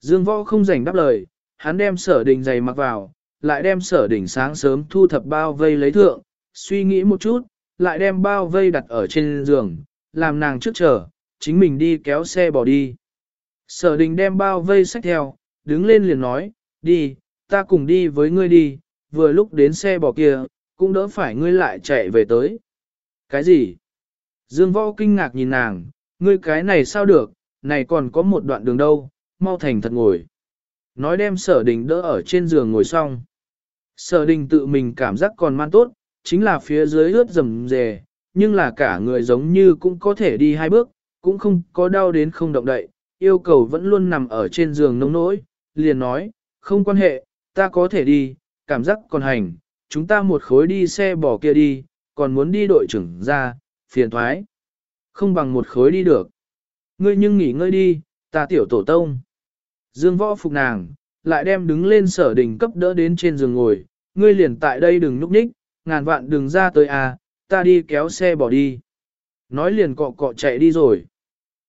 Dương võ không rảnh đáp lời, hắn đem sở đình giày mặc vào, lại đem sở đỉnh sáng sớm thu thập bao vây lấy thượng, suy nghĩ một chút, lại đem bao vây đặt ở trên giường, làm nàng trước chờ, chính mình đi kéo xe bỏ đi. Sở đình đem bao vây sách theo, đứng lên liền nói, đi, ta cùng đi với ngươi đi, vừa lúc đến xe bỏ kia, cũng đỡ phải ngươi lại chạy về tới. Cái gì? Dương võ kinh ngạc nhìn nàng, ngươi cái này sao được, này còn có một đoạn đường đâu, mau thành thật ngồi. Nói đem sở đình đỡ ở trên giường ngồi xong. Sở đình tự mình cảm giác còn man tốt, chính là phía dưới ướt rầm rề, nhưng là cả người giống như cũng có thể đi hai bước, cũng không có đau đến không động đậy, yêu cầu vẫn luôn nằm ở trên giường nông nỗi, liền nói, không quan hệ, ta có thể đi, cảm giác còn hành, chúng ta một khối đi xe bỏ kia đi, còn muốn đi đội trưởng ra, phiền thoái. Không bằng một khối đi được. Ngươi nhưng nghỉ ngơi đi, ta tiểu tổ tông. Dương võ phục nàng, lại đem đứng lên sở đình cấp đỡ đến trên giường ngồi, ngươi liền tại đây đừng núp ních, ngàn vạn đừng ra tới à, ta đi kéo xe bỏ đi. Nói liền cọ cọ chạy đi rồi.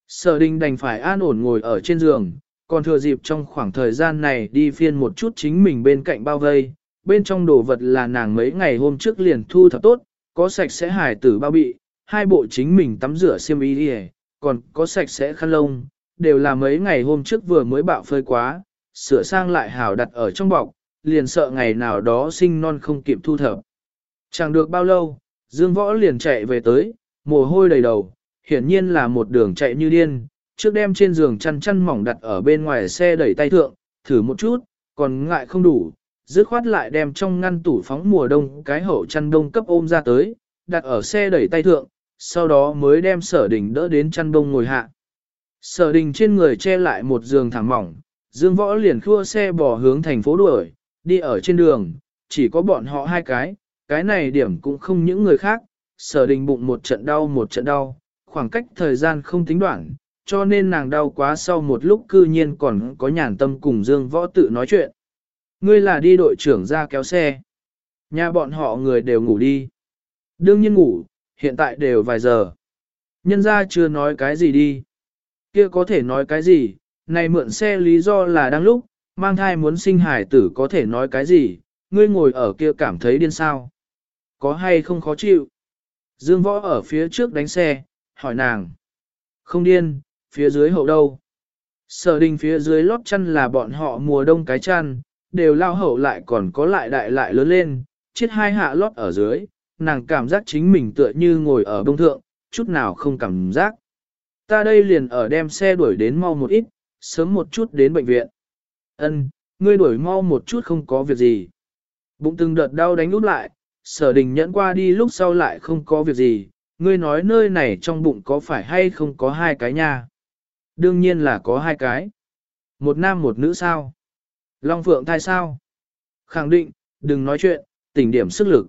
Sở đình đành phải an ổn ngồi ở trên giường, còn thừa dịp trong khoảng thời gian này đi phiên một chút chính mình bên cạnh bao vây, bên trong đồ vật là nàng mấy ngày hôm trước liền thu thập tốt, có sạch sẽ hải tử bao bị, hai bộ chính mình tắm rửa xiêm y đi còn có sạch sẽ khăn lông, đều là mấy ngày hôm trước vừa mới bạo phơi quá, sửa sang lại hảo đặt ở trong bọc, liền sợ ngày nào đó sinh non không kịp thu thập. Chẳng được bao lâu, Dương Võ liền chạy về tới, mồ hôi đầy đầu, hiển nhiên là một đường chạy như điên, trước đem trên giường chăn chăn mỏng đặt ở bên ngoài xe đẩy tay thượng, thử một chút, còn ngại không đủ, dứt khoát lại đem trong ngăn tủ phóng mùa đông cái hậu chăn đông cấp ôm ra tới, đặt ở xe đẩy tay thượng, sau đó mới đem sở đỉnh đỡ đến chăn đông ngồi hạ. Sở đình trên người che lại một giường thảm mỏng, Dương Võ liền khua xe bò hướng thành phố đuổi, đi ở trên đường, chỉ có bọn họ hai cái, cái này điểm cũng không những người khác, sở đình bụng một trận đau một trận đau, khoảng cách thời gian không tính đoạn, cho nên nàng đau quá sau một lúc cư nhiên còn có nhàn tâm cùng Dương Võ tự nói chuyện. Ngươi là đi đội trưởng ra kéo xe. Nhà bọn họ người đều ngủ đi. Đương nhiên ngủ, hiện tại đều vài giờ. Nhân ra chưa nói cái gì đi. Kia có thể nói cái gì, này mượn xe lý do là đang lúc, mang thai muốn sinh hải tử có thể nói cái gì, ngươi ngồi ở kia cảm thấy điên sao. Có hay không khó chịu? Dương võ ở phía trước đánh xe, hỏi nàng. Không điên, phía dưới hậu đâu? Sở đình phía dưới lót chăn là bọn họ mùa đông cái chăn, đều lao hậu lại còn có lại đại lại lớn lên, chết hai hạ lót ở dưới, nàng cảm giác chính mình tựa như ngồi ở đông thượng, chút nào không cảm giác. Ta đây liền ở đem xe đuổi đến mau một ít, sớm một chút đến bệnh viện. Ân, ngươi đuổi mau một chút không có việc gì. Bụng từng đợt đau đánh út lại, sở đình nhẫn qua đi lúc sau lại không có việc gì, ngươi nói nơi này trong bụng có phải hay không có hai cái nha? Đương nhiên là có hai cái. Một nam một nữ sao? Long Phượng thai sao? Khẳng định, đừng nói chuyện, tỉnh điểm sức lực.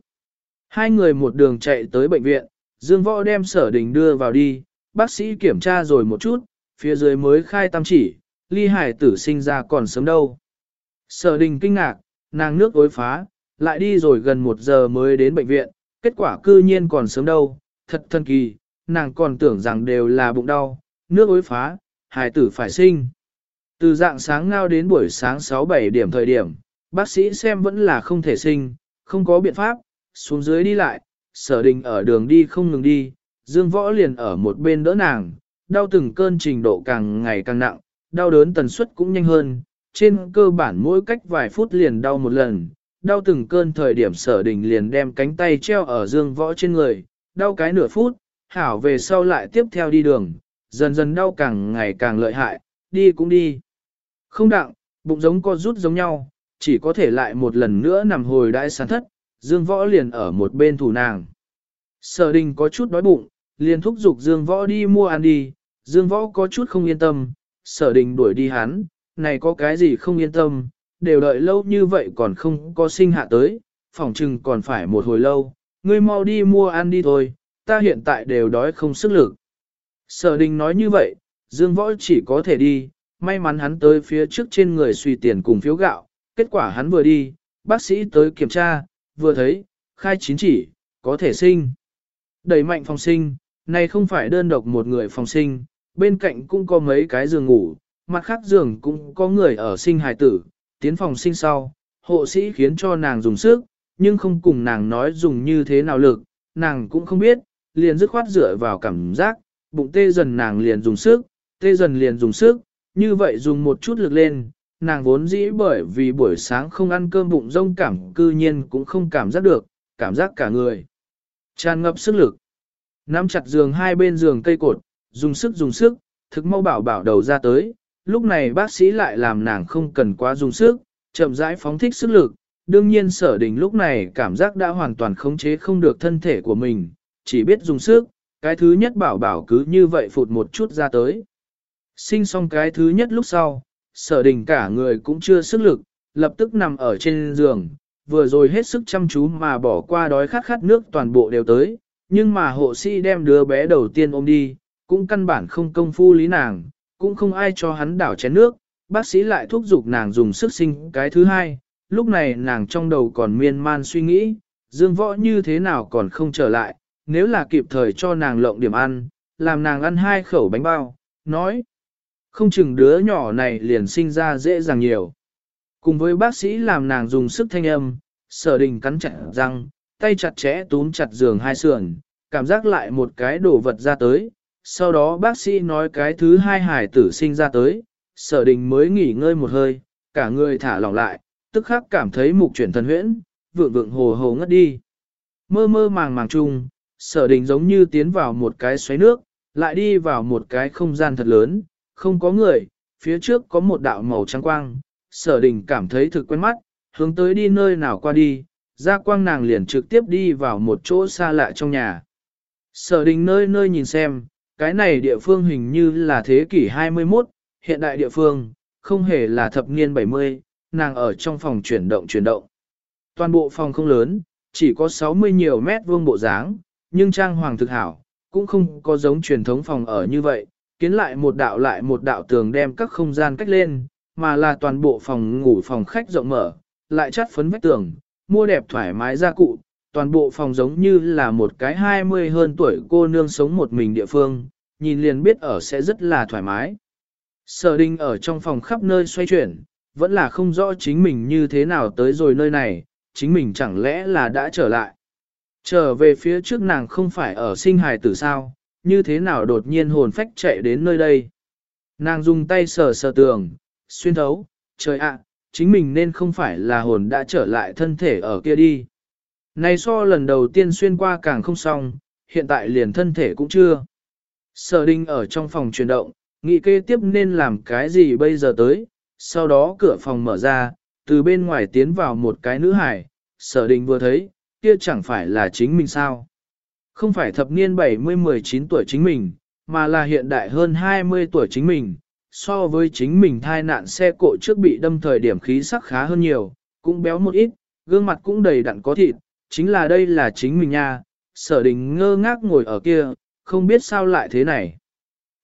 Hai người một đường chạy tới bệnh viện, Dương Võ đem sở đình đưa vào đi, bác sĩ kiểm tra rồi một chút, phía dưới mới khai tam chỉ, ly hải tử sinh ra còn sớm đâu. Sở đình kinh ngạc, nàng nước ối phá, lại đi rồi gần một giờ mới đến bệnh viện, kết quả cư nhiên còn sớm đâu, thật thần kỳ, nàng còn tưởng rằng đều là bụng đau, nước ối phá, hải tử phải sinh. Từ dạng sáng ngao đến buổi sáng 6-7 điểm thời điểm, bác sĩ xem vẫn là không thể sinh, không có biện pháp, xuống dưới đi lại, sở đình ở đường đi không ngừng đi, dương võ liền ở một bên đỡ nàng, đau từng cơn trình độ càng ngày càng nặng, đau đớn tần suất cũng nhanh hơn, trên cơ bản mỗi cách vài phút liền đau một lần, đau từng cơn thời điểm sở đình liền đem cánh tay treo ở dương võ trên người, đau cái nửa phút, hảo về sau lại tiếp theo đi đường, dần dần đau càng ngày càng lợi hại, đi cũng đi. Không đặng, bụng giống co rút giống nhau, chỉ có thể lại một lần nữa nằm hồi đại sản thất, dương võ liền ở một bên thủ nàng. Sở đình có chút đói bụng, liền thúc giục dương võ đi mua ăn đi, dương võ có chút không yên tâm, sở đình đuổi đi hắn, này có cái gì không yên tâm, đều đợi lâu như vậy còn không có sinh hạ tới, phỏng chừng còn phải một hồi lâu, ngươi mau đi mua ăn đi thôi, ta hiện tại đều đói không sức lực. Sở đình nói như vậy, Dương Võ chỉ có thể đi, may mắn hắn tới phía trước trên người suy tiền cùng phiếu gạo, kết quả hắn vừa đi, bác sĩ tới kiểm tra, vừa thấy, khai chín chỉ, có thể sinh. Đẩy mạnh phòng sinh, này không phải đơn độc một người phòng sinh, bên cạnh cũng có mấy cái giường ngủ, mặt khác giường cũng có người ở sinh hài tử, tiến phòng sinh sau, hộ sĩ khiến cho nàng dùng sức, nhưng không cùng nàng nói dùng như thế nào lực, nàng cũng không biết, liền dứt khoát dựa vào cảm giác, bụng tê dần nàng liền dùng sức, tê dần liền dùng sức, như vậy dùng một chút lực lên, nàng vốn dĩ bởi vì buổi sáng không ăn cơm bụng rông cảm cư nhiên cũng không cảm giác được, cảm giác cả người. Tràn ngập sức lực. Nắm chặt giường hai bên giường cây cột, dùng sức dùng sức, thực mau bảo bảo đầu ra tới, lúc này bác sĩ lại làm nàng không cần quá dùng sức, chậm rãi phóng thích sức lực, đương nhiên sở đình lúc này cảm giác đã hoàn toàn khống chế không được thân thể của mình, chỉ biết dùng sức, cái thứ nhất bảo bảo cứ như vậy phụt một chút ra tới. Sinh xong cái thứ nhất lúc sau, sở đình cả người cũng chưa sức lực, lập tức nằm ở trên giường, vừa rồi hết sức chăm chú mà bỏ qua đói khát khát nước toàn bộ đều tới, nhưng mà hộ sĩ đem đứa bé đầu tiên ôm đi, cũng căn bản không công phu lý nàng, cũng không ai cho hắn đảo chén nước, bác sĩ lại thúc giục nàng dùng sức sinh cái thứ hai, lúc này nàng trong đầu còn miên man suy nghĩ, dương võ như thế nào còn không trở lại, nếu là kịp thời cho nàng lộng điểm ăn, làm nàng ăn hai khẩu bánh bao, nói, không chừng đứa nhỏ này liền sinh ra dễ dàng nhiều. Cùng với bác sĩ làm nàng dùng sức thanh âm, sở đình cắn chặt răng, tay chặt chẽ túm chặt giường hai sườn, cảm giác lại một cái đồ vật ra tới. Sau đó bác sĩ nói cái thứ hai hải tử sinh ra tới, sở đình mới nghỉ ngơi một hơi, cả người thả lỏng lại, tức khắc cảm thấy mục chuyển thần huyễn, vượng vượng hồ hồ ngất đi. Mơ mơ màng màng chung, sở đình giống như tiến vào một cái xoáy nước, lại đi vào một cái không gian thật lớn, không có người, phía trước có một đạo màu trắng quang, sở đình cảm thấy thực quen mắt, hướng tới đi nơi nào qua đi, ra quang nàng liền trực tiếp đi vào một chỗ xa lạ trong nhà. Sở đình nơi nơi nhìn xem, cái này địa phương hình như là thế kỷ 21, hiện đại địa phương, không hề là thập niên 70, nàng ở trong phòng chuyển động chuyển động. Toàn bộ phòng không lớn, chỉ có 60 nhiều mét vuông bộ dáng, nhưng trang hoàng thực hảo, cũng không có giống truyền thống phòng ở như vậy, kiến lại một đạo lại một đạo tường đem các không gian cách lên, mà là toàn bộ phòng ngủ phòng khách rộng mở, lại chắt phấn vách tường, mua đẹp thoải mái gia cụ, toàn bộ phòng giống như là một cái 20 hơn tuổi cô nương sống một mình địa phương, nhìn liền biết ở sẽ rất là thoải mái. Sở đình ở trong phòng khắp nơi xoay chuyển, vẫn là không rõ chính mình như thế nào tới rồi nơi này, chính mình chẳng lẽ là đã trở lại. Trở về phía trước nàng không phải ở sinh hài tử sao, như thế nào đột nhiên hồn phách chạy đến nơi đây. Nàng dùng tay sờ sờ tường, xuyên thấu, trời ạ, chính mình nên không phải là hồn đã trở lại thân thể ở kia đi. Này so lần đầu tiên xuyên qua càng không xong, hiện tại liền thân thể cũng chưa. Sở đinh ở trong phòng chuyển động, nghĩ kế tiếp nên làm cái gì bây giờ tới, sau đó cửa phòng mở ra, từ bên ngoài tiến vào một cái nữ hải, sở đình vừa thấy, kia chẳng phải là chính mình sao. Không phải thập niên 70-19 tuổi chính mình, mà là hiện đại hơn 20 tuổi chính mình, so với chính mình thai nạn xe cộ trước bị đâm thời điểm khí sắc khá hơn nhiều, cũng béo một ít, gương mặt cũng đầy đặn có thịt, chính là đây là chính mình nha, sở đình ngơ ngác ngồi ở kia, không biết sao lại thế này.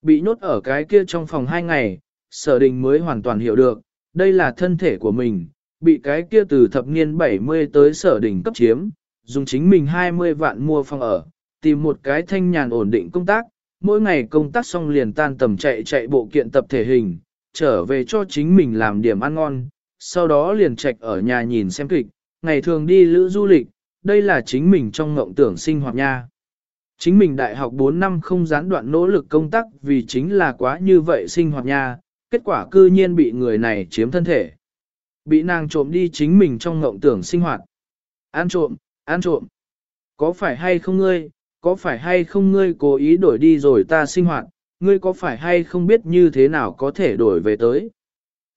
Bị nhốt ở cái kia trong phòng hai ngày, sở đình mới hoàn toàn hiểu được, đây là thân thể của mình, bị cái kia từ thập niên 70 tới sở đình cấp chiếm, dùng chính mình 20 vạn mua phòng ở, tìm một cái thanh nhàn ổn định công tác, mỗi ngày công tác xong liền tan tầm chạy chạy bộ kiện tập thể hình, trở về cho chính mình làm điểm ăn ngon, sau đó liền chạy ở nhà nhìn xem kịch, ngày thường đi lữ du lịch, đây là chính mình trong ngộng tưởng sinh hoạt nha. Chính mình đại học 4 năm không gián đoạn nỗ lực công tác vì chính là quá như vậy sinh hoạt nha, kết quả cư nhiên bị người này chiếm thân thể. Bị nàng trộm đi chính mình trong ngộng tưởng sinh hoạt. an trộm, an trộm. Có phải hay không ngươi, có phải hay không ngươi cố ý đổi đi rồi ta sinh hoạt, ngươi có phải hay không biết như thế nào có thể đổi về tới.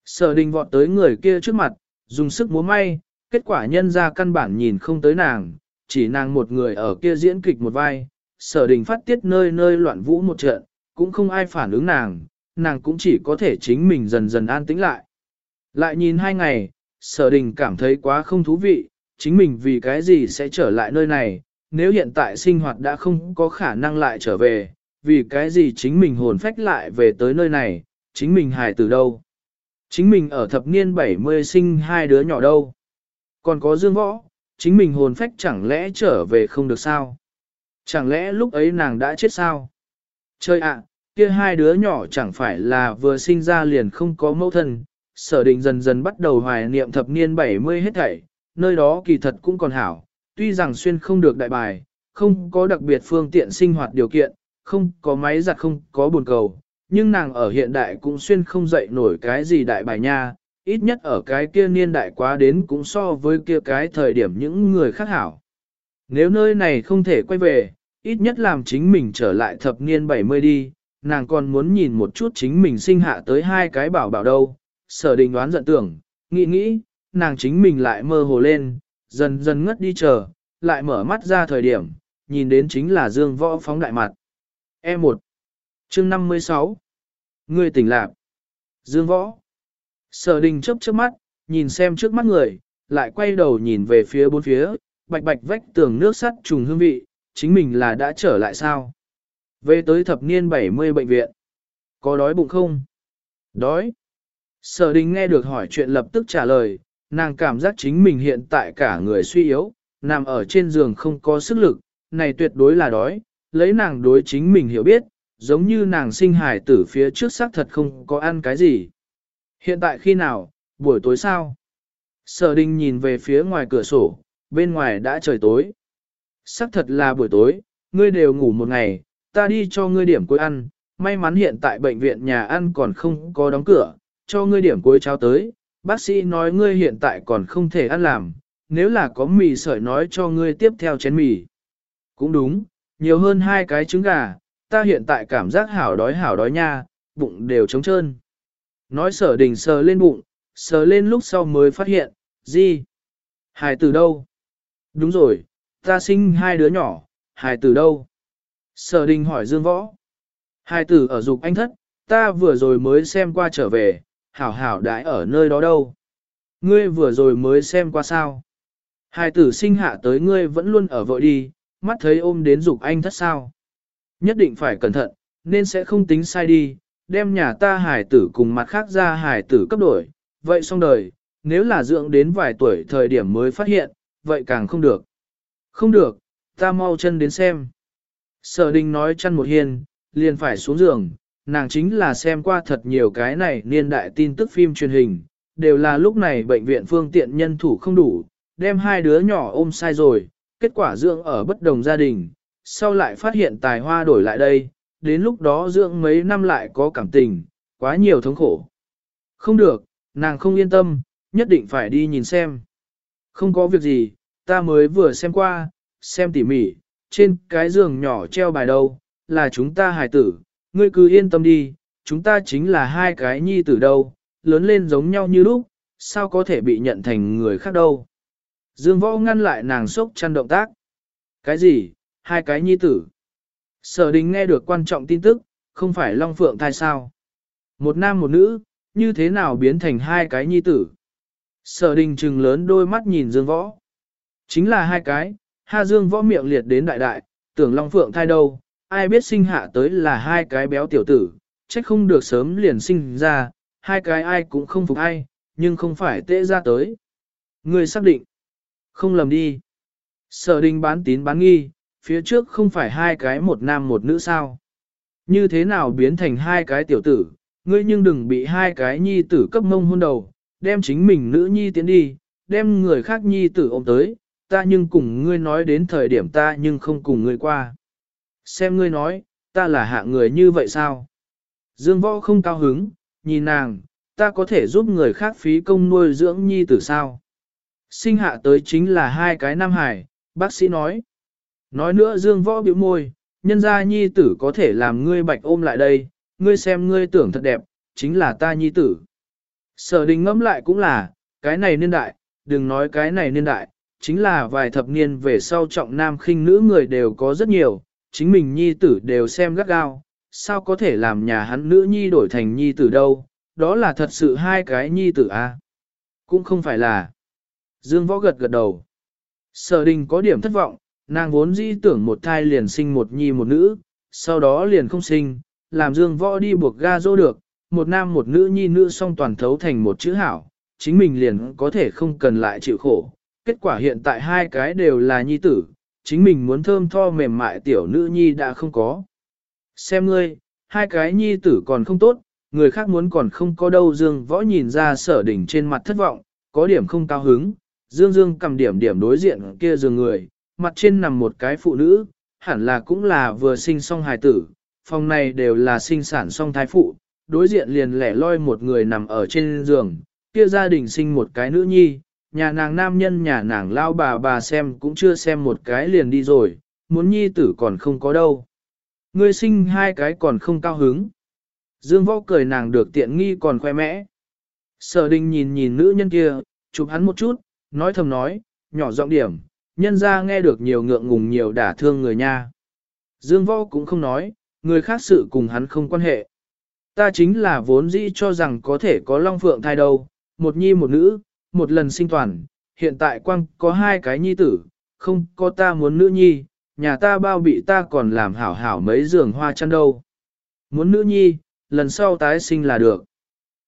Sở đình vọt tới người kia trước mặt, dùng sức múa may, kết quả nhân ra căn bản nhìn không tới nàng, chỉ nàng một người ở kia diễn kịch một vai, sở đình phát tiết nơi nơi loạn vũ một trận, cũng không ai phản ứng nàng, nàng cũng chỉ có thể chính mình dần dần an tĩnh lại. Lại nhìn hai ngày, sở đình cảm thấy quá không thú vị, chính mình vì cái gì sẽ trở lại nơi này, nếu hiện tại sinh hoạt đã không có khả năng lại trở về, vì cái gì chính mình hồn phách lại về tới nơi này, chính mình hài từ đâu. Chính mình ở thập niên 70 sinh hai đứa nhỏ đâu. Còn có dương võ, chính mình hồn phách chẳng lẽ trở về không được sao? Chẳng lẽ lúc ấy nàng đã chết sao? Chơi ạ, kia hai đứa nhỏ chẳng phải là vừa sinh ra liền không có mẫu thân, sở đình dần dần bắt đầu hoài niệm thập niên 70 hết thảy, nơi đó kỳ thật cũng còn hảo, tuy rằng xuyên không được đại bài, không có đặc biệt phương tiện sinh hoạt điều kiện, không có máy giặt không có buồn cầu, nhưng nàng ở hiện đại cũng xuyên không dậy nổi cái gì đại bài nha, ít nhất ở cái kia niên đại quá đến cũng so với kia cái thời điểm những người khác hảo. Nếu nơi này không thể quay về, ít nhất làm chính mình trở lại thập niên 70 đi, nàng còn muốn nhìn một chút chính mình sinh hạ tới hai cái bảo bảo đâu. Sở đình đoán giận tưởng, nghĩ nghĩ, nàng chính mình lại mơ hồ lên, dần dần ngất đi chờ, lại mở mắt ra thời điểm, nhìn đến chính là Dương Võ phóng đại mặt. E1 chương 56 Người tỉnh lạc Dương Võ Sở đình chớp chớp mắt, nhìn xem trước mắt người, lại quay đầu nhìn về phía bốn phía, bạch bạch vách tường nước sắt trùng hương vị, chính mình là đã trở lại sao? Về tới thập niên 70 bệnh viện. Có đói bụng không? Đói. Sở đình nghe được hỏi chuyện lập tức trả lời, nàng cảm giác chính mình hiện tại cả người suy yếu, nằm ở trên giường không có sức lực, này tuyệt đối là đói, lấy nàng đối chính mình hiểu biết, giống như nàng sinh hài tử phía trước xác thật không có ăn cái gì. Hiện tại khi nào, buổi tối sao? Sở đình nhìn về phía ngoài cửa sổ, bên ngoài đã trời tối. Sắc thật là buổi tối, ngươi đều ngủ một ngày, ta đi cho ngươi điểm cuối ăn, may mắn hiện tại bệnh viện nhà ăn còn không có đóng cửa, cho ngươi điểm cuối cháo tới, bác sĩ nói ngươi hiện tại còn không thể ăn làm, nếu là có mì sợi nói cho ngươi tiếp theo chén mì. Cũng đúng, nhiều hơn hai cái trứng gà, ta hiện tại cảm giác hảo đói hảo đói nha, bụng đều trống trơn. Nói sở đình sờ lên bụng, sờ lên lúc sau mới phát hiện, gì? Hài từ đâu? Đúng rồi, ta sinh hai đứa nhỏ, hài từ đâu? Sở đình hỏi Dương Võ. Hài tử ở dục anh thất, ta vừa rồi mới xem qua trở về, hảo hảo đãi ở nơi đó đâu. Ngươi vừa rồi mới xem qua sao. Hai tử sinh hạ tới ngươi vẫn luôn ở vội đi, mắt thấy ôm đến dục anh thất sao. Nhất định phải cẩn thận, nên sẽ không tính sai đi, đem nhà ta Hải tử cùng mặt khác ra Hải tử cấp đổi, vậy xong đời, nếu là dưỡng đến vài tuổi thời điểm mới phát hiện, vậy càng không được. Không được, ta mau chân đến xem. Sở đình nói chăn một hiên, liền phải xuống giường, nàng chính là xem qua thật nhiều cái này niên đại tin tức phim truyền hình, đều là lúc này bệnh viện phương tiện nhân thủ không đủ, đem hai đứa nhỏ ôm sai rồi, kết quả dưỡng ở bất đồng gia đình, sau lại phát hiện tài hoa đổi lại đây, đến lúc đó dưỡng mấy năm lại có cảm tình, quá nhiều thống khổ. Không được, nàng không yên tâm, nhất định phải đi nhìn xem. Không có việc gì, ta mới vừa xem qua, xem tỉ mỉ, trên cái giường nhỏ treo bài đâu, là chúng ta hài tử, ngươi cứ yên tâm đi, chúng ta chính là hai cái nhi tử đâu, lớn lên giống nhau như lúc, sao có thể bị nhận thành người khác đâu. Dương võ ngăn lại nàng sốc chăn động tác. Cái gì, hai cái nhi tử? Sở đình nghe được quan trọng tin tức, không phải Long Phượng thai sao? Một nam một nữ, như thế nào biến thành hai cái nhi tử? Sở đình trừng lớn đôi mắt nhìn Dương võ. Chính là hai cái, Ha Dương võ miệng liệt đến đại đại, tưởng Long Phượng thai đâu, ai biết sinh hạ tới là hai cái béo tiểu tử, trách không được sớm liền sinh ra, hai cái ai cũng không phục ai, nhưng không phải tệ ra tới. Người xác định, không lầm đi. Sở đình bán tín bán nghi, phía trước không phải hai cái một nam một nữ sao. Như thế nào biến thành hai cái tiểu tử, ngươi nhưng đừng bị hai cái nhi tử cấp mông hôn đầu, đem chính mình nữ nhi tiến đi, đem người khác nhi tử ôm tới, ta nhưng cùng ngươi nói đến thời điểm ta nhưng không cùng ngươi qua. Xem ngươi nói, ta là hạ người như vậy sao? Dương võ không cao hứng, nhìn nàng, ta có thể giúp người khác phí công nuôi dưỡng nhi tử sao? Sinh hạ tới chính là hai cái nam hải, bác sĩ nói. Nói nữa dương võ biểu môi, nhân gia nhi tử có thể làm ngươi bạch ôm lại đây, ngươi xem ngươi tưởng thật đẹp, chính là ta nhi tử. Sở đình ngẫm lại cũng là, cái này niên đại, đừng nói cái này niên đại, chính là vài thập niên về sau trọng nam khinh nữ người đều có rất nhiều, chính mình nhi tử đều xem gắt gao, sao có thể làm nhà hắn nữ nhi đổi thành nhi tử đâu, đó là thật sự hai cái nhi tử a à? Cũng không phải là. Dương võ gật gật đầu. Sở đình có điểm thất vọng, nàng vốn dĩ tưởng một thai liền sinh một nhi một nữ, sau đó liền không sinh, làm dương võ đi buộc ga dô được, một nam một nữ nhi nữ song toàn thấu thành một chữ hảo, chính mình liền có thể không cần lại chịu khổ, kết quả hiện tại hai cái đều là nhi tử, chính mình muốn thơm tho mềm mại tiểu nữ nhi đã không có. Xem ngươi, hai cái nhi tử còn không tốt, người khác muốn còn không có đâu. Dương Võ nhìn ra sở đỉnh trên mặt thất vọng, có điểm không cao hứng, Dương Dương cầm điểm điểm đối diện kia giường người, mặt trên nằm một cái phụ nữ, hẳn là cũng là vừa sinh xong hài tử, phòng này đều là sinh sản song thai phụ, đối diện liền lẻ loi một người nằm ở trên giường, kia gia đình sinh một cái nữ nhi, nhà nàng nam nhân nhà nàng lao bà bà xem cũng chưa xem một cái liền đi rồi, muốn nhi tử còn không có đâu. Ngươi sinh hai cái còn không cao hứng. Dương võ cười nàng được tiện nghi còn khoe mẽ. Sở đình nhìn nhìn nữ nhân kia, chụp hắn một chút, nói thầm nói, nhỏ giọng điểm, nhân ra nghe được nhiều ngượng ngùng nhiều đả thương người nha. Dương võ cũng không nói, người khác sự cùng hắn không quan hệ. Ta chính là vốn dĩ cho rằng có thể có long phượng thai đâu, một nhi một nữ, một lần sinh toàn, hiện tại quang có hai cái nhi tử, không có ta muốn nữ nhi, nhà ta bao bị ta còn làm hảo hảo mấy giường hoa chăn đâu. Muốn nữ nhi, lần sau tái sinh là được.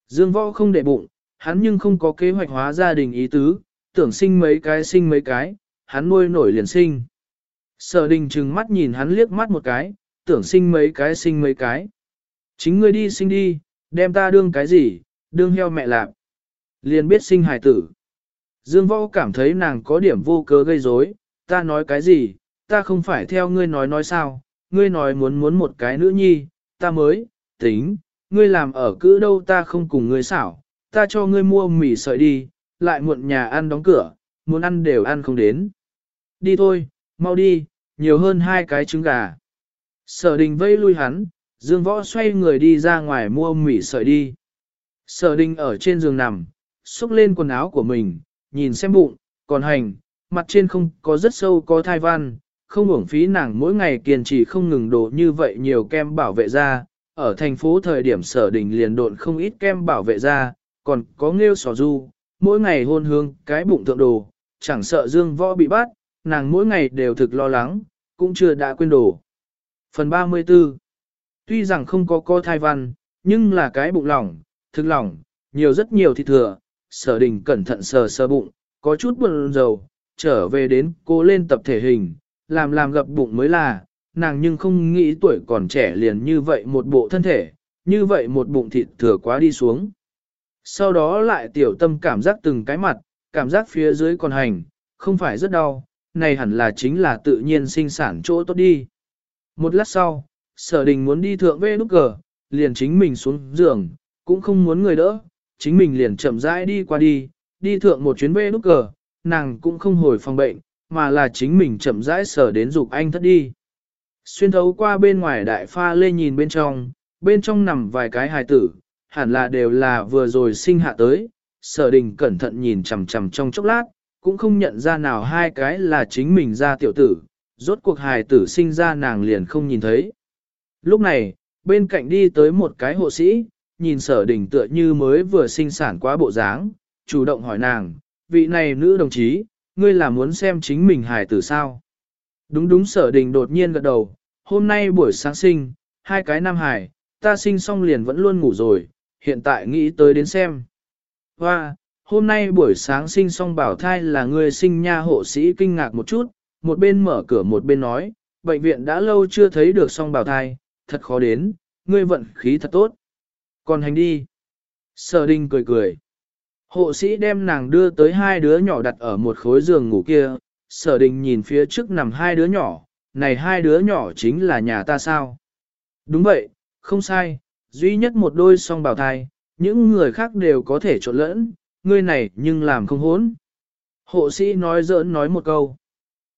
Dương võ không để bụng, hắn nhưng không có kế hoạch hóa gia đình ý tứ, tưởng sinh mấy cái sinh mấy cái, hắn nuôi nổi liền sinh. Sở đình trừng mắt nhìn hắn liếc mắt một cái, tưởng sinh mấy cái sinh mấy cái. Chính ngươi đi sinh đi, đem ta đương cái gì, đương heo mẹ lạp. Liền biết sinh hài tử. Dương võ cảm thấy nàng có điểm vô cớ gây rối, ta nói cái gì, ta không phải theo ngươi nói nói sao, ngươi nói muốn muốn một cái nữ nhi, ta mới, tính, ngươi làm ở cữ đâu ta không cùng ngươi xảo, ta cho ngươi mua mì sợi đi, lại muộn nhà ăn đóng cửa, muốn ăn đều ăn không đến. Đi thôi, mau đi, nhiều hơn hai cái trứng gà. Sở đình vây lui hắn, dương võ xoay người đi ra ngoài mua mì sợi đi. Sở đình ở trên giường nằm, xúc lên quần áo của mình, nhìn xem bụng, còn hành, mặt trên không có rất sâu có thai văn, không uổng phí nàng mỗi ngày kiên trì không ngừng đổ như vậy nhiều kem bảo vệ da. Ở thành phố thời điểm sở đình liền độn không ít kem bảo vệ da, còn có nghêu sò du, mỗi ngày hôn hương cái bụng thượng đồ, chẳng sợ dương võ bị bắt, nàng mỗi ngày đều thực lo lắng, cũng chưa đã quên đồ. Phần 34 Tuy rằng không có co thai văn, nhưng là cái bụng lỏng, thực lỏng, nhiều rất nhiều thịt thừa, sở đình cẩn thận sờ sờ bụng, có chút buồn dầu, trở về đến cô lên tập thể hình, làm làm gập bụng mới là, nàng nhưng không nghĩ tuổi còn trẻ liền như vậy một bộ thân thể, như vậy một bụng thịt thừa quá đi xuống. Sau đó lại tiểu tâm cảm giác từng cái mặt, cảm giác phía dưới còn hành, không phải rất đau, này hẳn là chính là tự nhiên sinh sản chỗ tốt đi. Một lát sau, sở đình muốn đi thượng về nút cờ, liền chính mình xuống giường, cũng không muốn người đỡ, chính mình liền chậm rãi đi qua đi, đi thượng một chuyến về nút cờ, nàng cũng không hồi phòng bệnh, mà là chính mình chậm rãi sở đến dục anh thất đi. Xuyên thấu qua bên ngoài đại pha lê nhìn bên trong, bên trong nằm vài cái hài tử, hẳn là đều là vừa rồi sinh hạ tới, sở đình cẩn thận nhìn chằm chằm trong chốc lát, cũng không nhận ra nào hai cái là chính mình ra tiểu tử, rốt cuộc hài tử sinh ra nàng liền không nhìn thấy. Lúc này, bên cạnh đi tới một cái hộ sĩ, nhìn sở đình tựa như mới vừa sinh sản quá bộ dáng, chủ động hỏi nàng, vị này nữ đồng chí, ngươi là muốn xem chính mình hài tử sao? Đúng đúng sở đình đột nhiên gật đầu, hôm nay buổi sáng sinh, hai cái nam hài, ta sinh xong liền vẫn luôn ngủ rồi, hiện tại nghĩ tới đến xem. Hoa, hôm nay buổi sáng sinh xong bảo thai là người sinh nha hộ sĩ kinh ngạc một chút, một bên mở cửa một bên nói, bệnh viện đã lâu chưa thấy được song bảo thai, thật khó đến, ngươi vận khí thật tốt. Còn hành đi. Sở đình cười cười. Hộ sĩ đem nàng đưa tới hai đứa nhỏ đặt ở một khối giường ngủ kia, sở đình nhìn phía trước nằm hai đứa nhỏ, này hai đứa nhỏ chính là nhà ta sao? Đúng vậy, không sai, duy nhất một đôi song bào thai, những người khác đều có thể trộn lẫn, ngươi này nhưng làm không hốn. Hộ sĩ nói giỡn nói một câu.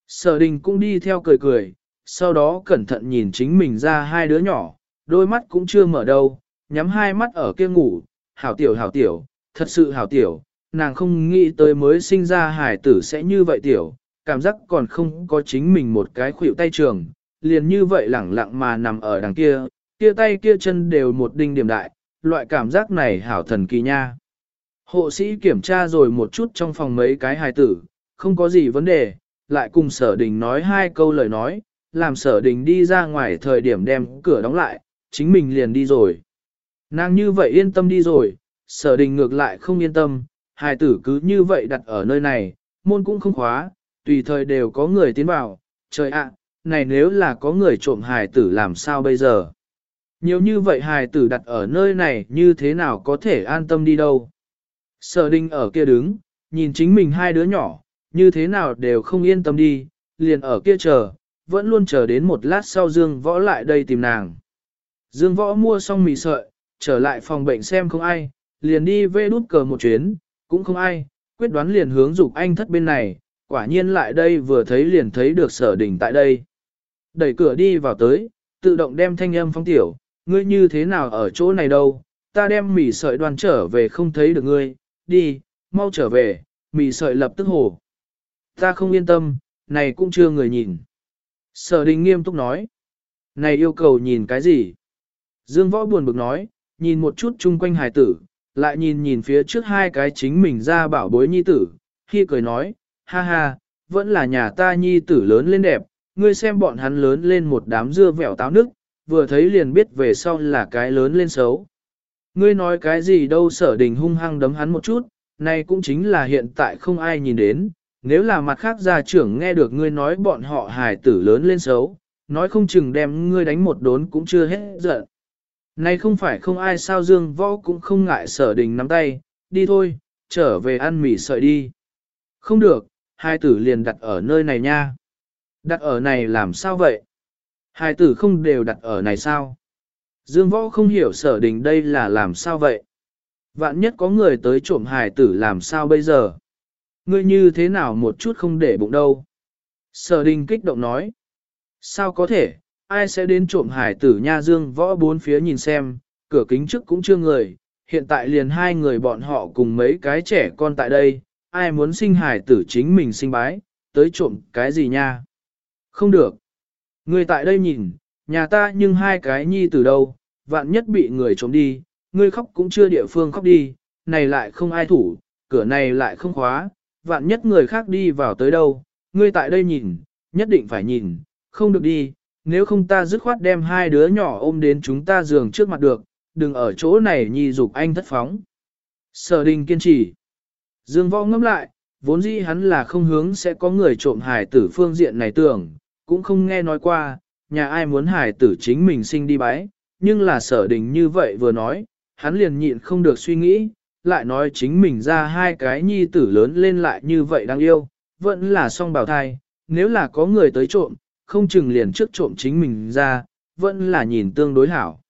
Sở đình cũng đi theo cười cười, sau đó cẩn thận nhìn chính mình ra hai đứa nhỏ, đôi mắt cũng chưa mở đâu, nhắm hai mắt ở kia ngủ, hảo tiểu hảo tiểu, thật sự hảo tiểu, nàng không nghĩ tới mới sinh ra hải tử sẽ như vậy tiểu, cảm giác còn không có chính mình một cái khuỷu tay trường, liền như vậy lẳng lặng mà nằm ở đằng kia, kia tay kia chân đều một đinh điểm đại, loại cảm giác này hảo thần kỳ nha. Hộ sĩ kiểm tra rồi một chút trong phòng mấy cái hài tử, không có gì vấn đề, lại cùng sở đình nói hai câu lời nói, làm sở đình đi ra ngoài thời điểm đem cửa đóng lại, chính mình liền đi rồi. Nàng như vậy yên tâm đi rồi, sở đình ngược lại không yên tâm, hài tử cứ như vậy đặt ở nơi này, môn cũng không khóa, tùy thời đều có người tiến vào, trời ạ, này nếu là có người trộm hài tử làm sao bây giờ? Nhiều như vậy hài tử đặt ở nơi này như thế nào có thể an tâm đi đâu. Sở đình ở kia đứng, nhìn chính mình hai đứa nhỏ, như thế nào đều không yên tâm đi, liền ở kia chờ, vẫn luôn chờ đến một lát sau Dương Võ lại đây tìm nàng. Dương Võ mua xong mì sợi, trở lại phòng bệnh xem không ai, liền đi vê đút cờ một chuyến, cũng không ai, quyết đoán liền hướng dục anh thất bên này, quả nhiên lại đây vừa thấy liền thấy được sở đình tại đây. Đẩy cửa đi vào tới, tự động đem thanh âm phong tiểu, ngươi như thế nào ở chỗ này đâu, ta đem mì sợi đoàn trở về không thấy được ngươi, đi, mau trở về, mì sợi lập tức hổ. Ta không yên tâm, này cũng chưa người nhìn. Sở đình nghiêm túc nói, này yêu cầu nhìn cái gì? Dương võ buồn bực nói, nhìn một chút chung quanh hài tử, lại nhìn nhìn phía trước hai cái chính mình ra bảo bối nhi tử, khi cười nói, ha ha, vẫn là nhà ta nhi tử lớn lên đẹp, ngươi xem bọn hắn lớn lên một đám dưa vẻo táo nước, vừa thấy liền biết về sau là cái lớn lên xấu. Ngươi nói cái gì đâu sở đình hung hăng đấm hắn một chút, này cũng chính là hiện tại không ai nhìn đến, nếu là mặt khác gia trưởng nghe được ngươi nói bọn họ hài tử lớn lên xấu, nói không chừng đem ngươi đánh một đốn cũng chưa hết giận. Này không phải không ai sao dương võ cũng không ngại sở đình nắm tay, đi thôi, trở về ăn mì sợi đi. Không được, hai tử liền đặt ở nơi này nha. Đặt ở này làm sao vậy? Hai tử không đều đặt ở này sao? Dương võ không hiểu sở đình đây là làm sao vậy? Vạn nhất có người tới trộm hài tử làm sao bây giờ? Ngươi như thế nào một chút không để bụng đâu? Sở đình kích động nói. Sao có thể, ai sẽ đến trộm hải tử nha dương võ bốn phía nhìn xem, cửa kính trước cũng chưa người, hiện tại liền hai người bọn họ cùng mấy cái trẻ con tại đây, ai muốn sinh hải tử chính mình sinh bái, tới trộm cái gì nha? Không được. Người tại đây nhìn, nhà ta nhưng hai cái nhi từ đâu, vạn nhất bị người trộm đi, ngươi khóc cũng chưa địa phương khóc đi, này lại không ai thủ, cửa này lại không khóa, vạn nhất người khác đi vào tới đâu, ngươi tại đây nhìn, nhất định phải nhìn, không được đi, nếu không ta dứt khoát đem hai đứa nhỏ ôm đến chúng ta giường trước mặt được, đừng ở chỗ này nhi dục anh thất phóng. Sở đình kiên trì. Dương võ ngâm lại, vốn dĩ hắn là không hướng sẽ có người trộm hải tử phương diện này tưởng, cũng không nghe nói qua, nhà ai muốn hải tử chính mình sinh đi bái, nhưng là sở đình như vậy vừa nói, hắn liền nhịn không được suy nghĩ, lại nói chính mình ra hai cái nhi tử lớn lên lại như vậy đáng yêu, vẫn là song bào thai, nếu là có người tới trộm, không chừng liền trước trộm chính mình ra, vẫn là nhìn tương đối hảo.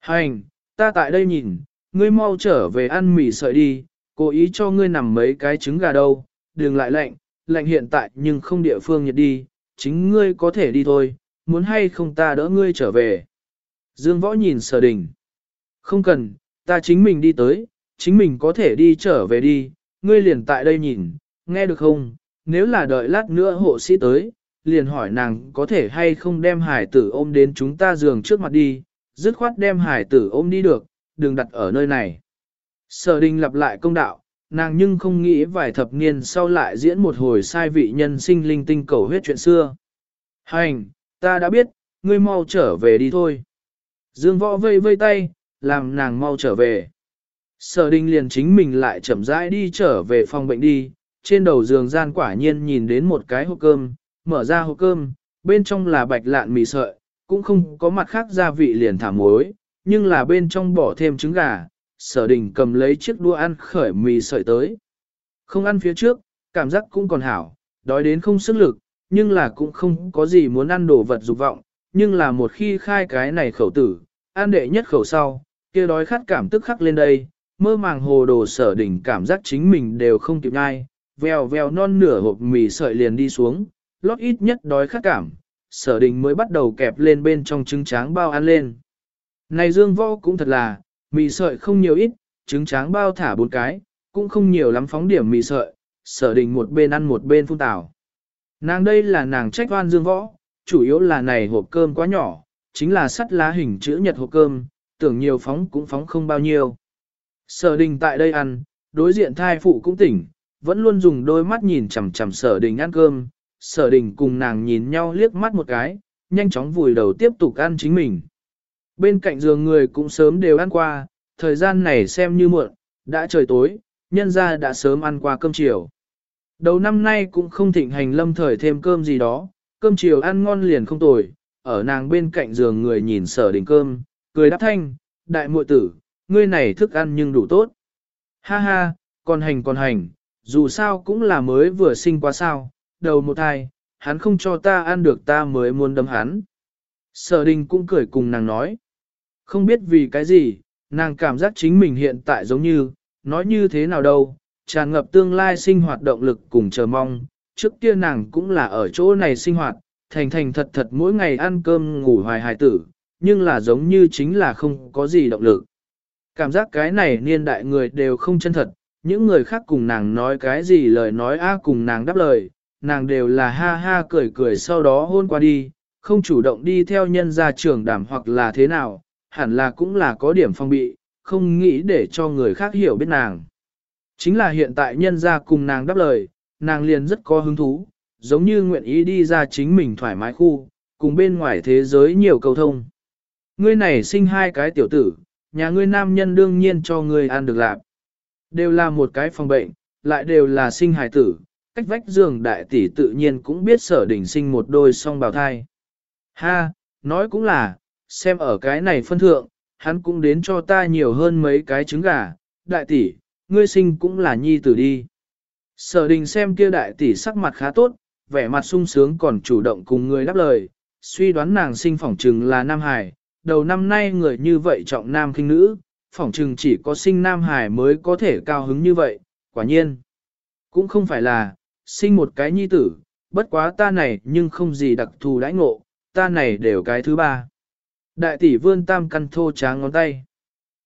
Hành, ta tại đây nhìn, ngươi mau trở về ăn mì sợi đi, cố ý cho ngươi nằm mấy cái trứng gà đâu, đừng lại lạnh, lạnh hiện tại nhưng không địa phương nhiệt đi, chính ngươi có thể đi thôi, muốn hay không ta đỡ ngươi trở về. Dương võ nhìn sở đình. Không cần, ta chính mình đi tới, chính mình có thể đi trở về đi, ngươi liền tại đây nhìn, nghe được không, nếu là đợi lát nữa hộ sĩ tới, liền hỏi nàng có thể hay không đem hải tử ôm đến chúng ta giường trước mặt đi, dứt khoát đem hải tử ôm đi được, đừng đặt ở nơi này. Sở đình lặp lại công đạo, nàng nhưng không nghĩ vài thập niên sau lại diễn một hồi sai vị nhân sinh linh tinh cầu huyết chuyện xưa. Hành, ta đã biết, ngươi mau trở về đi thôi. Dương võ vây vây tay, làm nàng mau trở về. Sở đình liền chính mình lại chậm rãi đi trở về phòng bệnh đi, trên đầu giường gian quả nhiên nhìn đến một cái hộp cơm, mở ra hộp cơm, bên trong là bạch lạn mì sợi, cũng không có mặt khác gia vị liền thả muối, nhưng là bên trong bỏ thêm trứng gà, sở đình cầm lấy chiếc đũa ăn khởi mì sợi tới. Không ăn phía trước, cảm giác cũng còn hảo, đói đến không sức lực, nhưng là cũng không có gì muốn ăn đồ vật dục vọng, nhưng là một khi khai cái này khẩu tử, ăn đệ nhất khẩu sau, kia đói khát cảm tức khắc lên đây, mơ màng hồ đồ sở đỉnh cảm giác chính mình đều không kịp nhai, vèo vèo non nửa hộp mì sợi liền đi xuống, lót ít nhất đói khát cảm, sở đình mới bắt đầu kẹp lên bên trong trứng tráng bao ăn lên. Này dương võ cũng thật là, mì sợi không nhiều ít, trứng tráng bao thả bốn cái, cũng không nhiều lắm phóng điểm mì sợi, sở đình một bên ăn một bên phun tảo. Nàng đây là nàng trách oan dương võ, chủ yếu là này hộp cơm quá nhỏ, chính là sắt lá hình chữ nhật hộp cơm, tưởng nhiều phóng cũng phóng không bao nhiêu. Sở đình tại đây ăn, đối diện thai phụ cũng tỉnh, vẫn luôn dùng đôi mắt nhìn chằm chằm sở đình ăn cơm, sở đình cùng nàng nhìn nhau liếc mắt một cái, nhanh chóng vùi đầu tiếp tục ăn chính mình. Bên cạnh giường người cũng sớm đều ăn qua, thời gian này xem như muộn, đã trời tối, nhân ra đã sớm ăn qua cơm chiều. Đầu năm nay cũng không thịnh hành lâm thời thêm cơm gì đó, cơm chiều ăn ngon liền không tồi, ở nàng bên cạnh giường người nhìn sở đình cơm, cười đáp thanh, đại muội tử, ngươi này thức ăn nhưng đủ tốt. Ha ha, còn hành còn hành, dù sao cũng là mới vừa sinh quá sao, đầu một thai, hắn không cho ta ăn được ta mới muốn đâm hắn. Sở đình cũng cười cùng nàng nói. Không biết vì cái gì, nàng cảm giác chính mình hiện tại giống như, nói như thế nào đâu, tràn ngập tương lai sinh hoạt động lực cùng chờ mong. Trước kia nàng cũng là ở chỗ này sinh hoạt, thành thành thật thật mỗi ngày ăn cơm ngủ hoài hài tử, nhưng là giống như chính là không có gì động lực. Cảm giác cái này niên đại người đều không chân thật, những người khác cùng nàng nói cái gì lời nói a cùng nàng đáp lời, nàng đều là ha ha cười cười sau đó hôn qua đi, không chủ động đi theo nhân gia trưởng đảm hoặc là thế nào, hẳn là cũng là có điểm phong bị, không nghĩ để cho người khác hiểu biết nàng. Chính là hiện tại nhân gia cùng nàng đáp lời, nàng liền rất có hứng thú, giống như nguyện ý đi ra chính mình thoải mái khu, cùng bên ngoài thế giới nhiều cầu thông. Ngươi này sinh hai cái tiểu tử, nhà ngươi nam nhân đương nhiên cho ngươi ăn được lạc. Đều là một cái phòng bệnh, lại đều là sinh hài tử, cách vách giường đại tỷ tự nhiên cũng biết sở đình sinh một đôi song bào thai. Ha, nói cũng là, xem ở cái này phân thượng, hắn cũng đến cho ta nhiều hơn mấy cái trứng gà, đại tỷ, ngươi sinh cũng là nhi tử đi. Sở đình xem kia đại tỷ sắc mặt khá tốt, vẻ mặt sung sướng còn chủ động cùng người đáp lời, suy đoán nàng sinh phỏng trừng là Nam Hải, đầu năm nay người như vậy trọng nam khinh nữ, phỏng trừng chỉ có sinh Nam Hải mới có thể cao hứng như vậy, quả nhiên. Cũng không phải là, sinh một cái nhi tử, bất quá ta này nhưng không gì đặc thù đãi ngộ, ta này đều cái thứ ba. Đại tỷ vươn tam căn thô tráng ngón tay.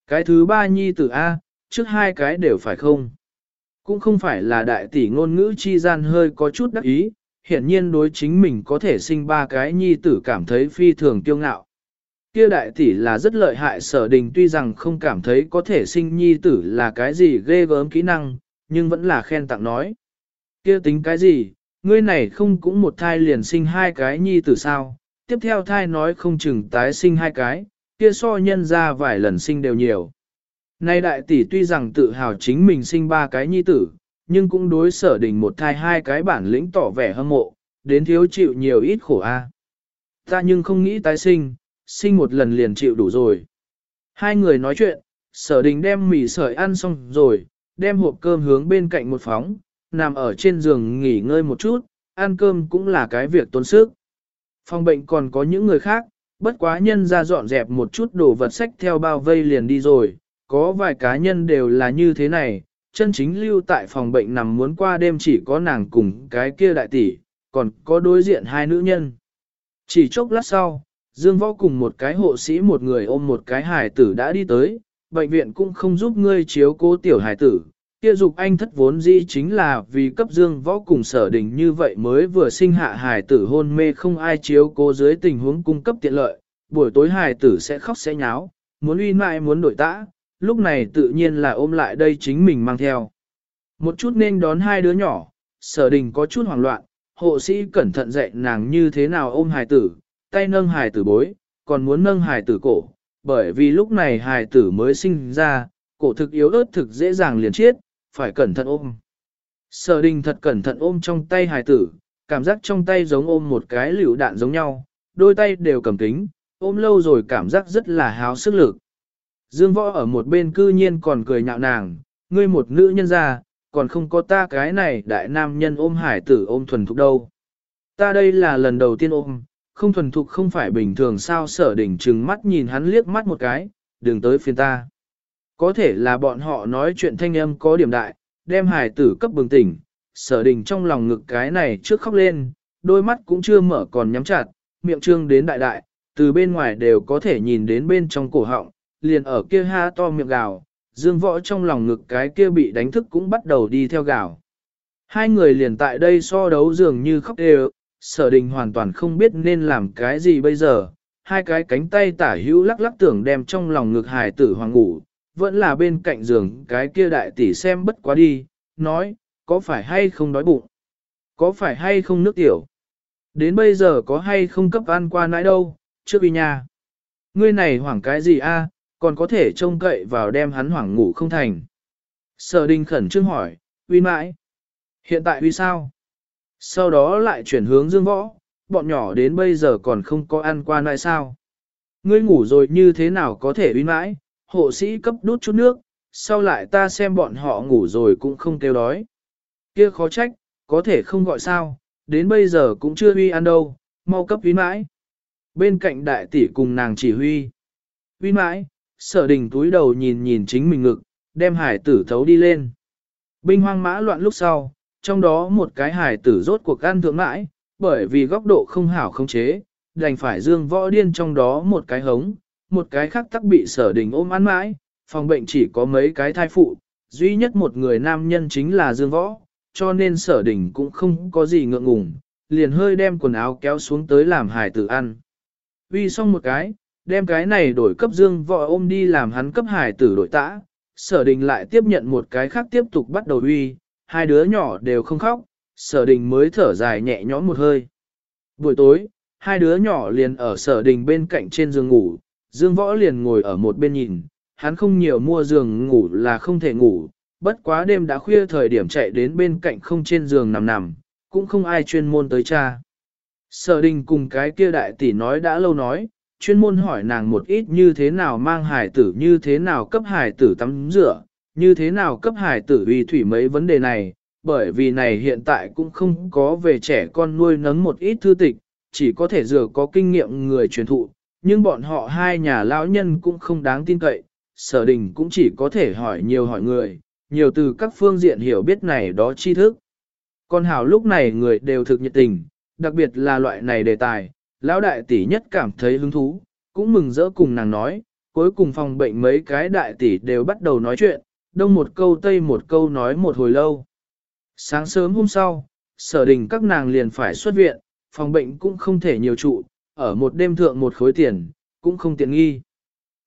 Cái thứ ba nhi tử A, trước hai cái đều phải không? Cũng không phải là đại tỷ ngôn ngữ chi gian hơi có chút đắc ý, hiển nhiên đối chính mình có thể sinh ba cái nhi tử cảm thấy phi thường kiêu ngạo. Kia đại tỷ là rất lợi hại sở đình tuy rằng không cảm thấy có thể sinh nhi tử là cái gì ghê gớm kỹ năng, nhưng vẫn là khen tặng nói. Kia tính cái gì, ngươi này không cũng một thai liền sinh hai cái nhi tử sao, tiếp theo thai nói không chừng tái sinh hai cái, kia so nhân ra vài lần sinh đều nhiều. Nay đại tỷ tuy rằng tự hào chính mình sinh ba cái nhi tử, nhưng cũng đối sở đình một thai hai cái bản lĩnh tỏ vẻ hâm mộ, đến thiếu chịu nhiều ít khổ a. Ta nhưng không nghĩ tái sinh, sinh một lần liền chịu đủ rồi. Hai người nói chuyện, sở đình đem mì sợi ăn xong rồi, đem hộp cơm hướng bên cạnh một phóng, nằm ở trên giường nghỉ ngơi một chút, ăn cơm cũng là cái việc tốn sức. Phòng bệnh còn có những người khác, bất quá nhân ra dọn dẹp một chút đồ vật sách theo bao vây liền đi rồi, có vài cá nhân đều là như thế này, chân chính lưu tại phòng bệnh nằm muốn qua đêm chỉ có nàng cùng cái kia đại tỷ, còn có đối diện hai nữ nhân. Chỉ chốc lát sau, Dương Võ cùng một cái hộ sĩ một người ôm một cái hài tử đã đi tới, bệnh viện cũng không giúp ngươi chiếu cố tiểu hài tử. Kia dục anh thất vốn dĩ chính là vì cấp Dương Võ cùng sở đình như vậy mới vừa sinh hạ hài tử hôn mê không ai chiếu cố dưới tình huống cung cấp tiện lợi, buổi tối hài tử sẽ khóc sẽ nháo, muốn uy mãi muốn đổi tã, lúc này tự nhiên là ôm lại đây chính mình mang theo. Một chút nên đón hai đứa nhỏ, sở đình có chút hoảng loạn, hộ sĩ cẩn thận dạy nàng như thế nào ôm hài tử, tay nâng hài tử bối, còn muốn nâng hài tử cổ, bởi vì lúc này hài tử mới sinh ra, cổ thực yếu ớt thực dễ dàng liền chết, phải cẩn thận ôm. Sở đình thật cẩn thận ôm trong tay hài tử, cảm giác trong tay giống ôm một cái liều đạn giống nhau, đôi tay đều cầm kính, ôm lâu rồi cảm giác rất là háo sức lực. Dương võ ở một bên cư nhiên còn cười nhạo nàng, ngươi một nữ nhân ra, còn không có ta cái này đại nam nhân ôm hải tử ôm thuần thục đâu. Ta đây là lần đầu tiên ôm, không thuần thục không phải bình thường sao sở đỉnh trừng mắt nhìn hắn liếc mắt một cái, đừng tới phiền ta. Có thể là bọn họ nói chuyện thanh âm có điểm đại, đem hải tử cấp bừng tỉnh, sở đình trong lòng ngực cái này trước khóc lên, đôi mắt cũng chưa mở còn nhắm chặt, miệng trương đến đại đại, từ bên ngoài đều có thể nhìn đến bên trong cổ họng, liền ở kia ha to miệng gào, dương võ trong lòng ngực cái kia bị đánh thức cũng bắt đầu đi theo gào. Hai người liền tại đây so đấu dường như khóc đều, sở đình hoàn toàn không biết nên làm cái gì bây giờ, hai cái cánh tay tả hữu lắc lắc tưởng đem trong lòng ngực hài tử hoàng ngủ, vẫn là bên cạnh giường cái kia đại tỷ xem bất quá đi, nói, có phải hay không đói bụng, có phải hay không nước tiểu, đến bây giờ có hay không cấp ăn qua nãi đâu, trước đi nhà. Ngươi này hoảng cái gì a? còn có thể trông cậy vào đem hắn hoảng ngủ không thành. Sở đình khẩn trương hỏi, uy mãi. Hiện tại uy sao? Sau đó lại chuyển hướng dương võ, bọn nhỏ đến bây giờ còn không có ăn qua nãi sao. ngươi ngủ rồi như thế nào có thể uy mãi, hộ sĩ cấp đút chút nước, sau lại ta xem bọn họ ngủ rồi cũng không kêu đói. Kia khó trách, có thể không gọi sao, đến bây giờ cũng chưa huy ăn đâu, mau cấp huy mãi. Bên cạnh đại tỷ cùng nàng chỉ huy. Huy mãi, sở đình túi đầu nhìn nhìn chính mình ngực, đem hải tử thấu đi lên. Binh hoang mã loạn lúc sau, trong đó một cái hải tử rốt cuộc ăn thượng mãi, bởi vì góc độ không hảo không chế, đành phải dương võ điên trong đó một cái hống, một cái khác tắc bị sở đình ôm ăn mãi, phòng bệnh chỉ có mấy cái thai phụ, duy nhất một người nam nhân chính là dương võ, cho nên sở đình cũng không có gì ngượng ngùng, liền hơi đem quần áo kéo xuống tới làm hải tử ăn. Uy xong một cái, đem cái này đổi cấp dương võ ôm đi làm hắn cấp hải tử đổi tã, sở đình lại tiếp nhận một cái khác tiếp tục bắt đầu uy, hai đứa nhỏ đều không khóc, sở đình mới thở dài nhẹ nhõm một hơi. Buổi tối, hai đứa nhỏ liền ở sở đình bên cạnh trên giường ngủ, dương võ liền ngồi ở một bên nhìn, hắn không nhiều mua giường ngủ là không thể ngủ, bất quá đêm đã khuya thời điểm chạy đến bên cạnh không trên giường nằm nằm, cũng không ai chuyên môn tới cha. Sở đình cùng cái kia đại tỷ nói đã lâu nói, chuyên môn hỏi nàng một ít như thế nào mang hài tử như thế nào cấp hài tử tắm rửa, như thế nào cấp hài tử uy thủy mấy vấn đề này, bởi vì này hiện tại cũng không có về trẻ con nuôi nấng một ít thư tịch, chỉ có thể dựa có kinh nghiệm người truyền thụ, nhưng bọn họ hai nhà lão nhân cũng không đáng tin cậy, sở đình cũng chỉ có thể hỏi nhiều hỏi người, nhiều từ các phương diện hiểu biết này đó tri thức. Còn hảo lúc này người đều thực nhiệt tình, đặc biệt là loại này đề tài, lão đại tỷ nhất cảm thấy hứng thú, cũng mừng rỡ cùng nàng nói, cuối cùng phòng bệnh mấy cái đại tỷ đều bắt đầu nói chuyện, đông một câu tây một câu nói một hồi lâu. Sáng sớm hôm sau, sở đình các nàng liền phải xuất viện, phòng bệnh cũng không thể nhiều trụ, ở một đêm thượng một khối tiền, cũng không tiện nghi.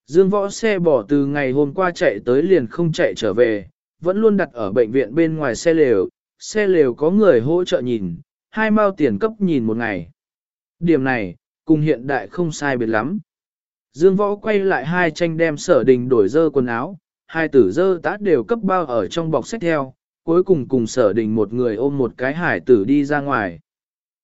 Dương võ xe bỏ từ ngày hôm qua chạy tới liền không chạy trở về, vẫn luôn đặt ở bệnh viện bên ngoài xe lều, xe lều có người hỗ trợ nhìn, hai mao tiền cấp nhìn một ngày. Điểm này, cùng hiện đại không sai biệt lắm. Dương võ quay lại hai tranh đem sở đình đổi dơ quần áo, hai tử dơ tát đều cấp bao ở trong bọc sách theo, cuối cùng cùng sở đình một người ôm một cái hải tử đi ra ngoài.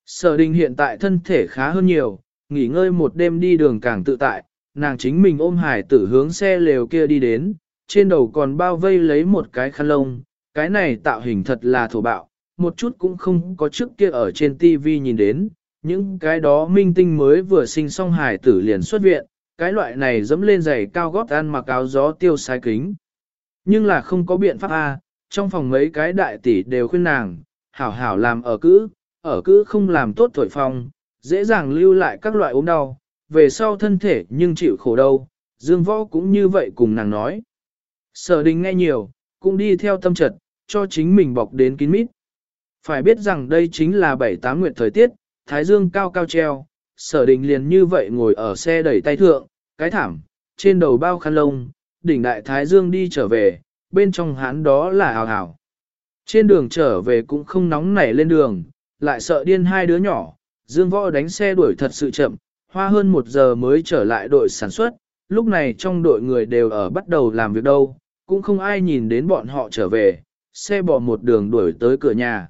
Sở đình hiện tại thân thể khá hơn nhiều, nghỉ ngơi một đêm đi đường càng tự tại, nàng chính mình ôm hải tử hướng xe lều kia đi đến, trên đầu còn bao vây lấy một cái khăn lông, cái này tạo hình thật là thổ bạo, một chút cũng không có trước kia ở trên TV nhìn đến, những cái đó minh tinh mới vừa sinh xong hải tử liền xuất viện, cái loại này dẫm lên giày cao gót ăn mặc áo gió tiêu sai kính. Nhưng là không có biện pháp A, trong phòng mấy cái đại tỷ đều khuyên nàng, hảo hảo làm ở cữ, ở cữ không làm tốt thổi phòng, dễ dàng lưu lại các loại ốm đau, về sau thân thể nhưng chịu khổ đâu, Dương Võ cũng như vậy cùng nàng nói. Sở đình nghe nhiều, cũng đi theo tâm trật, cho chính mình bọc đến kín mít. Phải biết rằng đây chính là bảy tám nguyện thời tiết, thái dương cao cao treo, sở đình liền như vậy ngồi ở xe đẩy tay thượng, cái thảm, trên đầu bao khăn lông, đỉnh đại thái dương đi trở về, bên trong hắn đó là hào hào. Trên đường trở về cũng không nóng nảy lên đường, lại sợ điên hai đứa nhỏ, dương võ đánh xe đuổi thật sự chậm, hoa hơn một giờ mới trở lại đội sản xuất, lúc này trong đội người đều ở bắt đầu làm việc đâu, cũng không ai nhìn đến bọn họ trở về, xe bỏ một đường đuổi tới cửa nhà.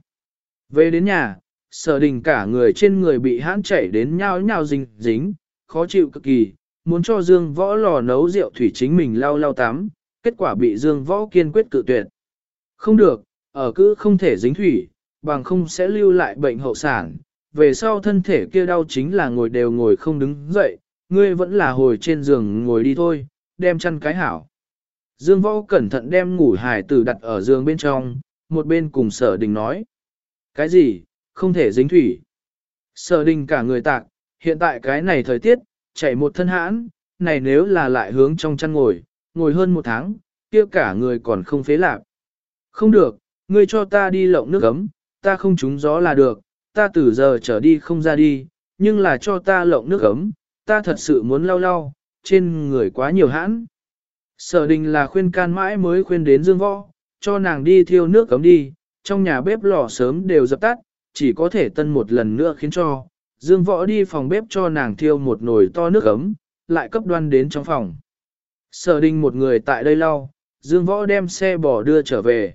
Về đến nhà, sở đình cả người trên người bị hãn chảy đến nhau nhau dính dính, khó chịu cực kỳ, muốn cho Dương Võ lò nấu rượu thủy chính mình lau lau tắm, kết quả bị Dương Võ kiên quyết cự tuyệt. Không được, ở cứ không thể dính thủy, bằng không sẽ lưu lại bệnh hậu sản, về sau thân thể kia đau chính là ngồi đều ngồi không đứng dậy, ngươi vẫn là hồi trên giường ngồi đi thôi, đem chăn cái hảo. Dương Võ cẩn thận đem ngủ hải tử đặt ở giường bên trong, một bên cùng sở đình nói. Cái gì, không thể dính thủy. Sở đình cả người tạc, hiện tại cái này thời tiết, chảy một thân hãn, này nếu là lại hướng trong chăn ngồi, ngồi hơn một tháng, kia cả người còn không phế lạc. Không được, ngươi cho ta đi lộng nước ấm, ta không trúng gió là được, ta từ giờ trở đi không ra đi, nhưng là cho ta lộng nước ấm, ta thật sự muốn lau lau, trên người quá nhiều hãn. Sở đình là khuyên can mãi mới khuyên đến Dương Võ, cho nàng đi thiêu nước cấm đi, trong nhà bếp lò sớm đều dập tắt, chỉ có thể tân một lần nữa khiến cho. Dương Võ đi phòng bếp cho nàng thiêu một nồi to nước ấm, lại cấp đoan đến trong phòng. Sở đình một người tại đây lau, Dương Võ đem xe bò đưa trở về.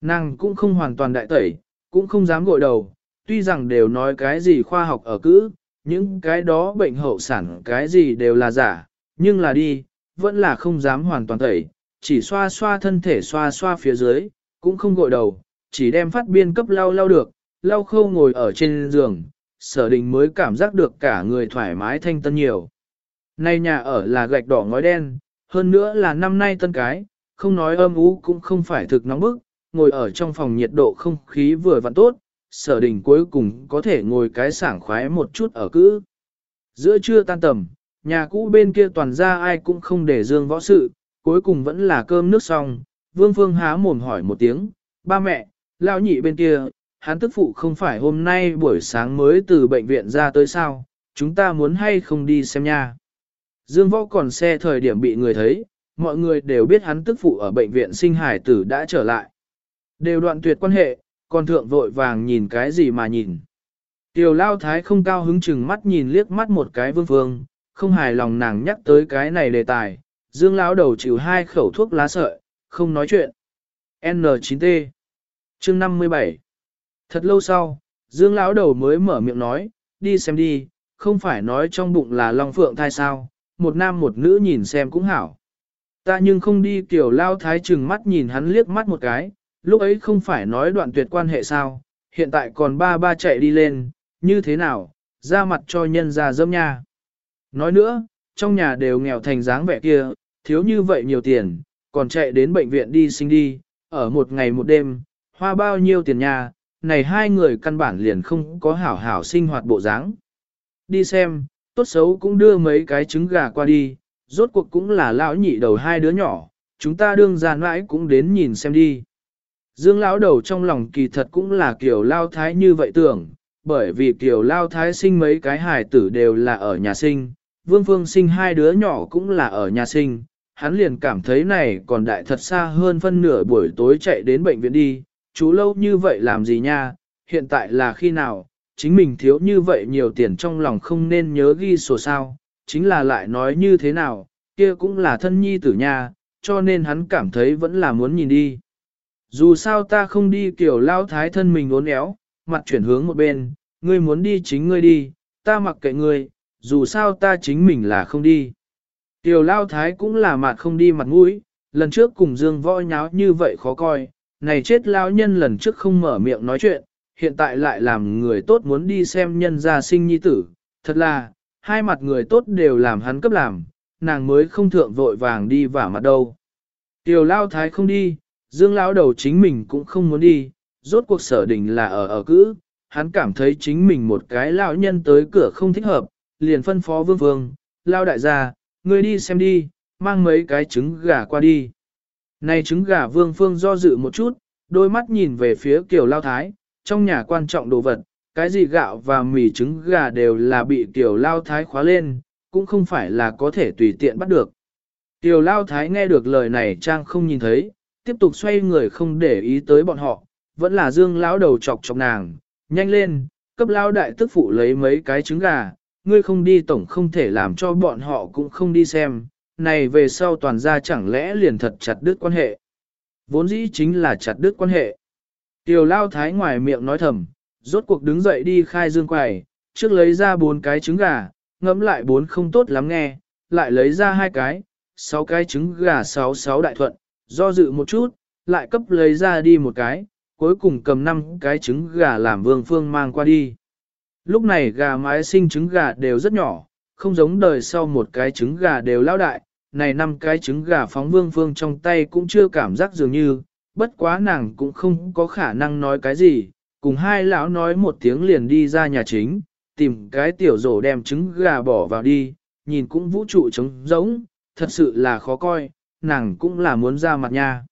Nàng cũng không hoàn toàn đại tẩy, cũng không dám gội đầu, tuy rằng đều nói cái gì khoa học ở cữ, những cái đó bệnh hậu sản cái gì đều là giả, nhưng là đi, vẫn là không dám hoàn toàn tẩy, chỉ xoa xoa thân thể xoa xoa phía dưới, cũng không gội đầu, chỉ đem phát biên cấp lau lau được, lau khâu ngồi ở trên giường, sở đình mới cảm giác được cả người thoải mái thanh tân nhiều. Nay nhà ở là gạch đỏ ngói đen, hơn nữa là năm nay tân cái, không nói âm ú cũng không phải thực nóng bức, ngồi ở trong phòng nhiệt độ không khí vừa vặn tốt, sở đình cuối cùng có thể ngồi cái sảng khoái một chút ở cữ. Giữa trưa tan tầm, nhà cũ bên kia toàn ra ai cũng không để dương võ sự, cuối cùng vẫn là cơm nước xong, Vương Phương há mồm hỏi một tiếng, ba mẹ, lão nhị bên kia, hắn tức phụ không phải hôm nay buổi sáng mới từ bệnh viện ra tới sao, chúng ta muốn hay không đi xem nha. Dương võ còn xe thời điểm bị người thấy, mọi người đều biết hắn tức phụ ở bệnh viện sinh hải tử đã trở lại. Đều đoạn tuyệt quan hệ, còn thượng vội vàng nhìn cái gì mà nhìn. Tiểu lao thái không cao hứng chừng mắt nhìn liếc mắt một cái vương phương, không hài lòng nàng nhắc tới cái này đề tài. Dương lão đầu chịu hai khẩu thuốc lá sợi, không nói chuyện. N9T Chương 57 Thật lâu sau, Dương lão đầu mới mở miệng nói, đi xem đi, không phải nói trong bụng là Long Phượng thai sao, một nam một nữ nhìn xem cũng hảo. Ta nhưng không đi kiểu lao thái chừng mắt nhìn hắn liếc mắt một cái, lúc ấy không phải nói đoạn tuyệt quan hệ sao, hiện tại còn ba ba chạy đi lên, như thế nào, ra mặt cho nhân ra dâm nha. Nói nữa, trong nhà đều nghèo thành dáng vẻ kia, thiếu như vậy nhiều tiền, còn chạy đến bệnh viện đi sinh đi, ở một ngày một đêm, hoa bao nhiêu tiền nhà, này hai người căn bản liền không có hảo hảo sinh hoạt bộ dáng. Đi xem, tốt xấu cũng đưa mấy cái trứng gà qua đi, rốt cuộc cũng là lão nhị đầu hai đứa nhỏ, chúng ta đương giàn mãi cũng đến nhìn xem đi. Dương lão đầu trong lòng kỳ thật cũng là kiểu lao thái như vậy tưởng, bởi vì kiểu lao thái sinh mấy cái hài tử đều là ở nhà sinh, vương phương sinh hai đứa nhỏ cũng là ở nhà sinh, hắn liền cảm thấy này còn đại thật xa hơn phân nửa buổi tối chạy đến bệnh viện đi, chú lâu như vậy làm gì nha, hiện tại là khi nào, chính mình thiếu như vậy nhiều tiền trong lòng không nên nhớ ghi sổ sao, chính là lại nói như thế nào, kia cũng là thân nhi tử nha, cho nên hắn cảm thấy vẫn là muốn nhìn đi. Dù sao ta không đi kiểu lao thái thân mình uốn éo, mặt chuyển hướng một bên, ngươi muốn đi chính ngươi đi, ta mặc kệ ngươi, dù sao ta chính mình là không đi. Tiểu lao thái cũng là mặt không đi mặt mũi, lần trước cùng dương võ nháo như vậy khó coi, này chết lao nhân lần trước không mở miệng nói chuyện, hiện tại lại làm người tốt muốn đi xem nhân gia sinh nhi tử, thật là, hai mặt người tốt đều làm hắn cấp làm, nàng mới không thượng vội vàng đi vả mặt đâu. Tiểu lao thái không đi, dương Lão đầu chính mình cũng không muốn đi, rốt cuộc sở đình là ở ở cữ, hắn cảm thấy chính mình một cái lão nhân tới cửa không thích hợp, liền phân phó vương vương, lao đại gia, ngươi đi xem đi, mang mấy cái trứng gà qua đi. Này trứng gà vương phương do dự một chút, đôi mắt nhìn về phía kiểu lao thái, trong nhà quan trọng đồ vật, cái gì gạo và mì trứng gà đều là bị kiểu lao thái khóa lên, cũng không phải là có thể tùy tiện bắt được. Tiểu lao thái nghe được lời này trang không nhìn thấy, tiếp tục xoay người không để ý tới bọn họ, vẫn là dương lão đầu chọc chọc nàng, nhanh lên, cấp lao đại tức phụ lấy mấy cái trứng gà, ngươi không đi tổng không thể làm cho bọn họ cũng không đi xem, này về sau toàn ra chẳng lẽ liền thật chặt đứt quan hệ. Vốn dĩ chính là chặt đứt quan hệ. Tiểu lao thái ngoài miệng nói thầm, rốt cuộc đứng dậy đi khai dương quầy, trước lấy ra bốn cái trứng gà, ngẫm lại bốn không tốt lắm nghe, lại lấy ra hai cái, sáu cái trứng gà sáu sáu đại thuận, do dự một chút, lại cấp lấy ra đi một cái, cuối cùng cầm năm cái trứng gà làm vương phương mang qua đi. Lúc này gà mái sinh trứng gà đều rất nhỏ, không giống đời sau một cái trứng gà đều lao đại, này năm cái trứng gà phóng vương phương trong tay cũng chưa cảm giác dường như, bất quá nàng cũng không có khả năng nói cái gì, cùng hai lão nói một tiếng liền đi ra nhà chính, tìm cái tiểu rổ đem trứng gà bỏ vào đi, nhìn cũng vũ trụ trống giống, thật sự là khó coi, nàng cũng là muốn ra mặt nha.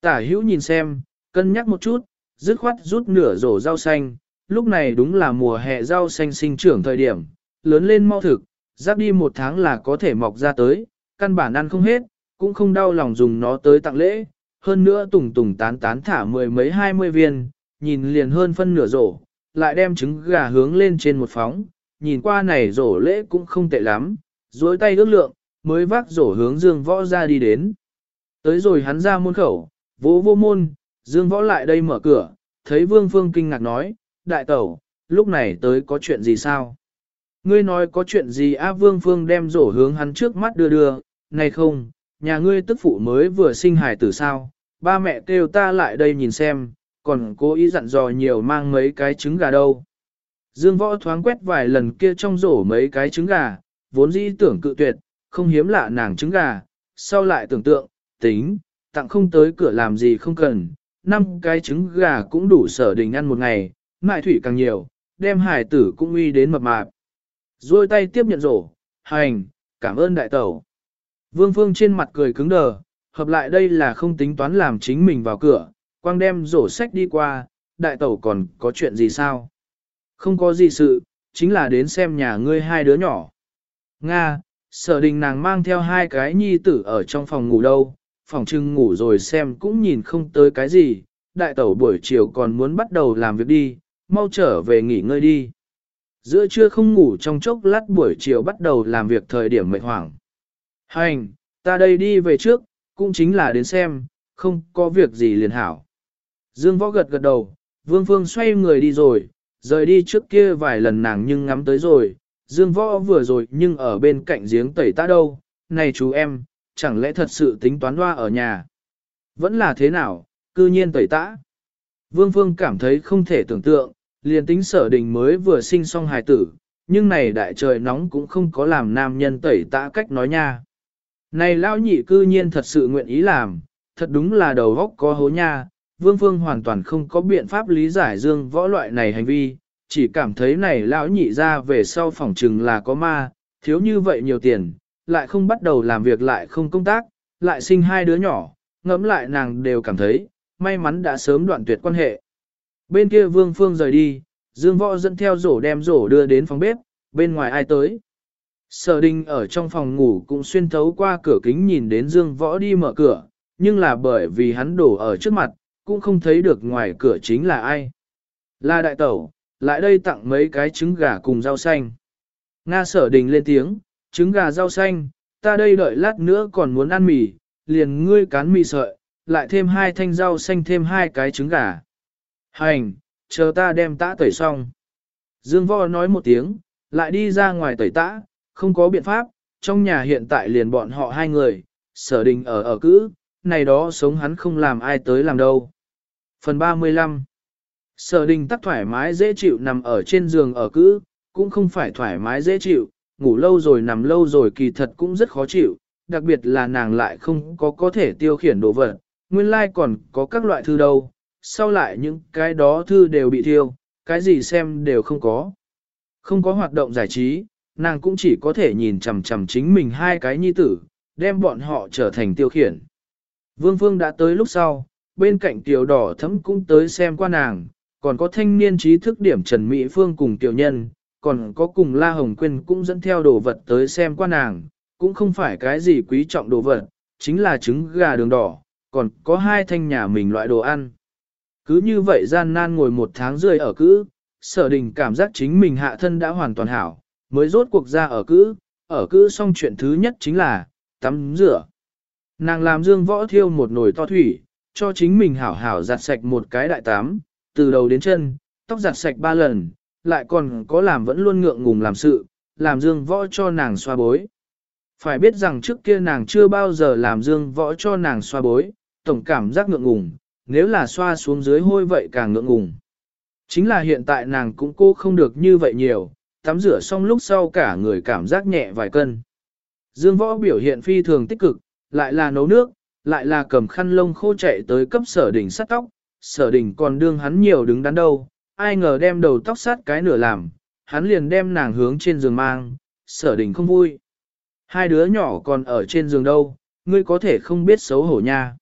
Tả hữu nhìn xem, cân nhắc một chút, dứt khoát rút nửa rổ rau xanh, lúc này đúng là mùa hè rau xanh sinh trưởng thời điểm, lớn lên mau thực, rác đi một tháng là có thể mọc ra tới, căn bản ăn không hết, cũng không đau lòng dùng nó tới tặng lễ, hơn nữa tùng tùng tán tán thả mười mấy hai mươi viên, nhìn liền hơn phân nửa rổ, lại đem trứng gà hướng lên trên một phóng, nhìn qua này rổ lễ cũng không tệ lắm, duỗi tay ước lượng, mới vác rổ hướng dương võ ra đi đến. Tới rồi hắn ra môn khẩu, vỗ vô môn, dương võ lại đây mở cửa, thấy vương phương kinh ngạc nói, đại tẩu, lúc này tới có chuyện gì sao? Ngươi nói có chuyện gì à? Vương Phương đem rổ hướng hắn trước mắt đưa đưa, này không, nhà ngươi tức phụ mới vừa sinh hài tử sao, ba mẹ kêu ta lại đây nhìn xem, còn cố ý dặn dò nhiều mang mấy cái trứng gà đâu. Dương võ thoáng quét vài lần kia trong rổ mấy cái trứng gà, vốn dĩ tưởng cự tuyệt, không hiếm lạ nàng trứng gà, sau lại tưởng tượng, tính, tặng không tới cửa làm gì không cần, năm cái trứng gà cũng đủ sở đình ăn một ngày, mại thủy càng nhiều, đem hải tử cũng uy đến mập mạp. Rồi tay tiếp nhận rổ, hành, cảm ơn đại tẩu. Vương Phương trên mặt cười cứng đờ, hợp lại đây là không tính toán làm chính mình vào cửa, quang đem rổ sách đi qua, đại tẩu còn có chuyện gì sao? Không có gì sự, chính là đến xem nhà ngươi hai đứa nhỏ. Nga, sở đình nàng mang theo hai cái nhi tử ở trong phòng ngủ đâu, phòng trưng ngủ rồi xem cũng nhìn không tới cái gì, đại tẩu buổi chiều còn muốn bắt đầu làm việc đi, mau trở về nghỉ ngơi đi. Giữa trưa không ngủ trong chốc lát buổi chiều bắt đầu làm việc thời điểm mệt hoảng. Hành, ta đây đi về trước, cũng chính là đến xem, không có việc gì liền hảo. Dương võ gật gật đầu, vương phương xoay người đi rồi, rời đi trước kia vài lần nàng nhưng ngắm tới rồi, dương võ vừa rồi nhưng ở bên cạnh giếng tẩy ta đâu, này chú em, chẳng lẽ thật sự tính toán hoa ở nhà? Vẫn là thế nào, cư nhiên tẩy tã. Vương Phương cảm thấy không thể tưởng tượng, liền tính sở đình mới vừa sinh xong hài tử, nhưng này đại trời nóng cũng không có làm nam nhân tẩy tã cách nói nha. Này lão nhị cư nhiên thật sự nguyện ý làm, thật đúng là đầu góc có hố nha, Vương Phương hoàn toàn không có biện pháp lý giải dương võ loại này hành vi, chỉ cảm thấy này lão nhị ra về sau phòng trừng là có ma, thiếu như vậy nhiều tiền, lại không bắt đầu làm việc lại không công tác, lại sinh hai đứa nhỏ, ngẫm lại nàng đều cảm thấy, may mắn đã sớm đoạn tuyệt quan hệ. Bên kia Vương Phương rời đi, Dương Võ dẫn theo rổ đem rổ đưa đến phòng bếp, bên ngoài ai tới. Sở Đình ở trong phòng ngủ cũng xuyên thấu qua cửa kính nhìn đến Dương Võ đi mở cửa, nhưng là bởi vì hắn đổ ở trước mặt, cũng không thấy được ngoài cửa chính là ai. Là đại tẩu, lại đây tặng mấy cái trứng gà cùng rau xanh. Nga sở đình lên tiếng, trứng gà rau xanh, ta đây đợi lát nữa còn muốn ăn mì, liền ngươi cán mì sợi, lại thêm hai thanh rau xanh thêm hai cái trứng gà. Hành, chờ ta đem tã tẩy xong. Dương Võ nói một tiếng, lại đi ra ngoài tẩy tã, không có biện pháp, trong nhà hiện tại liền bọn họ hai người, sở đình ở ở cữ, này đó sống hắn không làm ai tới làm đâu. Phần 35 Sở đình tắc thoải mái dễ chịu nằm ở trên giường ở cữ, cũng không phải thoải mái dễ chịu, ngủ lâu rồi nằm lâu rồi kỳ thật cũng rất khó chịu, đặc biệt là nàng lại không có có thể tiêu khiển đồ vật, nguyên lai like còn có các loại thư đâu, sau lại những cái đó thư đều bị thiêu, cái gì xem đều không có. Không có hoạt động giải trí, nàng cũng chỉ có thể nhìn chằm chằm chính mình hai cái nhi tử, đem bọn họ trở thành tiêu khiển. Vương Phương đã tới lúc sau, bên cạnh tiểu đỏ thấm cũng tới xem qua nàng, còn có thanh niên trí thức điểm Trần Mỹ Phương cùng tiểu nhân, còn có cùng La Hồng Quyên cũng dẫn theo đồ vật tới xem qua nàng, cũng không phải cái gì quý trọng đồ vật, chính là trứng gà đường đỏ, còn có hai thanh nhà mình loại đồ ăn. Cứ như vậy gian nan ngồi một tháng rơi ở cữ, sở đình cảm giác chính mình hạ thân đã hoàn toàn hảo, mới rốt cuộc ra ở cữ, ở cữ xong chuyện thứ nhất chính là, tắm rửa. Nàng làm dương võ thiêu một nồi to thủy, cho chính mình hảo hảo giặt sạch một cái đại tắm, từ đầu đến chân, tóc giặt sạch ba lần, lại còn có làm vẫn luôn ngượng ngùng làm sự, làm dương võ cho nàng xoa bối. Phải biết rằng trước kia nàng chưa bao giờ làm dương võ cho nàng xoa bối, tổng cảm giác ngượng ngùng, nếu là xoa xuống dưới hôi vậy càng ngượng ngùng. Chính là hiện tại nàng cũng cô không được như vậy nhiều, tắm rửa xong lúc sau cả người cảm giác nhẹ vài cân. Dương võ biểu hiện phi thường tích cực, lại là nấu nước, lại là cầm khăn lông khô chạy tới cấp sở đỉnh sắt tóc, sở Đình còn đương hắn nhiều đứng đắn đâu, ai ngờ đem đầu tóc sát cái nửa làm, hắn liền đem nàng hướng trên giường mang, sở Đình không vui. Hai đứa nhỏ còn ở trên giường đâu, ngươi có thể không biết xấu hổ nha.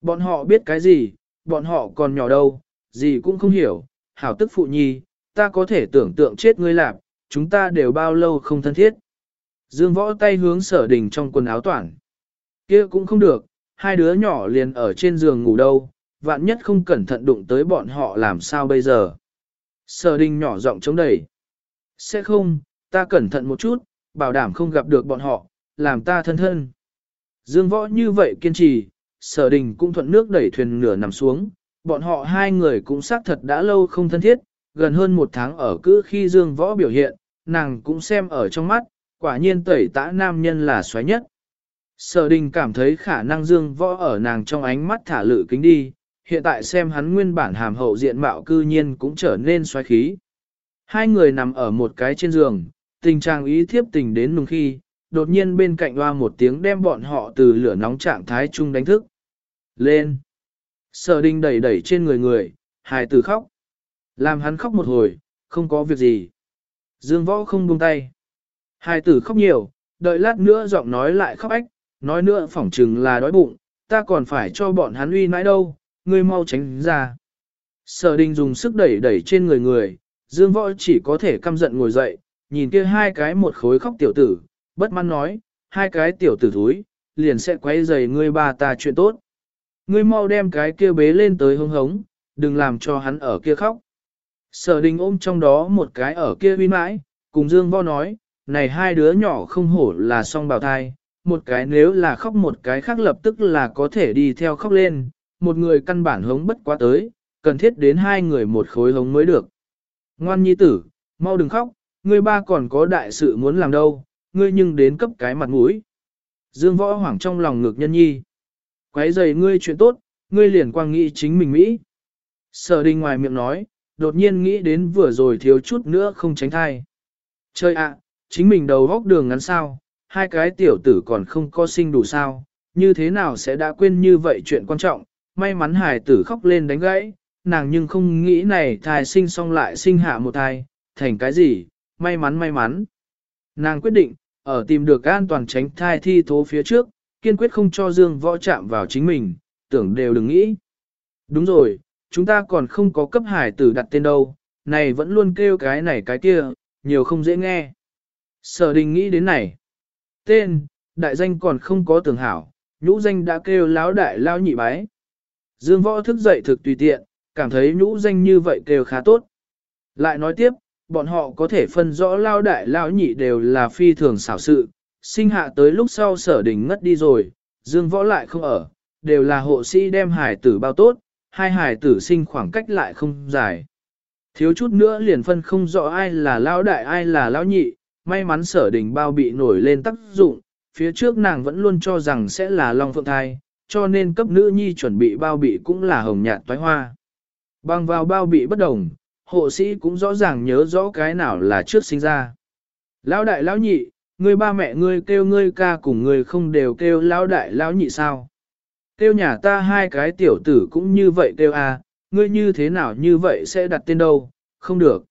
Bọn họ biết cái gì, bọn họ còn nhỏ đâu, gì cũng không hiểu, hảo tức phụ nhi, ta có thể tưởng tượng chết ngươi lạp, chúng ta đều bao lâu không thân thiết. Dương võ tay hướng sở đình trong quần áo toàn. kia cũng không được, hai đứa nhỏ liền ở trên giường ngủ đâu, vạn nhất không cẩn thận đụng tới bọn họ làm sao bây giờ. Sở đình nhỏ giọng chống đẩy. Sẽ không, ta cẩn thận một chút, bảo đảm không gặp được bọn họ, làm ta thân thân. Dương võ như vậy kiên trì, sở đình cũng thuận nước đẩy thuyền nửa nằm xuống, bọn họ hai người cũng xác thật đã lâu không thân thiết, gần hơn một tháng ở cứ khi Dương võ biểu hiện, nàng cũng xem ở trong mắt, quả nhiên tẩy tã nam nhân là xoáy nhất. Sở đình cảm thấy khả năng dương võ ở nàng trong ánh mắt thả lự kính đi, hiện tại xem hắn nguyên bản hàm hậu diện mạo cư nhiên cũng trở nên xoáy khí. Hai người nằm ở một cái trên giường, tình trạng ý thiếp tình đến nung khi, đột nhiên bên cạnh hoa một tiếng đem bọn họ từ lửa nóng trạng thái chung đánh thức. Lên! Sở đình đẩy đẩy trên người người, hài tử khóc. Làm hắn khóc một hồi, không có việc gì. Dương võ không buông tay. Hài tử khóc nhiều, đợi lát nữa giọng nói lại khóc ách, nói nữa phỏng chừng là đói bụng, ta còn phải cho bọn hắn uy nãi đâu, ngươi mau tránh ra. Sở đình dùng sức đẩy đẩy trên người người, dương võ chỉ có thể căm giận ngồi dậy, nhìn kia hai cái một khối khóc tiểu tử, bất mãn nói, hai cái tiểu tử thúi, liền sẽ quay dày ngươi ba ta chuyện tốt. Ngươi mau đem cái kia bế lên tới hống hống, đừng làm cho hắn ở kia khóc. Sở đình ôm trong đó một cái ở kia huy mãi, cùng Dương Võ nói, này hai đứa nhỏ không hổ là song bào thai, một cái nếu là khóc một cái khác lập tức là có thể đi theo khóc lên, một người căn bản hống bất quá tới, cần thiết đến hai người một khối hống mới được. Ngoan nhi tử, mau đừng khóc, ngươi ba còn có đại sự muốn làm đâu, ngươi nhưng đến cấp cái mặt mũi. Dương võ hoảng trong lòng ngược nhân nhi. Quấy giày ngươi chuyện tốt, ngươi liền quang nghĩ chính mình Mỹ. Sở đình ngoài miệng nói, đột nhiên nghĩ đến vừa rồi thiếu chút nữa không tránh thai. Chơi ạ, chính mình đầu góc đường ngắn sao, hai cái tiểu tử còn không có sinh đủ sao, như thế nào sẽ đã quên như vậy chuyện quan trọng, may mắn hài tử khóc lên đánh gãy, nàng nhưng không nghĩ này thai sinh xong lại sinh hạ một thai, thành cái gì, may mắn may mắn. Nàng quyết định, ở tìm được an toàn tránh thai thi thố phía trước, kiên quyết không cho Dương Võ chạm vào chính mình, tưởng đều đừng nghĩ. Đúng rồi, chúng ta còn không có cấp hải tử đặt tên đâu, này vẫn luôn kêu cái này cái kia, nhiều không dễ nghe. Sở đình nghĩ đến này. Tên, đại danh còn không có tưởng hảo, nhũ danh đã kêu láo đại lao nhị bái. Dương võ thức dậy thực tùy tiện, cảm thấy nhũ danh như vậy kêu khá tốt. Lại nói tiếp, bọn họ có thể phân rõ lao đại lao nhị đều là phi thường xảo sự, sinh hạ tới lúc sau sở đình ngất đi rồi, dương võ lại không ở, đều là hộ sĩ đem hải tử bao tốt, hai hải tử sinh khoảng cách lại không dài. Thiếu chút nữa liền phân không rõ ai là lao đại ai là lao nhị, may mắn sở đình bao bị nổi lên tác dụng, phía trước nàng vẫn luôn cho rằng sẽ là long phượng thai, cho nên cấp nữ nhi chuẩn bị bao bị cũng là hồng nhạt toái hoa. Bằng vào bao bị bất đồng, hộ sĩ cũng rõ ràng nhớ rõ cái nào là trước sinh ra. Lão đại lão nhị, ngươi ba mẹ ngươi kêu ngươi ca cùng ngươi không đều kêu lão đại lão nhị sao? Kêu nhà ta hai cái tiểu tử cũng như vậy kêu à, ngươi như thế nào như vậy sẽ đặt tên đâu, không được.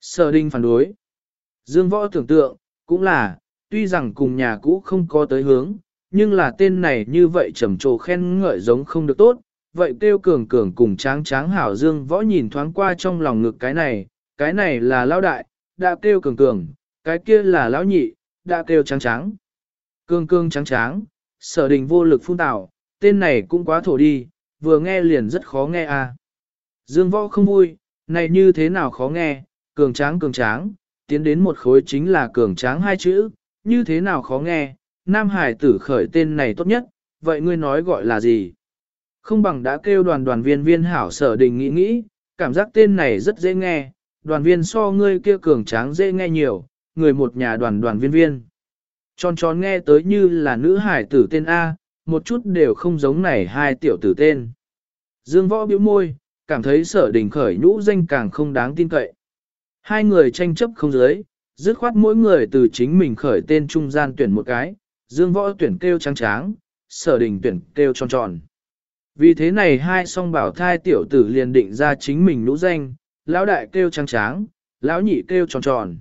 Sở đinh phản đối. Dương võ tưởng tượng, cũng là, tuy rằng cùng nhà cũ không có tới hướng, nhưng là tên này như vậy trầm trồ khen ngợi giống không được tốt, vậy kêu cường cường cùng tráng tráng hảo dương võ nhìn thoáng qua trong lòng ngực cái này, cái này là lão đại, đã kêu cường cường, cái kia là lão nhị, đã kêu tráng tráng. Cường cường tráng tráng, sở đình vô lực phun tạo, tên này cũng quá thổ đi, vừa nghe liền rất khó nghe à. Dương võ không vui, này như thế nào khó nghe, cường tráng cường tráng, tiến đến một khối chính là cường tráng hai chữ, như thế nào khó nghe, Nam Hải tử khởi tên này tốt nhất, vậy ngươi nói gọi là gì? Không bằng đã kêu đoàn đoàn viên viên hảo sở đình nghĩ nghĩ, cảm giác tên này rất dễ nghe, đoàn viên so ngươi kia cường tráng dễ nghe nhiều, người một nhà đoàn đoàn viên viên. Tròn tròn nghe tới như là nữ hải tử tên A, một chút đều không giống này hai tiểu tử tên. Dương võ biểu môi, cảm thấy sở đình khởi nhũ danh càng không đáng tin cậy. Hai người tranh chấp không giới, dứt khoát mỗi người từ chính mình khởi tên trung gian tuyển một cái, dương võ tuyển kêu trắng tráng, sở đình tuyển kêu tròn tròn. Vì thế này hai song bảo thai tiểu tử liền định ra chính mình nũ danh, lão đại kêu trắng tráng, lão nhị kêu tròn tròn.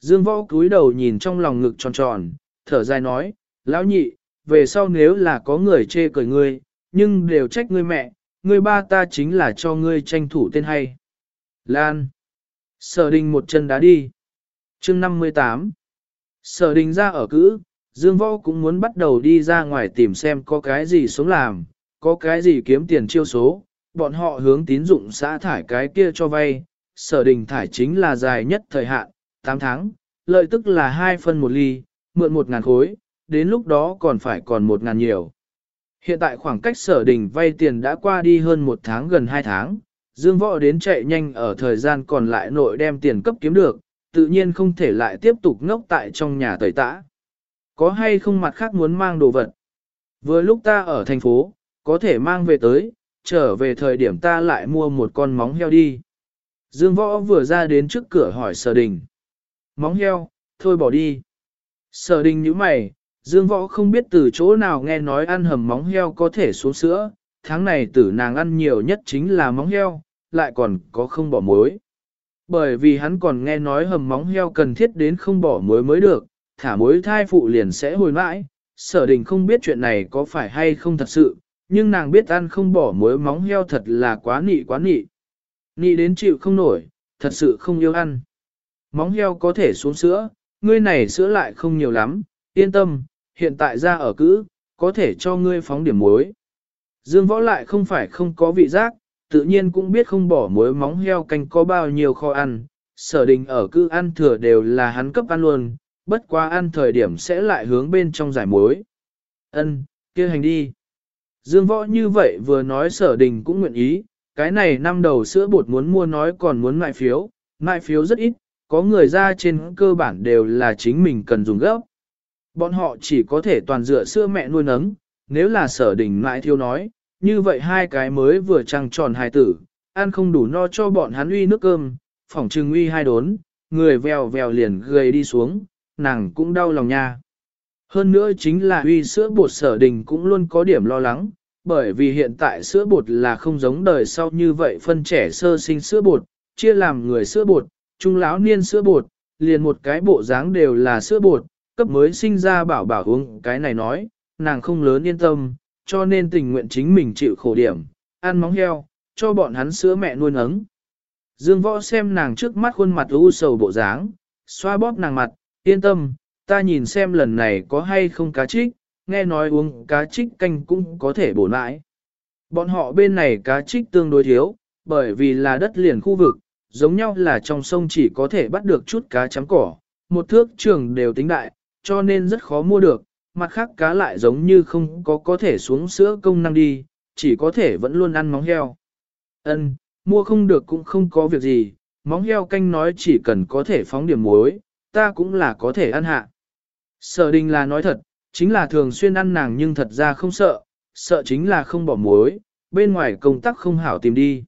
Dương võ cúi đầu nhìn trong lòng ngực tròn tròn, thở dài nói, lão nhị, về sau nếu là có người chê cười ngươi, nhưng đều trách ngươi mẹ, ngươi ba ta chính là cho ngươi tranh thủ tên hay. Lan. Sở đình một chân đá đi. chương 58. Sở đình ra ở cữ, Dương Võ cũng muốn bắt đầu đi ra ngoài tìm xem có cái gì sống làm, có cái gì kiếm tiền chiêu số. Bọn họ hướng tín dụng xã thải cái kia cho vay, sở đình thải chính là dài nhất thời hạn, 8 tháng, lợi tức là 2 phân một ly, mượn 1 ngàn khối, đến lúc đó còn phải còn 1 ngàn nhiều. Hiện tại khoảng cách sở đình vay tiền đã qua đi hơn một tháng gần 2 tháng, Dương Võ đến chạy nhanh ở thời gian còn lại nội đem tiền cấp kiếm được, tự nhiên không thể lại tiếp tục ngốc tại trong nhà tẩy tã. Có hay không mặt khác muốn mang đồ vật? Vừa lúc ta ở thành phố, có thể mang về tới, trở về thời điểm ta lại mua một con móng heo đi. Dương võ vừa ra đến trước cửa hỏi sở đình. Móng heo, thôi bỏ đi. Sở đình như mày, Dương võ không biết từ chỗ nào nghe nói ăn hầm móng heo có thể xuống sữa, tháng này tử nàng ăn nhiều nhất chính là móng heo, lại còn có không bỏ muối. Bởi vì hắn còn nghe nói hầm móng heo cần thiết đến không bỏ muối mới được, thả muối thai phụ liền sẽ hồi mãi. Sở đình không biết chuyện này có phải hay không thật sự, nhưng nàng biết ăn không bỏ muối móng heo thật là quá nị quá nị. Nị đến chịu không nổi, thật sự không yêu ăn. Móng heo có thể xuống sữa, ngươi này sữa lại không nhiều lắm, yên tâm, hiện tại ra ở cữ, có thể cho ngươi phóng điểm muối. Dương võ lại không phải không có vị giác, tự nhiên cũng biết không bỏ muối móng heo canh có bao nhiêu kho ăn, sở đình ở cư ăn thừa đều là hắn cấp ăn luôn, bất quá ăn thời điểm sẽ lại hướng bên trong giải muối. Ân, kia hành đi. Dương võ như vậy vừa nói sở đình cũng nguyện ý, cái này năm đầu sữa bột muốn mua nói còn muốn ngại phiếu, ngại phiếu rất ít, có người ra trên cơ bản đều là chính mình cần dùng gấp. Bọn họ chỉ có thể toàn dựa sữa mẹ nuôi nấng, nếu là sở đình ngại thiếu nói, như vậy hai cái mới vừa trăng tròn hài tử, ăn không đủ no cho bọn hắn uy nước cơm, phỏng trừng uy hai đốn, người vèo vèo liền gầy đi xuống, nàng cũng đau lòng nha. Hơn nữa chính là uy sữa bột sở đình cũng luôn có điểm lo lắng, bởi vì hiện tại sữa bột là không giống đời sau như vậy phân trẻ sơ sinh sữa bột, chia làm người sữa bột, trung lão niên sữa bột, liền một cái bộ dáng đều là sữa bột, cấp mới sinh ra bảo bảo uống cái này nói, nàng không lớn yên tâm, cho nên tình nguyện chính mình chịu khổ điểm, ăn móng heo, cho bọn hắn sữa mẹ nuôi nấng. Dương võ xem nàng trước mắt khuôn mặt u sầu bộ dáng, xoa bóp nàng mặt, yên tâm, ta nhìn xem lần này có hay không cá trích, nghe nói uống cá trích canh cũng có thể bổ lại. Bọn họ bên này cá trích tương đối thiếu, bởi vì là đất liền khu vực, giống nhau là trong sông chỉ có thể bắt được chút cá chấm cỏ, một thước trường đều tính đại, cho nên rất khó mua được, mặt khác cá lại giống như không có có thể xuống sữa công năng đi, chỉ có thể vẫn luôn ăn móng heo. Ân, mua không được cũng không có việc gì, móng heo canh nói chỉ cần có thể phóng điểm muối, ta cũng là có thể ăn hạ. Sở đình là nói thật, chính là thường xuyên ăn nàng nhưng thật ra không sợ, sợ chính là không bỏ muối, bên ngoài công tác không hảo tìm đi.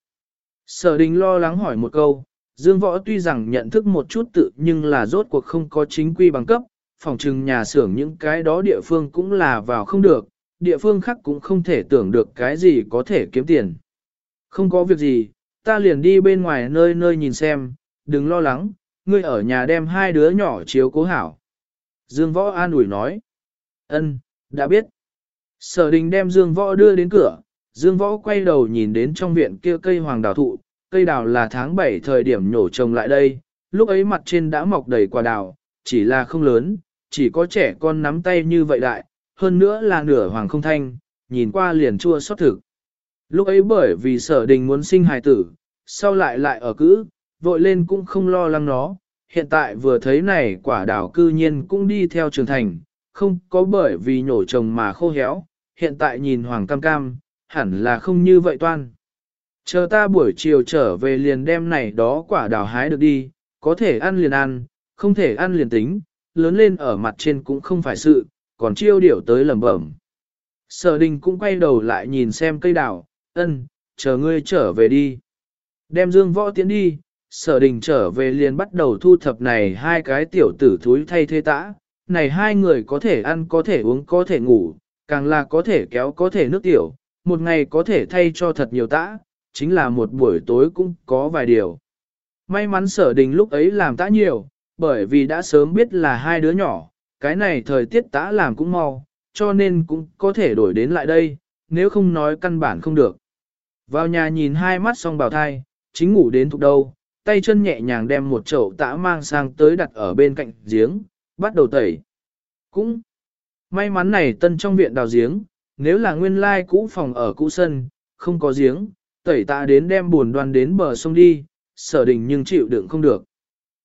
Sở đình lo lắng hỏi một câu, Dương Võ tuy rằng nhận thức một chút tự nhưng là rốt cuộc không có chính quy bằng cấp, phòng trừng nhà xưởng những cái đó địa phương cũng là vào không được, địa phương khác cũng không thể tưởng được cái gì có thể kiếm tiền. Không có việc gì, ta liền đi bên ngoài nơi nơi nhìn xem, đừng lo lắng, ngươi ở nhà đem hai đứa nhỏ chiếu cố hảo. Dương Võ an ủi nói. Ân, đã biết. Sở đình đem Dương Võ đưa đến cửa, Dương Võ quay đầu nhìn đến trong viện kia cây hoàng đào thụ, cây đào là tháng 7 thời điểm nhổ trồng lại đây, lúc ấy mặt trên đã mọc đầy quả đào, chỉ là không lớn, chỉ có trẻ con nắm tay như vậy đại, hơn nữa là nửa hoàng không thanh, nhìn qua liền chua xót thực. Lúc ấy bởi vì sở đình muốn sinh hài tử, sau lại lại ở cữ, vội lên cũng không lo lắng nó, hiện tại vừa thấy này quả đào cư nhiên cũng đi theo trưởng thành, không có bởi vì nhổ trồng mà khô héo, hiện tại nhìn hoàng cam cam, hẳn là không như vậy toan. Chờ ta buổi chiều trở về liền đem này đó quả đào hái được đi, có thể ăn liền ăn, không thể ăn liền tính, lớn lên ở mặt trên cũng không phải sự, còn chiêu điểu tới lẩm bẩm. Sở đình cũng quay đầu lại nhìn xem cây đào, ân, chờ ngươi trở về đi. Đem dương võ tiến đi, sở đình trở về liền bắt đầu thu thập này hai cái tiểu tử thúi thay thế tã. Này hai người có thể ăn có thể uống có thể ngủ, càng là có thể kéo có thể nước tiểu, một ngày có thể thay cho thật nhiều tã, chính là một buổi tối cũng có vài điều. May mắn sở đình lúc ấy làm tã nhiều, bởi vì đã sớm biết là hai đứa nhỏ, cái này thời tiết tã làm cũng mau, cho nên cũng có thể đổi đến lại đây, nếu không nói căn bản không được. Vào nhà nhìn hai mắt xong bảo thai, chính ngủ đến thuộc đâu, tay chân nhẹ nhàng đem một chậu tã mang sang tới đặt ở bên cạnh giếng, bắt đầu tẩy. Cũng may mắn này tân trong viện đào giếng, nếu là nguyên lai cũ phòng ở cũ sân, không có giếng, tẩy tạ đến đem buồn đoan đến bờ sông đi, sở đình nhưng chịu đựng không được.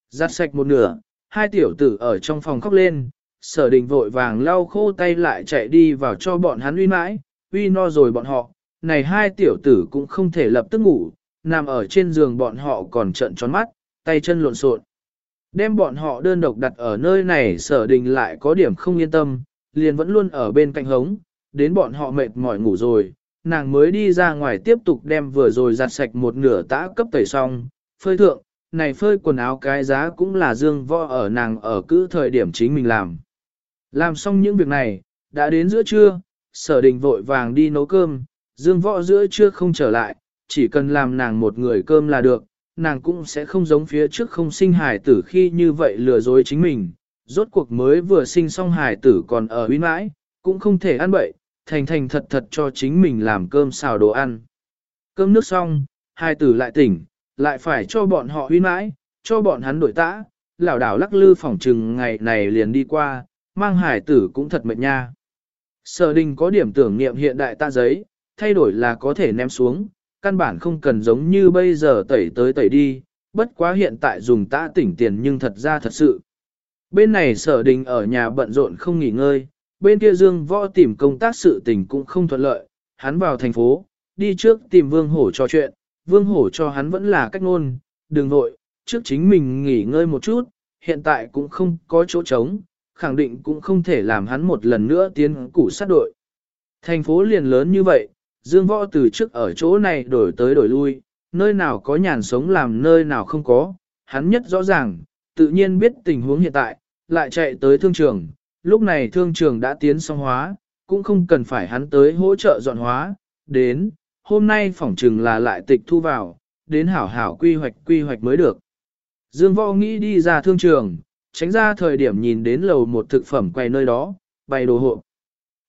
Giặt sạch một nửa, hai tiểu tử ở trong phòng khóc lên, sở đình vội vàng lau khô tay lại chạy đi vào cho bọn hắn uy mãi, uy no rồi bọn họ, này hai tiểu tử cũng không thể lập tức ngủ, nằm ở trên giường bọn họ còn trợn tròn mắt, tay chân lộn xộn. Đem bọn họ đơn độc đặt ở nơi này sở đình lại có điểm không yên tâm, liền vẫn luôn ở bên cạnh hống, đến bọn họ mệt mỏi ngủ rồi, nàng mới đi ra ngoài tiếp tục đem vừa rồi giặt sạch một nửa tã cấp tẩy xong, phơi thượng, này phơi quần áo cái giá cũng là dương võ ở nàng ở cứ thời điểm chính mình làm. Làm xong những việc này, đã đến giữa trưa, sở đình vội vàng đi nấu cơm, dương võ giữa trưa không trở lại, chỉ cần làm nàng một người cơm là được, nàng cũng sẽ không giống phía trước không sinh hài tử khi như vậy lừa dối chính mình. Rốt cuộc mới vừa sinh xong hài tử còn ở uy mãi, cũng không thể ăn bậy, thành thành thật thật cho chính mình làm cơm xào đồ ăn. Cơm nước xong, hài tử lại tỉnh, lại phải cho bọn họ uy mãi, cho bọn hắn đổi tã, lảo đảo lắc lư phỏng trừng ngày này liền đi qua, mang hài tử cũng thật mệt nha. Sở đình có điểm tưởng niệm hiện đại ta giấy, thay đổi là có thể ném xuống, căn bản không cần giống như bây giờ tẩy tới tẩy đi, bất quá hiện tại dùng tã tỉnh tiền nhưng thật ra thật sự. Bên này sở đình ở nhà bận rộn không nghỉ ngơi, bên kia dương võ tìm công tác sự tình cũng không thuận lợi, hắn vào thành phố, đi trước tìm vương hổ cho chuyện, vương hổ cho hắn vẫn là cách ngôn, đừng vội, trước chính mình nghỉ ngơi một chút, hiện tại cũng không có chỗ trống, khẳng định cũng không thể làm hắn một lần nữa tiến củ sát đội. Thành phố liền lớn như vậy, Dương Võ từ trước ở chỗ này đổi tới đổi lui, nơi nào có nhàn sống làm nơi nào không có, hắn nhất rõ ràng, tự nhiên biết tình huống hiện tại, lại chạy tới thương trường, lúc này thương trường đã tiến xong hóa, cũng không cần phải hắn tới hỗ trợ dọn hóa, đến, hôm nay phỏng trừng là lại tịch thu vào, đến hảo hảo quy hoạch quy hoạch mới được. Dương Võ nghĩ đi ra thương trường, tránh ra thời điểm nhìn đến lầu một thực phẩm quay nơi đó, bày đồ hộp.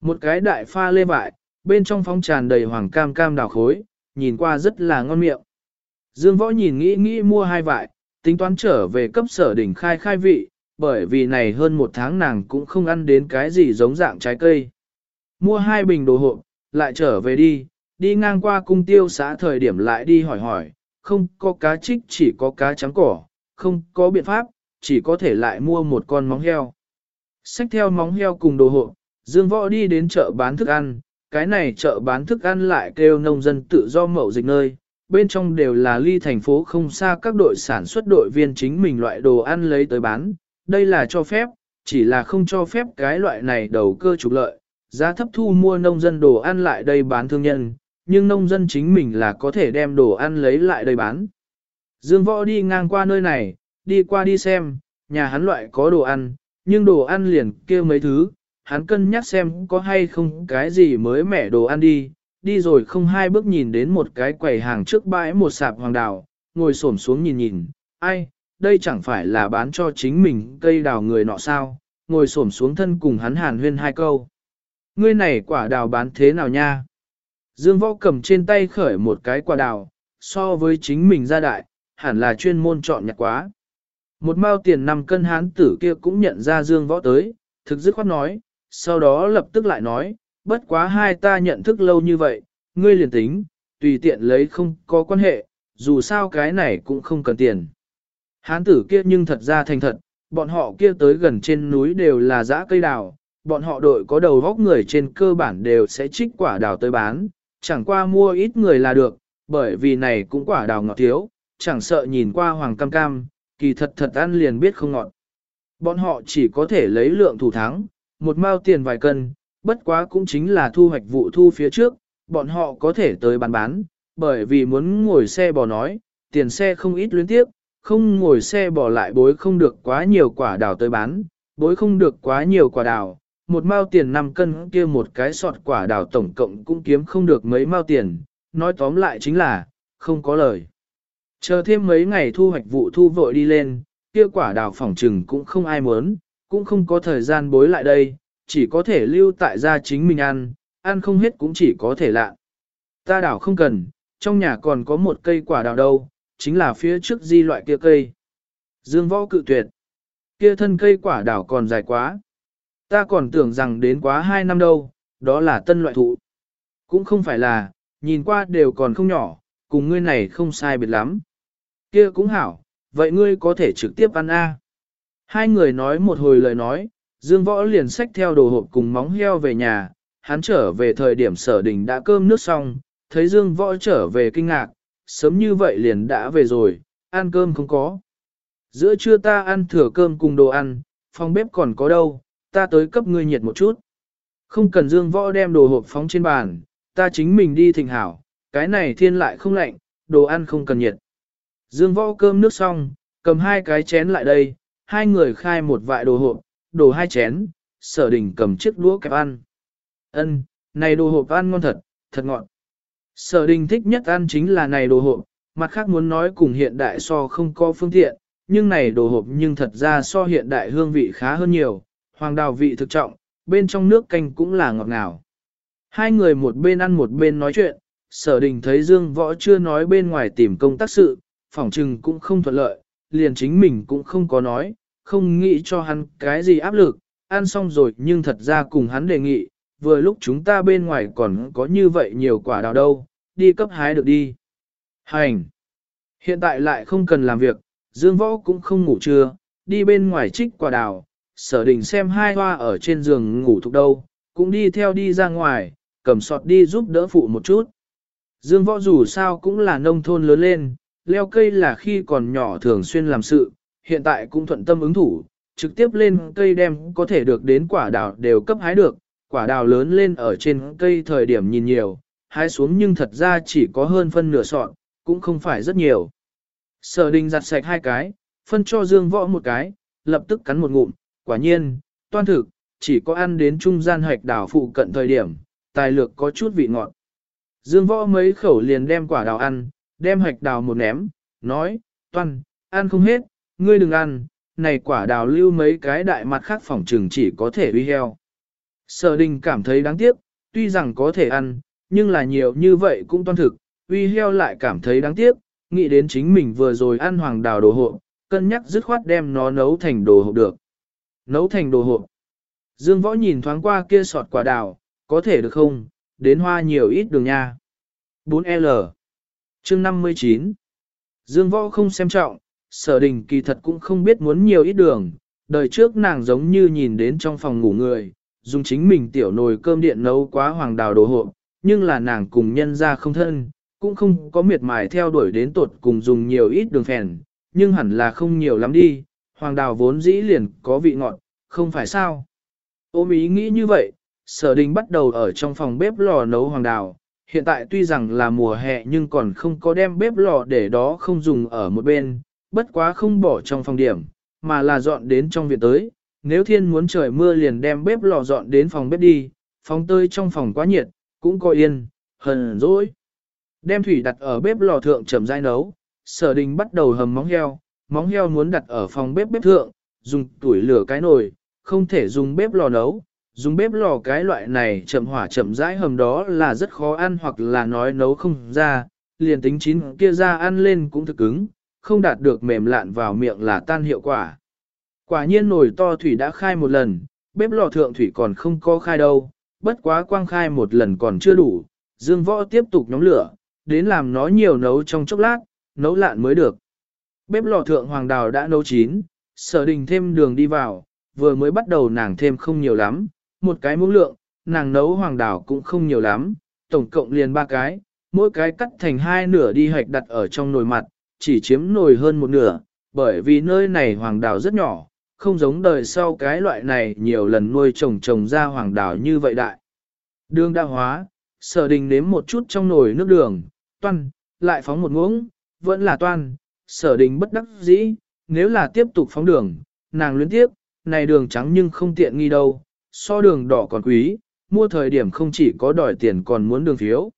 Một cái đại pha lê vại, bên trong phóng tràn đầy hoàng cam cam đào khối, nhìn qua rất là ngon miệng. Dương Võ nhìn nghĩ nghĩ mua hai vại, tính toán trở về cấp sở đỉnh khai khai vị, bởi vì này hơn một tháng nàng cũng không ăn đến cái gì giống dạng trái cây. Mua hai bình đồ hộp, lại trở về đi, đi ngang qua cung tiêu xã thời điểm lại đi hỏi hỏi, không có cá trích chỉ có cá trắng cỏ, không có biện pháp, chỉ có thể lại mua một con móng heo. Xách theo móng heo cùng đồ hộp, Dương Võ đi đến chợ bán thức ăn, cái này chợ bán thức ăn lại kêu nông dân tự do mậu dịch nơi, bên trong đều là ly thành phố không xa các đội sản xuất đội viên chính mình loại đồ ăn lấy tới bán, đây là cho phép, chỉ là không cho phép cái loại này đầu cơ trục lợi, giá thấp thu mua nông dân đồ ăn lại đây bán thương nhân, nhưng nông dân chính mình là có thể đem đồ ăn lấy lại đây bán. Dương Võ đi ngang qua nơi này, đi qua đi xem, nhà hắn loại có đồ ăn, nhưng đồ ăn liền kêu mấy thứ, hắn cân nhắc xem có hay không cái gì mới mẻ đồ ăn đi, đi rồi không hai bước nhìn đến một cái quầy hàng trước bãi một sạp hoàng đào, ngồi xổm xuống nhìn nhìn, ai, đây chẳng phải là bán cho chính mình cây đào người nọ sao, ngồi xổm xuống thân cùng hắn hàn huyên hai câu. Ngươi này quả đào bán thế nào nha? Dương võ cầm trên tay khởi một cái quả đào, so với chính mình gia đại, hẳn là chuyên môn chọn nhặt quá. Một mao tiền năm cân hán tử kia cũng nhận ra Dương võ tới, thực dứt khoát nói, sau đó lập tức lại nói, bất quá hai ta nhận thức lâu như vậy, ngươi liền tính, tùy tiện lấy không có quan hệ, dù sao cái này cũng không cần tiền. Hán tử kia nhưng thật ra thành thật, bọn họ kia tới gần trên núi đều là dã cây đào, bọn họ đội có đầu góc người trên cơ bản đều sẽ trích quả đào tới bán, chẳng qua mua ít người là được, bởi vì này cũng quả đào ngọt thiếu, chẳng sợ nhìn qua hoàng cam cam, kỳ thật thật ăn liền biết không ngọt. Bọn họ chỉ có thể lấy lượng thủ thắng, một mao tiền vài cân, bất quá cũng chính là thu hoạch vụ thu phía trước, bọn họ có thể tới bán bán, bởi vì muốn ngồi xe bò nói, tiền xe không ít luyến tiếp, không ngồi xe bò lại bối không được quá nhiều quả đào tới bán, bối không được quá nhiều quả đào, một mao tiền 5 cân kia một cái sọt quả đào tổng cộng cũng kiếm không được mấy mao tiền, nói tóm lại chính là, không có lời. Chờ thêm mấy ngày thu hoạch vụ thu vội đi lên, kia quả đào phỏng trừng cũng không ai muốn, cũng không có thời gian bối lại đây, chỉ có thể lưu tại gia chính mình ăn, ăn không hết cũng chỉ có thể lạ. Ta đảo không cần, trong nhà còn có một cây quả đào đâu, chính là phía trước di loại kia cây. Dương võ cự tuyệt. Kia thân cây quả đào còn dài quá. Ta còn tưởng rằng đến quá hai năm đâu, đó là tân loại thụ. Cũng không phải là, nhìn qua đều còn không nhỏ, cùng ngươi này không sai biệt lắm. Kia cũng hảo, vậy ngươi có thể trực tiếp ăn a. Hai người nói một hồi lời nói, Dương Võ liền xách theo đồ hộp cùng móng heo về nhà, hắn trở về thời điểm sở đình đã cơm nước xong, thấy Dương Võ trở về kinh ngạc, sớm như vậy liền đã về rồi, ăn cơm không có. Giữa trưa ta ăn thừa cơm cùng đồ ăn, phòng bếp còn có đâu, ta tới cấp ngươi nhiệt một chút. Không cần dương võ đem đồ hộp phóng trên bàn, ta chính mình đi thịnh hảo, cái này thiên lại không lạnh, đồ ăn không cần nhiệt. Dương võ cơm nước xong, cầm hai cái chén lại đây, hai người khai một vại đồ hộp, đồ hai chén, sở đình cầm chiếc đũa kẹp ăn. Ân, này đồ hộp ăn ngon thật, thật ngọt. Sở đình thích nhất ăn chính là này đồ hộp, mặt khác muốn nói cùng hiện đại so không có phương tiện, nhưng này đồ hộp nhưng thật ra so hiện đại hương vị khá hơn nhiều, hoàng đào vị thực trọng, bên trong nước canh cũng là ngọt ngào. Hai người một bên ăn một bên nói chuyện, sở đình thấy Dương Võ chưa nói bên ngoài tìm công tác sự, phỏng trừng cũng không thuận lợi, liền chính mình cũng không có nói, không nghĩ cho hắn cái gì áp lực, ăn xong rồi nhưng thật ra cùng hắn đề nghị, vừa lúc chúng ta bên ngoài còn có như vậy nhiều quả đào đâu, đi cấp hái được đi. Hành! Hiện tại lại không cần làm việc, Dương Võ cũng không ngủ trưa, đi bên ngoài trích quả đào, sở đình xem hai hoa ở trên giường ngủ thuộc đâu, cũng đi theo đi ra ngoài, cầm sọt đi giúp đỡ phụ một chút. Dương Võ dù sao cũng là nông thôn lớn lên, leo cây là khi còn nhỏ thường xuyên làm sự, hiện tại cũng thuận tâm ứng thủ, trực tiếp lên cây đem có thể được đến quả đào đều cấp hái được, quả đào lớn lên ở trên cây thời điểm nhìn nhiều, hái xuống nhưng thật ra chỉ có hơn phân nửa sọn, cũng không phải rất nhiều. Sở đình giặt sạch hai cái, phân cho Dương Võ một cái, lập tức cắn một ngụm, quả nhiên, toan thực, chỉ có ăn đến trung gian hoạch đào phụ cận thời điểm, tài lược có chút vị ngọt. Dương Võ mấy khẩu liền đem quả đào ăn, đem hạch đào một ném, nói, toan, ăn không hết, ngươi đừng ăn, này quả đào lưu mấy cái đại mặt khác phỏng trừng chỉ có thể uy heo. Sở đình cảm thấy đáng tiếc, tuy rằng có thể ăn, nhưng là nhiều như vậy cũng toan thực, uy heo lại cảm thấy đáng tiếc, nghĩ đến chính mình vừa rồi ăn hoàng đào đồ hộ cân nhắc dứt khoát đem nó nấu thành đồ hộp được. Nấu thành đồ hộp. Dương võ nhìn thoáng qua kia sọt quả đào, có thể được không, đến hoa nhiều ít đường nha. 4L chương 59 Dương võ không xem trọng, sở đình kỳ thật cũng không biết muốn nhiều ít đường, đời trước nàng giống như nhìn đến trong phòng ngủ người, dùng chính mình tiểu nồi cơm điện nấu quá hoàng đào đồ hộp, nhưng là nàng cùng nhân ra không thân, cũng không có miệt mài theo đuổi đến tột cùng dùng nhiều ít đường phèn, nhưng hẳn là không nhiều lắm đi, hoàng đào vốn dĩ liền có vị ngọt, không phải sao. Ôm ý nghĩ như vậy, sở đình bắt đầu ở trong phòng bếp lò nấu hoàng đào, hiện tại tuy rằng là mùa hè nhưng còn không có đem bếp lò để đó không dùng ở một bên, bất quá không bỏ trong phòng điểm, mà là dọn đến trong viện tới, nếu thiên muốn trời mưa liền đem bếp lò dọn đến phòng bếp đi, phòng tơi trong phòng quá nhiệt, cũng coi yên, hờn dỗi. Đem thủy đặt ở bếp lò thượng chậm rãi nấu, sở đình bắt đầu hầm móng heo, móng heo muốn đặt ở phòng bếp bếp thượng, dùng tuổi lửa cái nồi, không thể dùng bếp lò nấu. Dùng bếp lò cái loại này chậm hỏa chậm rãi hầm đó là rất khó ăn hoặc là nói nấu không ra, liền tính chín kia ra ăn lên cũng thực cứng, không đạt được mềm lạn vào miệng là tan hiệu quả. Quả nhiên nồi to thủy đã khai một lần, bếp lò thượng thủy còn không có khai đâu, bất quá quang khai một lần còn chưa đủ, dương võ tiếp tục nhóm lửa, đến làm nó nhiều nấu trong chốc lát, nấu lạn mới được. Bếp lò thượng hoàng đào đã nấu chín, sở đình thêm đường đi vào, vừa mới bắt đầu nàng thêm không nhiều lắm, một cái muỗng lượng, nàng nấu hoàng đào cũng không nhiều lắm, tổng cộng liền ba cái, mỗi cái cắt thành hai nửa đi hạch đặt ở trong nồi mặt, chỉ chiếm nồi hơn một nửa, bởi vì nơi này hoàng đào rất nhỏ, không giống đời sau cái loại này nhiều lần nuôi trồng trồng ra hoàng đào như vậy đại. Đường đã hóa, sở đình nếm một chút trong nồi nước đường, toan, lại phóng một muỗng, vẫn là toan, sở đình bất đắc dĩ, nếu là tiếp tục phóng đường, nàng luyến tiếp, này đường trắng nhưng không tiện nghi đâu, so đường đỏ còn quý, mua thời điểm không chỉ có đòi tiền còn muốn đường phiếu.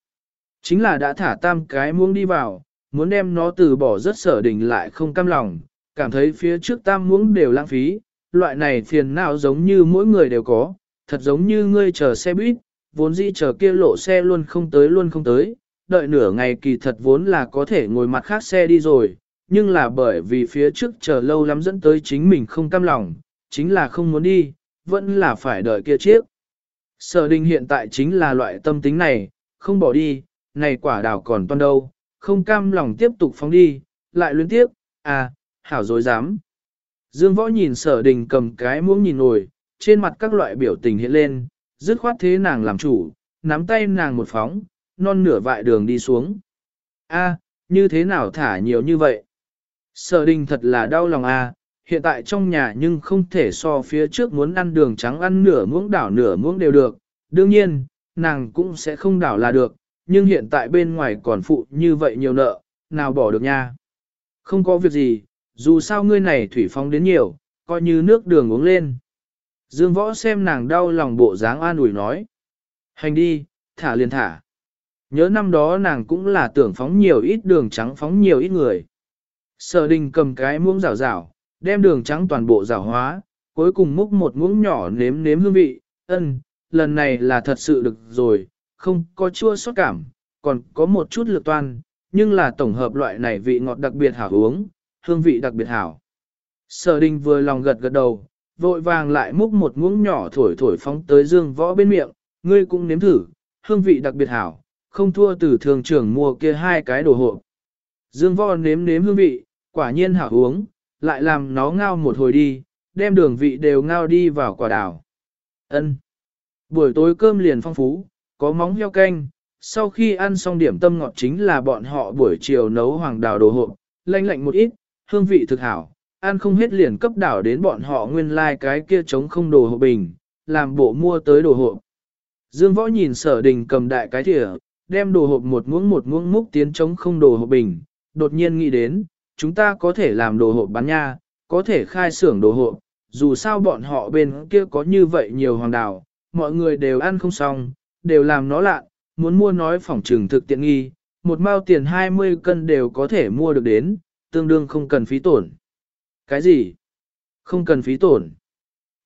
Chính là đã thả tam cái muông đi vào, muốn đem nó từ bỏ rất sở đình lại không cam lòng, cảm thấy phía trước tam muỗng đều lãng phí, loại này phiền não giống như mỗi người đều có, thật giống như ngươi chờ xe buýt, vốn dĩ chờ kia lộ xe luôn không tới luôn không tới, đợi nửa ngày kỳ thật vốn là có thể ngồi mặt khác xe đi rồi, nhưng là bởi vì phía trước chờ lâu lắm dẫn tới chính mình không cam lòng, chính là không muốn đi, vẫn là phải đợi kia chiếc. Sở đình hiện tại chính là loại tâm tính này, không bỏ đi, này quả đào còn toan đâu, không cam lòng tiếp tục phóng đi, lại luyến tiếp, à, hảo dối dám. Dương võ nhìn sở đình cầm cái muỗng nhìn nổi, trên mặt các loại biểu tình hiện lên, dứt khoát thế nàng làm chủ, nắm tay nàng một phóng, non nửa vại đường đi xuống. A, như thế nào thả nhiều như vậy? Sở đình thật là đau lòng à, hiện tại trong nhà nhưng không thể so phía trước muốn ăn đường trắng ăn nửa muỗng đảo nửa muỗng đều được. Đương nhiên, nàng cũng sẽ không đảo là được, nhưng hiện tại bên ngoài còn phụ như vậy nhiều nợ, nào bỏ được nha. Không có việc gì, dù sao ngươi này thủy phong đến nhiều, coi như nước đường uống lên. Dương võ xem nàng đau lòng bộ dáng an ủi nói. Hành đi, thả liền thả. Nhớ năm đó nàng cũng là tưởng phóng nhiều ít đường trắng phóng nhiều ít người. Sở đình cầm cái muỗng rào rào, đem đường trắng toàn bộ rào hóa, cuối cùng múc một muỗng nhỏ nếm nếm hương vị, ân, lần này là thật sự được rồi, không có chua xót cảm, còn có một chút lực toan, nhưng là tổng hợp loại này vị ngọt đặc biệt hảo uống, hương vị đặc biệt hảo. Sở đình vừa lòng gật gật đầu, vội vàng lại múc một muỗng nhỏ thổi thổi phóng tới dương võ bên miệng, ngươi cũng nếm thử, hương vị đặc biệt hảo, không thua từ thường trưởng mua kia hai cái đồ hộp. Dương võ nếm nếm hương vị, quả nhiên hảo uống, lại làm nó ngao một hồi đi, đem đường vị đều ngao đi vào quả đào. Ân. Buổi tối cơm liền phong phú, có móng heo canh, sau khi ăn xong điểm tâm ngọt chính là bọn họ buổi chiều nấu hoàng đào đồ hộp, lanh lạnh một ít, hương vị thực hảo, ăn không hết liền cấp đảo đến bọn họ nguyên lai like cái kia chống không đồ hộp bình, làm bộ mua tới đồ hộp. Dương võ nhìn sở đình cầm đại cái thìa, đem đồ hộp một muỗng một muỗng múc tiến chống không đồ hộp bình, đột nhiên nghĩ đến, chúng ta có thể làm đồ hộp bán nha, có thể khai xưởng đồ hộp, dù sao bọn họ bên kia có như vậy nhiều hoàng đào, mọi người đều ăn không xong, đều làm nó lạ, muốn mua nói phỏng trừng thực tiện nghi, một mao tiền 20 cân đều có thể mua được đến, tương đương không cần phí tổn. Cái gì? Không cần phí tổn.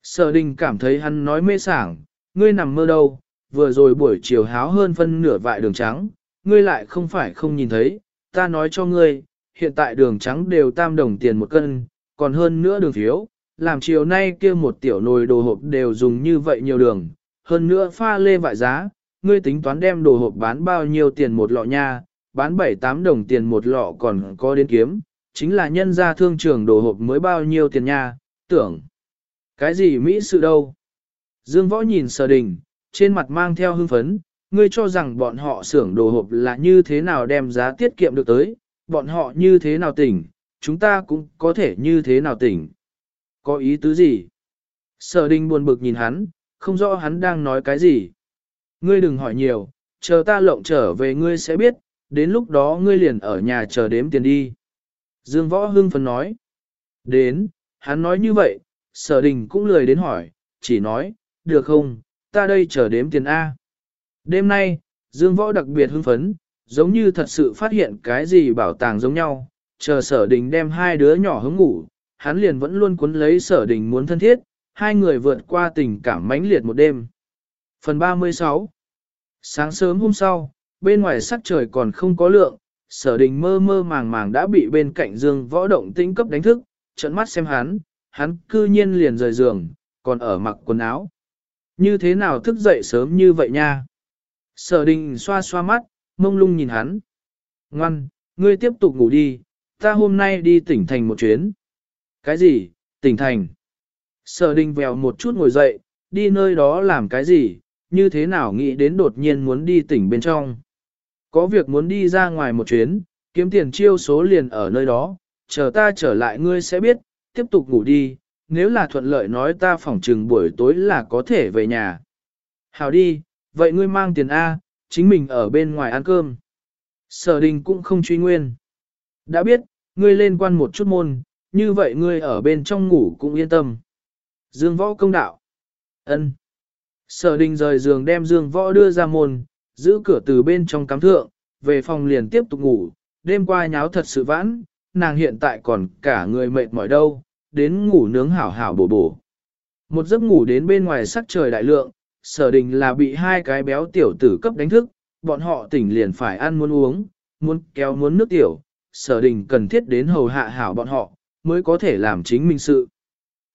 Sở đình cảm thấy hắn nói mê sảng, ngươi nằm mơ đâu, vừa rồi buổi chiều háo hơn phân nửa vại đường trắng, ngươi lại không phải không nhìn thấy, ta nói cho ngươi, hiện tại đường trắng đều tam đồng tiền một cân, còn hơn nữa đường phiếu, làm chiều nay kia một tiểu nồi đồ hộp đều dùng như vậy nhiều đường, hơn nữa pha lê vại giá, ngươi tính toán đem đồ hộp bán bao nhiêu tiền một lọ nha, bán 7-8 đồng tiền một lọ còn có đến kiếm, chính là nhân ra thương trường đồ hộp mới bao nhiêu tiền nha, tưởng. Cái gì Mỹ sự đâu? Dương Võ nhìn sở đình, trên mặt mang theo hưng phấn, ngươi cho rằng bọn họ xưởng đồ hộp là như thế nào đem giá tiết kiệm được tới, bọn họ như thế nào tỉnh, chúng ta cũng có thể như thế nào tỉnh. Có ý tứ gì? Sở đình buồn bực nhìn hắn, không rõ hắn đang nói cái gì. Ngươi đừng hỏi nhiều, chờ ta lộng trở về ngươi sẽ biết, đến lúc đó ngươi liền ở nhà chờ đếm tiền đi. Dương Võ hưng phấn nói. Đến, hắn nói như vậy, sở đình cũng lười đến hỏi, chỉ nói, được không, ta đây chờ đếm tiền A. Đêm nay, Dương Võ đặc biệt hưng phấn, giống như thật sự phát hiện cái gì bảo tàng giống nhau, chờ sở đình đem hai đứa nhỏ hướng ngủ, hắn liền vẫn luôn cuốn lấy sở đình muốn thân thiết, hai người vượt qua tình cảm mãnh liệt một đêm. Phần 36 Sáng sớm hôm sau, bên ngoài sắc trời còn không có lượng, sở đình mơ mơ màng màng đã bị bên cạnh dương võ động tinh cấp đánh thức, trận mắt xem hắn, hắn cư nhiên liền rời giường, còn ở mặc quần áo. Như thế nào thức dậy sớm như vậy nha? Sở đình xoa xoa mắt, mông lung nhìn hắn. Ngoan, ngươi tiếp tục ngủ đi, ta hôm nay đi tỉnh thành một chuyến. Cái gì, tỉnh thành? Sở đình vèo một chút ngồi dậy, đi nơi đó làm cái gì, như thế nào nghĩ đến đột nhiên muốn đi tỉnh bên trong. Có việc muốn đi ra ngoài một chuyến, kiếm tiền chiêu số liền ở nơi đó, chờ ta trở lại ngươi sẽ biết, tiếp tục ngủ đi, nếu là thuận lợi nói ta phỏng trừng buổi tối là có thể về nhà. Hào đi, vậy ngươi mang tiền A, chính mình ở bên ngoài ăn cơm. Sở đình cũng không truy nguyên. Đã biết, ngươi lên quan một chút môn, như vậy ngươi ở bên trong ngủ cũng yên tâm. Dương võ công đạo. ân. Sở đình rời giường đem dương võ đưa ra môn, giữ cửa từ bên trong cắm thượng, về phòng liền tiếp tục ngủ, đêm qua nháo thật sự vãn, nàng hiện tại còn cả người mệt mỏi đâu, đến ngủ nướng hảo hảo bổ bổ. Một giấc ngủ đến bên ngoài sắc trời đại lượng, sở đình là bị hai cái béo tiểu tử cấp đánh thức, bọn họ tỉnh liền phải ăn muốn uống, muốn kéo muốn nước tiểu, sở đình cần thiết đến hầu hạ hảo bọn họ, mới có thể làm chính mình sự.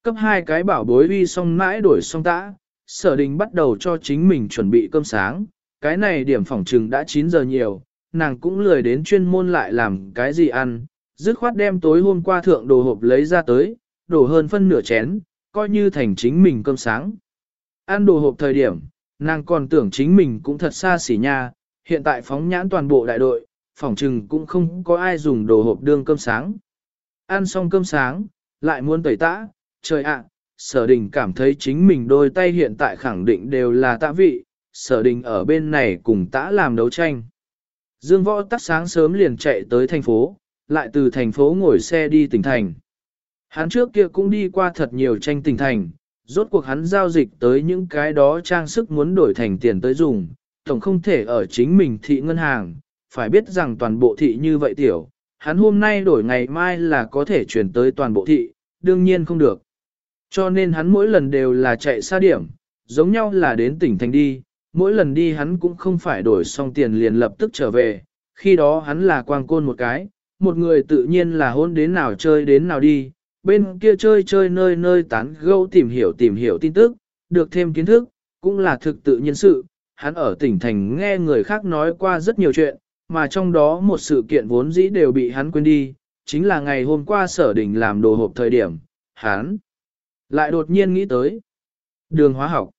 Cấp hai cái bảo bối uy xong mãi đổi xong tã, sở đình bắt đầu cho chính mình chuẩn bị cơm sáng, cái này điểm phỏng trừng đã 9 giờ nhiều, nàng cũng lười đến chuyên môn lại làm cái gì ăn, dứt khoát đem tối hôm qua thượng đồ hộp lấy ra tới, đổ hơn phân nửa chén, coi như thành chính mình cơm sáng. Ăn đồ hộp thời điểm, nàng còn tưởng chính mình cũng thật xa xỉ nha, hiện tại phóng nhãn toàn bộ đại đội, phỏng trừng cũng không có ai dùng đồ hộp đương cơm sáng. Ăn xong cơm sáng, lại muốn tẩy tã, trời ạ, sở đình cảm thấy chính mình đôi tay hiện tại khẳng định đều là tạ vị, sở đình ở bên này cùng tã làm đấu tranh. Dương võ tắt sáng sớm liền chạy tới thành phố, lại từ thành phố ngồi xe đi tỉnh thành. Hắn trước kia cũng đi qua thật nhiều tranh tỉnh thành, rốt cuộc hắn giao dịch tới những cái đó trang sức muốn đổi thành tiền tới dùng, tổng không thể ở chính mình thị ngân hàng, phải biết rằng toàn bộ thị như vậy tiểu, hắn hôm nay đổi ngày mai là có thể chuyển tới toàn bộ thị, đương nhiên không được. Cho nên hắn mỗi lần đều là chạy xa điểm, giống nhau là đến tỉnh thành đi, mỗi lần đi hắn cũng không phải đổi xong tiền liền lập tức trở về, khi đó hắn là quang côn một cái, một người tự nhiên là hôn đến nào chơi đến nào đi, bên kia chơi chơi nơi nơi tán gẫu tìm hiểu tìm hiểu tin tức, được thêm kiến thức, cũng là thực tự nhiên sự. Hắn ở tỉnh thành nghe người khác nói qua rất nhiều chuyện, mà trong đó một sự kiện vốn dĩ đều bị hắn quên đi, chính là ngày hôm qua sở đình làm đồ hộp thời điểm, hắn lại đột nhiên nghĩ tới đường hóa học.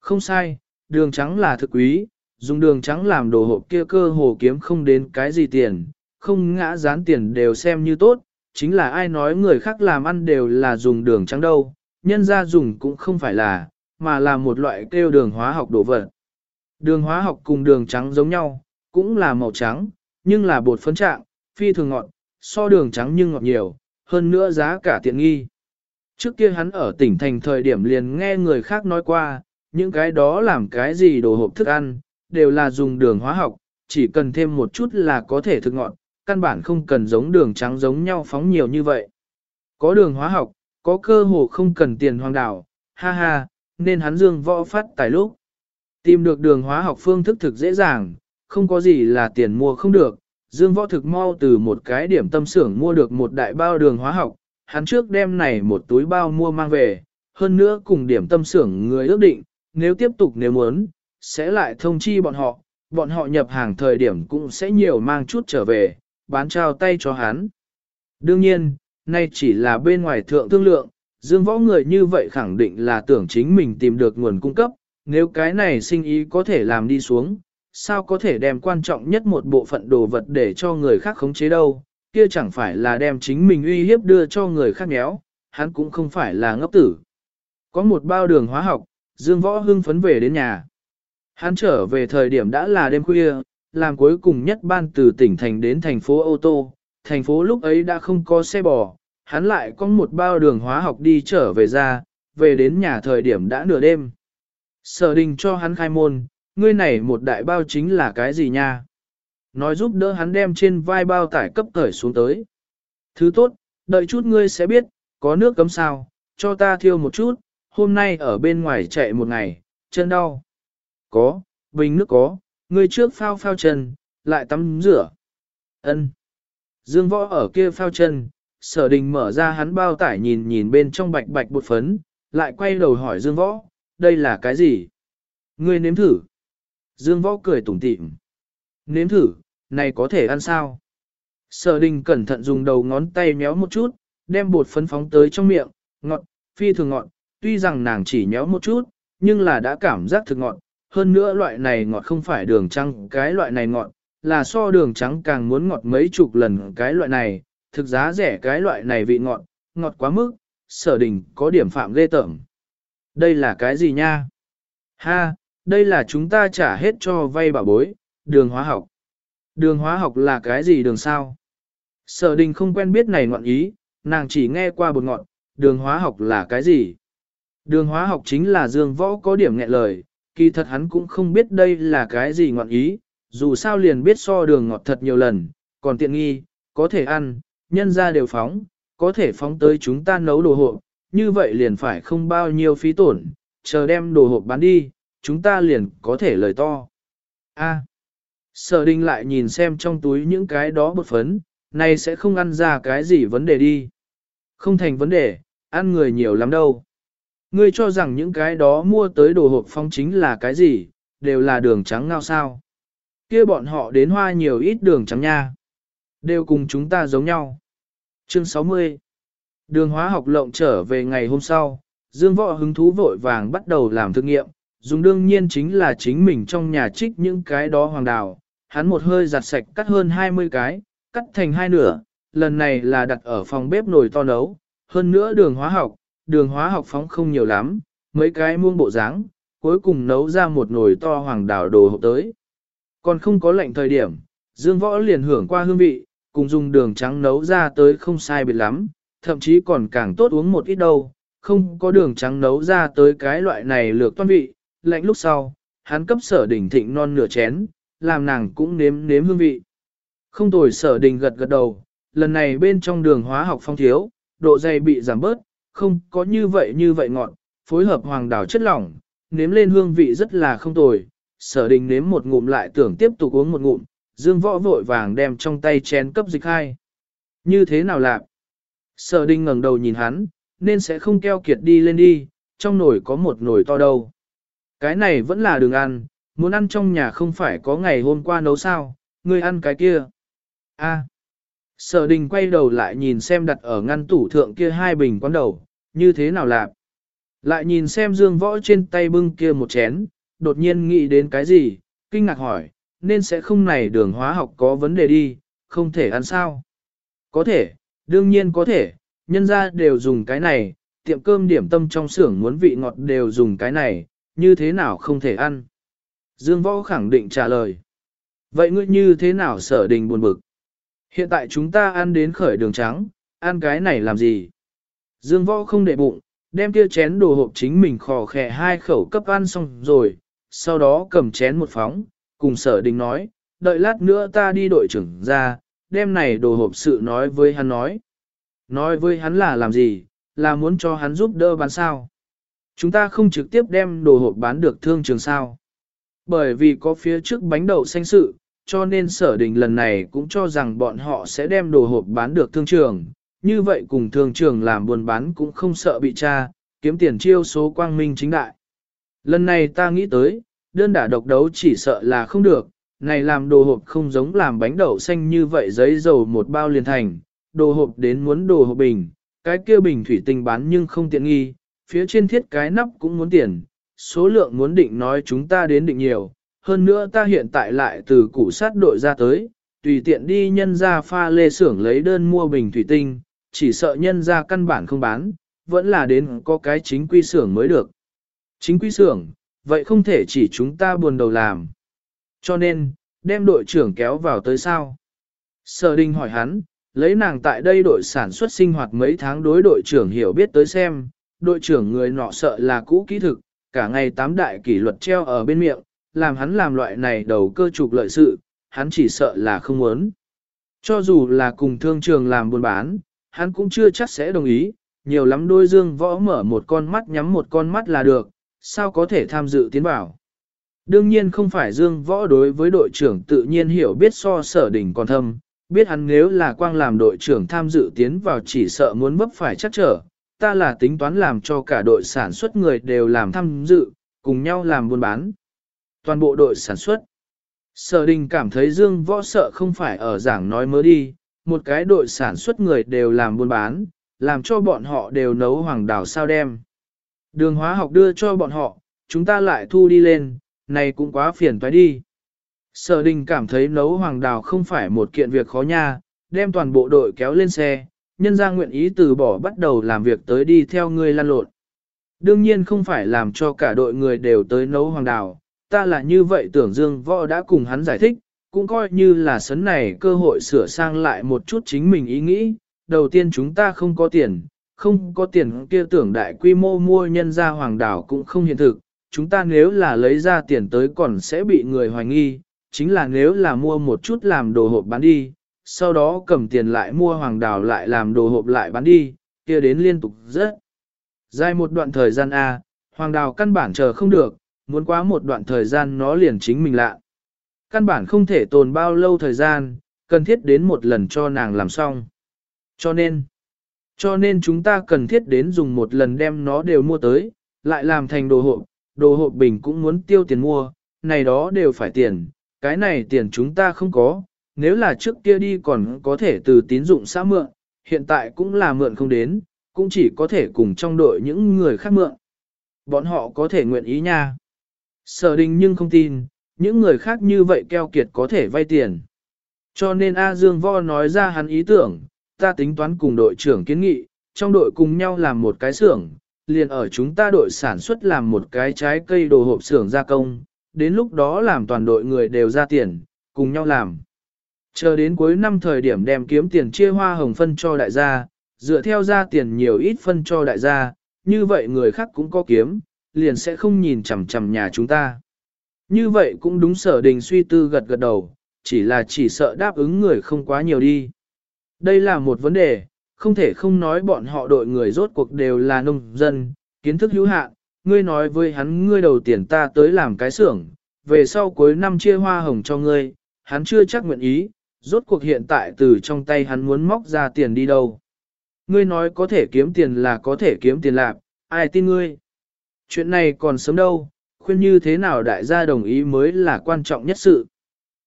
Không sai, đường trắng là thực quý, dùng đường trắng làm đồ hộp kia cơ hồ kiếm không đến cái gì tiền, không ngã dán tiền đều xem như tốt, chính là ai nói người khác làm ăn đều là dùng đường trắng đâu, nhân ra dùng cũng không phải là, mà là một loại kêu đường hóa học đồ vật. Đường hóa học cùng đường trắng giống nhau, cũng là màu trắng, nhưng là bột phấn trạng, phi thường ngọt, so đường trắng nhưng ngọt nhiều, hơn nữa giá cả tiện nghi. Trước kia hắn ở tỉnh thành thời điểm liền nghe người khác nói qua, những cái đó làm cái gì đồ hộp thức ăn, đều là dùng đường hóa học, chỉ cần thêm một chút là có thể thực ngọt, căn bản không cần giống đường trắng giống nhau phóng nhiều như vậy. Có đường hóa học, có cơ hồ không cần tiền hoàng đảo, ha ha, nên hắn dương võ phát tài lúc. Tìm được đường hóa học phương thức thực dễ dàng, không có gì là tiền mua không được. Dương võ thực mau từ một cái điểm tâm xưởng mua được một đại bao đường hóa học, hắn trước đem này một túi bao mua mang về, hơn nữa cùng điểm tâm xưởng người ước định, nếu tiếp tục nếu muốn, sẽ lại thông chi bọn họ, bọn họ nhập hàng thời điểm cũng sẽ nhiều mang chút trở về, bán trao tay cho hắn. Đương nhiên, nay chỉ là bên ngoài thượng thương lượng, dương võ người như vậy khẳng định là tưởng chính mình tìm được nguồn cung cấp, nếu cái này sinh ý có thể làm đi xuống, sao có thể đem quan trọng nhất một bộ phận đồ vật để cho người khác khống chế đâu, kia chẳng phải là đem chính mình uy hiếp đưa cho người khác nhéo? hắn cũng không phải là ngốc tử. Có một bao đường hóa học, Dương Võ hưng phấn về đến nhà. Hắn trở về thời điểm đã là đêm khuya, làm cuối cùng nhất ban từ tỉnh thành đến thành phố ô tô, thành phố lúc ấy đã không có xe bò, hắn lại có một bao đường hóa học đi trở về ra, về đến nhà thời điểm đã nửa đêm. Sở đình cho hắn khai môn, ngươi này một đại bao chính là cái gì nha? Nói giúp đỡ hắn đem trên vai bao tải cấp thời xuống tới. Thứ tốt, đợi chút ngươi sẽ biết, có nước cấm sao, cho ta thiêu một chút, hôm nay ở bên ngoài chạy một ngày, chân đau. Có, bình nước có, ngươi trước phao phao chân, lại tắm rửa. Ân. Dương võ ở kia phao chân, sở đình mở ra hắn bao tải nhìn nhìn bên trong bạch bạch bột phấn, lại quay đầu hỏi Dương võ, đây là cái gì? Ngươi nếm thử. Dương võ cười tủm tỉm. Nếm thử, này có thể ăn sao? Sở đình cẩn thận dùng đầu ngón tay méo một chút, đem bột phấn phóng tới trong miệng, ngọt, phi thường ngọt, tuy rằng nàng chỉ méo một chút, nhưng là đã cảm giác thực ngọt, hơn nữa loại này ngọt không phải đường trắng, cái loại này ngọt, là so đường trắng càng muốn ngọt mấy chục lần cái loại này, thực giá rẻ cái loại này vị ngọt, ngọt quá mức, sở đình có điểm phạm ghê tởm. Đây là cái gì nha? Ha, đây là chúng ta trả hết cho vay bảo bối, đường hóa học. Đường hóa học là cái gì đường sao? Sở đình không quen biết này ngọn ý, nàng chỉ nghe qua bột ngọn, đường hóa học là cái gì? Đường hóa học chính là dương võ có điểm nghẹn lời, kỳ thật hắn cũng không biết đây là cái gì ngọn ý, dù sao liền biết so đường ngọt thật nhiều lần, còn tiện nghi, có thể ăn, nhân ra đều phóng, có thể phóng tới chúng ta nấu đồ hộp, như vậy liền phải không bao nhiêu phí tổn, chờ đem đồ hộp bán đi, chúng ta liền có thể lời to. A. À, sở đình lại nhìn xem trong túi những cái đó bột phấn, này sẽ không ăn ra cái gì vấn đề đi. Không thành vấn đề, ăn người nhiều lắm đâu. Ngươi cho rằng những cái đó mua tới đồ hộp phong chính là cái gì, đều là đường trắng ngao sao. kia bọn họ đến hoa nhiều ít đường trắng nha. Đều cùng chúng ta giống nhau. Chương 60 Đường hóa học lộng trở về ngày hôm sau, Dương Võ hứng thú vội vàng bắt đầu làm thực nghiệm, dùng đương nhiên chính là chính mình trong nhà trích những cái đó hoàng đào. Hắn một hơi giặt sạch cắt hơn 20 cái, cắt thành hai nửa, lần này là đặt ở phòng bếp nồi to nấu, hơn nữa đường hóa học, đường hóa học phóng không nhiều lắm, mấy cái muông bộ dáng, cuối cùng nấu ra một nồi to hoàng đảo đồ hộp tới. Còn không có lệnh thời điểm, Dương Võ liền hưởng qua hương vị, cùng dùng đường trắng nấu ra tới không sai biệt lắm, thậm chí còn càng tốt uống một ít đâu, không có đường trắng nấu ra tới cái loại này lược toan vị, lạnh lúc sau, hắn cấp sở đỉnh thịnh non nửa chén, làm nàng cũng nếm nếm hương vị. Không tồi sở đình gật gật đầu, lần này bên trong đường hóa học phong thiếu, độ dày bị giảm bớt, không có như vậy như vậy ngọn, phối hợp hoàng đảo chất lỏng, nếm lên hương vị rất là không tồi. Sở đình nếm một ngụm lại tưởng tiếp tục uống một ngụm, dương võ vội vàng đem trong tay chén cấp dịch hai. Như thế nào lạc? Sở đình ngẩng đầu nhìn hắn, nên sẽ không keo kiệt đi lên đi, trong nồi có một nồi to đâu. Cái này vẫn là đường ăn, muốn ăn trong nhà không phải có ngày hôm qua nấu sao, ngươi ăn cái kia. A. Sở đình quay đầu lại nhìn xem đặt ở ngăn tủ thượng kia hai bình quán đầu, như thế nào lạ. Lại nhìn xem dương võ trên tay bưng kia một chén, đột nhiên nghĩ đến cái gì, kinh ngạc hỏi, nên sẽ không này đường hóa học có vấn đề đi, không thể ăn sao. Có thể, đương nhiên có thể, nhân ra đều dùng cái này, tiệm cơm điểm tâm trong xưởng muốn vị ngọt đều dùng cái này, như thế nào không thể ăn. Dương võ khẳng định trả lời. Vậy ngươi như thế nào sở đình buồn bực? Hiện tại chúng ta ăn đến khởi đường trắng, ăn cái này làm gì? Dương võ không để bụng, đem kia chén đồ hộp chính mình khò khè hai khẩu cấp ăn xong rồi, sau đó cầm chén một phóng, cùng sở đình nói, đợi lát nữa ta đi đội trưởng ra, đem này đồ hộp sự nói với hắn nói. Nói với hắn là làm gì, là muốn cho hắn giúp đỡ bán sao. Chúng ta không trực tiếp đem đồ hộp bán được thương trường sao. Bởi vì có phía trước bánh đậu xanh sự, cho nên sở đình lần này cũng cho rằng bọn họ sẽ đem đồ hộp bán được thương trường. Như vậy cùng thường trưởng làm buôn bán cũng không sợ bị tra, kiếm tiền chiêu số quang minh chính đại. Lần này ta nghĩ tới, đơn đả độc đấu chỉ sợ là không được, này làm đồ hộp không giống làm bánh đậu xanh như vậy giấy dầu một bao liền thành, đồ hộp đến muốn đồ hộp bình, cái kia bình thủy tinh bán nhưng không tiện nghi, phía trên thiết cái nắp cũng muốn tiền, số lượng muốn định nói chúng ta đến định nhiều, hơn nữa ta hiện tại lại từ củ sát đội ra tới, tùy tiện đi nhân ra pha lê xưởng lấy đơn mua bình thủy tinh, chỉ sợ nhân ra căn bản không bán, vẫn là đến có cái chính quy xưởng mới được. Chính quy xưởng, vậy không thể chỉ chúng ta buồn đầu làm. Cho nên, đem đội trưởng kéo vào tới sao? Sở đình hỏi hắn, lấy nàng tại đây đội sản xuất sinh hoạt mấy tháng đối đội trưởng hiểu biết tới xem, đội trưởng người nọ sợ là cũ kỹ thực, cả ngày tám đại kỷ luật treo ở bên miệng, làm hắn làm loại này đầu cơ trục lợi sự, hắn chỉ sợ là không muốn. Cho dù là cùng thương trường làm buôn bán, hắn cũng chưa chắc sẽ đồng ý, nhiều lắm đôi dương võ mở một con mắt nhắm một con mắt là được, sao có thể tham dự tiến bảo. Đương nhiên không phải dương võ đối với đội trưởng tự nhiên hiểu biết so sở đỉnh còn thâm, biết hắn nếu là quang làm đội trưởng tham dự tiến vào chỉ sợ muốn vấp phải chắc trở, ta là tính toán làm cho cả đội sản xuất người đều làm tham dự, cùng nhau làm buôn bán. Toàn bộ đội sản xuất. Sở đình cảm thấy dương võ sợ không phải ở giảng nói mới đi, một cái đội sản xuất người đều làm buôn bán, làm cho bọn họ đều nấu hoàng đảo sao đem. Đường hóa học đưa cho bọn họ, chúng ta lại thu đi lên, này cũng quá phiền toái đi. Sở đình cảm thấy nấu hoàng đào không phải một kiện việc khó nha, đem toàn bộ đội kéo lên xe, nhân ra nguyện ý từ bỏ bắt đầu làm việc tới đi theo người lan lộn. Đương nhiên không phải làm cho cả đội người đều tới nấu hoàng đào, ta là như vậy tưởng Dương Võ đã cùng hắn giải thích, cũng coi như là sấn này cơ hội sửa sang lại một chút chính mình ý nghĩ. Đầu tiên chúng ta không có tiền, không có tiền kia tưởng đại quy mô mua nhân ra hoàng đảo cũng không hiện thực, chúng ta nếu là lấy ra tiền tới còn sẽ bị người hoài nghi, chính là nếu là mua một chút làm đồ hộp bán đi, sau đó cầm tiền lại mua hoàng đảo lại làm đồ hộp lại bán đi, kia đến liên tục rất. Dài một đoạn thời gian A, hoàng đào căn bản chờ không được, muốn quá một đoạn thời gian nó liền chính mình lạ. Căn bản không thể tồn bao lâu thời gian, cần thiết đến một lần cho nàng làm xong. Cho nên, cho nên chúng ta cần thiết đến dùng một lần đem nó đều mua tới, lại làm thành đồ hộp, đồ hộp bình cũng muốn tiêu tiền mua, này đó đều phải tiền, cái này tiền chúng ta không có, nếu là trước kia đi còn có thể từ tín dụng xã mượn, hiện tại cũng là mượn không đến, cũng chỉ có thể cùng trong đội những người khác mượn. Bọn họ có thể nguyện ý nha. Sở đình nhưng không tin, những người khác như vậy keo kiệt có thể vay tiền. Cho nên A Dương Vo nói ra hắn ý tưởng, ta tính toán cùng đội trưởng kiến nghị, trong đội cùng nhau làm một cái xưởng, liền ở chúng ta đội sản xuất làm một cái trái cây đồ hộp xưởng gia công, đến lúc đó làm toàn đội người đều ra tiền, cùng nhau làm. Chờ đến cuối năm thời điểm đem kiếm tiền chia hoa hồng phân cho đại gia, dựa theo ra tiền nhiều ít phân cho đại gia, như vậy người khác cũng có kiếm, liền sẽ không nhìn chằm chằm nhà chúng ta. Như vậy cũng đúng sở đình suy tư gật gật đầu, chỉ là chỉ sợ đáp ứng người không quá nhiều đi. Đây là một vấn đề, không thể không nói bọn họ đội người rốt cuộc đều là nông dân, kiến thức hữu hạn, ngươi nói với hắn ngươi đầu tiền ta tới làm cái xưởng, về sau cuối năm chia hoa hồng cho ngươi, hắn chưa chắc nguyện ý, rốt cuộc hiện tại từ trong tay hắn muốn móc ra tiền đi đâu. Ngươi nói có thể kiếm tiền là có thể kiếm tiền lạc, ai tin ngươi. Chuyện này còn sớm đâu, khuyên như thế nào đại gia đồng ý mới là quan trọng nhất sự.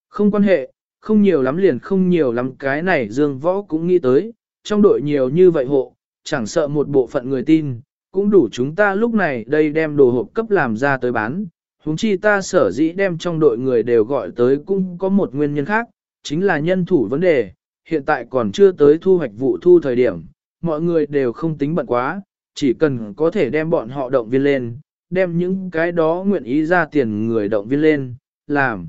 Không quan hệ, không nhiều lắm liền không nhiều lắm cái này Dương Võ cũng nghĩ tới, trong đội nhiều như vậy hộ, chẳng sợ một bộ phận người tin, cũng đủ chúng ta lúc này đây đem đồ hộp cấp làm ra tới bán. Húng chi ta sở dĩ đem trong đội người đều gọi tới cũng có một nguyên nhân khác, chính là nhân thủ vấn đề, hiện tại còn chưa tới thu hoạch vụ thu thời điểm, mọi người đều không tính bận quá, chỉ cần có thể đem bọn họ động viên lên, đem những cái đó nguyện ý ra tiền người động viên lên, làm.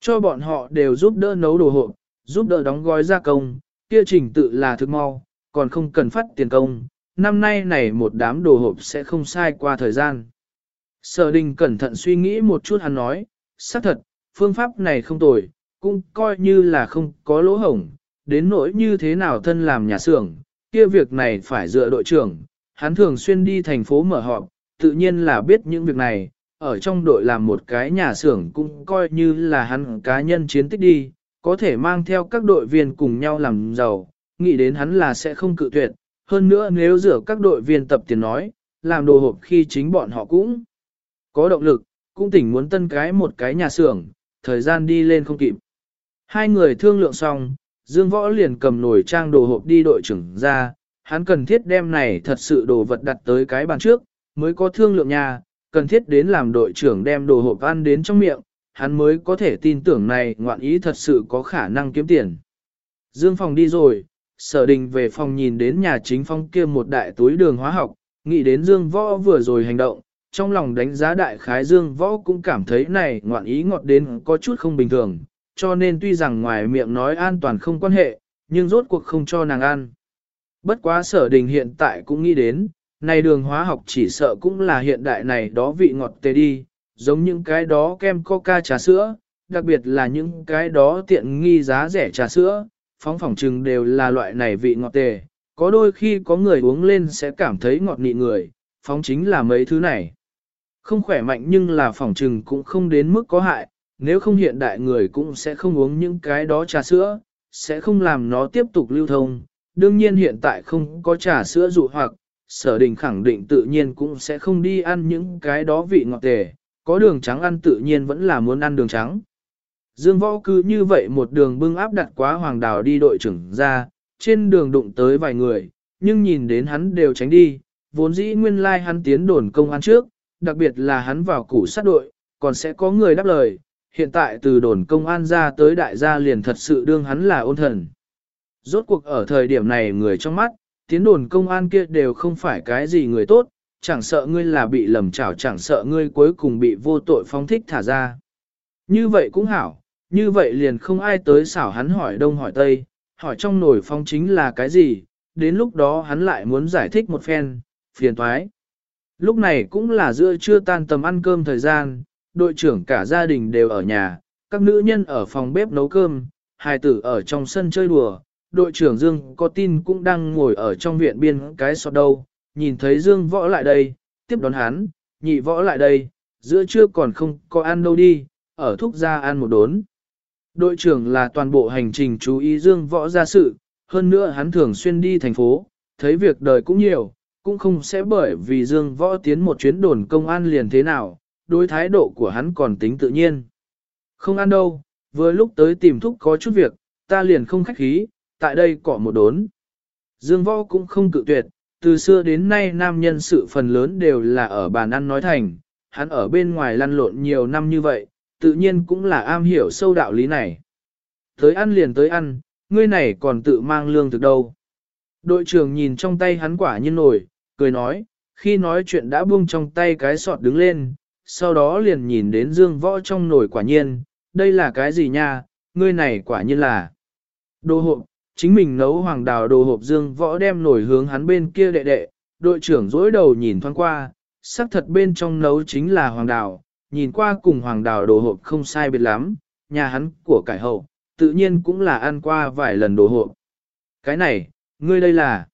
Cho bọn họ đều giúp đỡ nấu đồ hộp, giúp đỡ đóng gói gia công, kia trình tự là thực mau, còn không cần phát tiền công, năm nay này một đám đồ hộp sẽ không sai qua thời gian. Sở đình cẩn thận suy nghĩ một chút hắn nói, xác thật, phương pháp này không tồi, cũng coi như là không có lỗ hổng, đến nỗi như thế nào thân làm nhà xưởng, kia việc này phải dựa đội trưởng, hắn thường xuyên đi thành phố mở họp, tự nhiên là biết những việc này, ở trong đội làm một cái nhà xưởng cũng coi như là hắn cá nhân chiến tích đi, có thể mang theo các đội viên cùng nhau làm giàu, nghĩ đến hắn là sẽ không cự tuyệt, hơn nữa nếu rửa các đội viên tập tiền nói, làm đồ hộp khi chính bọn họ cũng có động lực, cũng tỉnh muốn tân cái một cái nhà xưởng, thời gian đi lên không kịp. Hai người thương lượng xong, Dương Võ liền cầm nồi trang đồ hộp đi đội trưởng ra, hắn cần thiết đem này thật sự đồ vật đặt tới cái bàn trước, mới có thương lượng nhà, cần thiết đến làm đội trưởng đem đồ hộp ăn đến trong miệng, hắn mới có thể tin tưởng này ngoạn ý thật sự có khả năng kiếm tiền. Dương phòng đi rồi, sở đình về phòng nhìn đến nhà chính phong kia một đại túi đường hóa học, nghĩ đến Dương Võ vừa rồi hành động, trong lòng đánh giá đại khái Dương Võ cũng cảm thấy này ngoạn ý ngọt đến có chút không bình thường, cho nên tuy rằng ngoài miệng nói an toàn không quan hệ, nhưng rốt cuộc không cho nàng ăn. Bất quá sở đình hiện tại cũng nghĩ đến, này đường hóa học chỉ sợ cũng là hiện đại này đó vị ngọt tê đi, giống những cái đó kem coca trà sữa, đặc biệt là những cái đó tiện nghi giá rẻ trà sữa, phóng phỏng trừng đều là loại này vị ngọt tề, có đôi khi có người uống lên sẽ cảm thấy ngọt nị người, phóng chính là mấy thứ này. Không khỏe mạnh nhưng là phỏng trừng cũng không đến mức có hại, nếu không hiện đại người cũng sẽ không uống những cái đó trà sữa, sẽ không làm nó tiếp tục lưu thông. Đương nhiên hiện tại không có trà sữa dụ hoặc, sở đình khẳng định tự nhiên cũng sẽ không đi ăn những cái đó vị ngọt tề, có đường trắng ăn tự nhiên vẫn là muốn ăn đường trắng. Dương võ cứ như vậy một đường bưng áp đặt quá hoàng đào đi đội trưởng ra, trên đường đụng tới vài người, nhưng nhìn đến hắn đều tránh đi, vốn dĩ nguyên lai like hắn tiến đồn công an trước, đặc biệt là hắn vào củ sát đội, còn sẽ có người đáp lời, hiện tại từ đồn công an ra tới đại gia liền thật sự đương hắn là ôn thần. Rốt cuộc ở thời điểm này người trong mắt, tiến đồn công an kia đều không phải cái gì người tốt, chẳng sợ ngươi là bị lầm trảo chẳng sợ ngươi cuối cùng bị vô tội phong thích thả ra. Như vậy cũng hảo, như vậy liền không ai tới xảo hắn hỏi đông hỏi tây, hỏi trong nổi phong chính là cái gì, đến lúc đó hắn lại muốn giải thích một phen, phiền toái. Lúc này cũng là giữa trưa tan tầm ăn cơm thời gian, đội trưởng cả gia đình đều ở nhà, các nữ nhân ở phòng bếp nấu cơm, hài tử ở trong sân chơi đùa, đội trưởng Dương có tin cũng đang ngồi ở trong viện biên cái sọt đâu, nhìn thấy Dương võ lại đây, tiếp đón hắn, nhị võ lại đây, giữa trưa còn không có ăn đâu đi, ở thúc ra ăn một đốn. Đội trưởng là toàn bộ hành trình chú ý Dương võ ra sự, hơn nữa hắn thường xuyên đi thành phố, thấy việc đời cũng nhiều, cũng không sẽ bởi vì Dương võ tiến một chuyến đồn công an liền thế nào, đối thái độ của hắn còn tính tự nhiên. Không ăn đâu, vừa lúc tới tìm thúc có chút việc, ta liền không khách khí, tại đây cọ một đốn. Dương võ cũng không cự tuyệt, từ xưa đến nay nam nhân sự phần lớn đều là ở bàn ăn nói thành, hắn ở bên ngoài lăn lộn nhiều năm như vậy, tự nhiên cũng là am hiểu sâu đạo lý này. Tới ăn liền tới ăn, ngươi này còn tự mang lương thực đâu. Đội trưởng nhìn trong tay hắn quả nhiên nổi, cười nói, khi nói chuyện đã buông trong tay cái sọt đứng lên, sau đó liền nhìn đến dương võ trong nồi quả nhiên, đây là cái gì nha, ngươi này quả nhiên là đồ hộp, chính mình nấu hoàng đào đồ hộp dương võ đem nổi hướng hắn bên kia đệ đệ, đội trưởng dối đầu nhìn thoáng qua, xác thật bên trong nấu chính là hoàng đào, nhìn qua cùng hoàng đào đồ hộp không sai biệt lắm, nhà hắn của cải hậu, tự nhiên cũng là ăn qua vài lần đồ hộp. Cái này, ngươi đây là...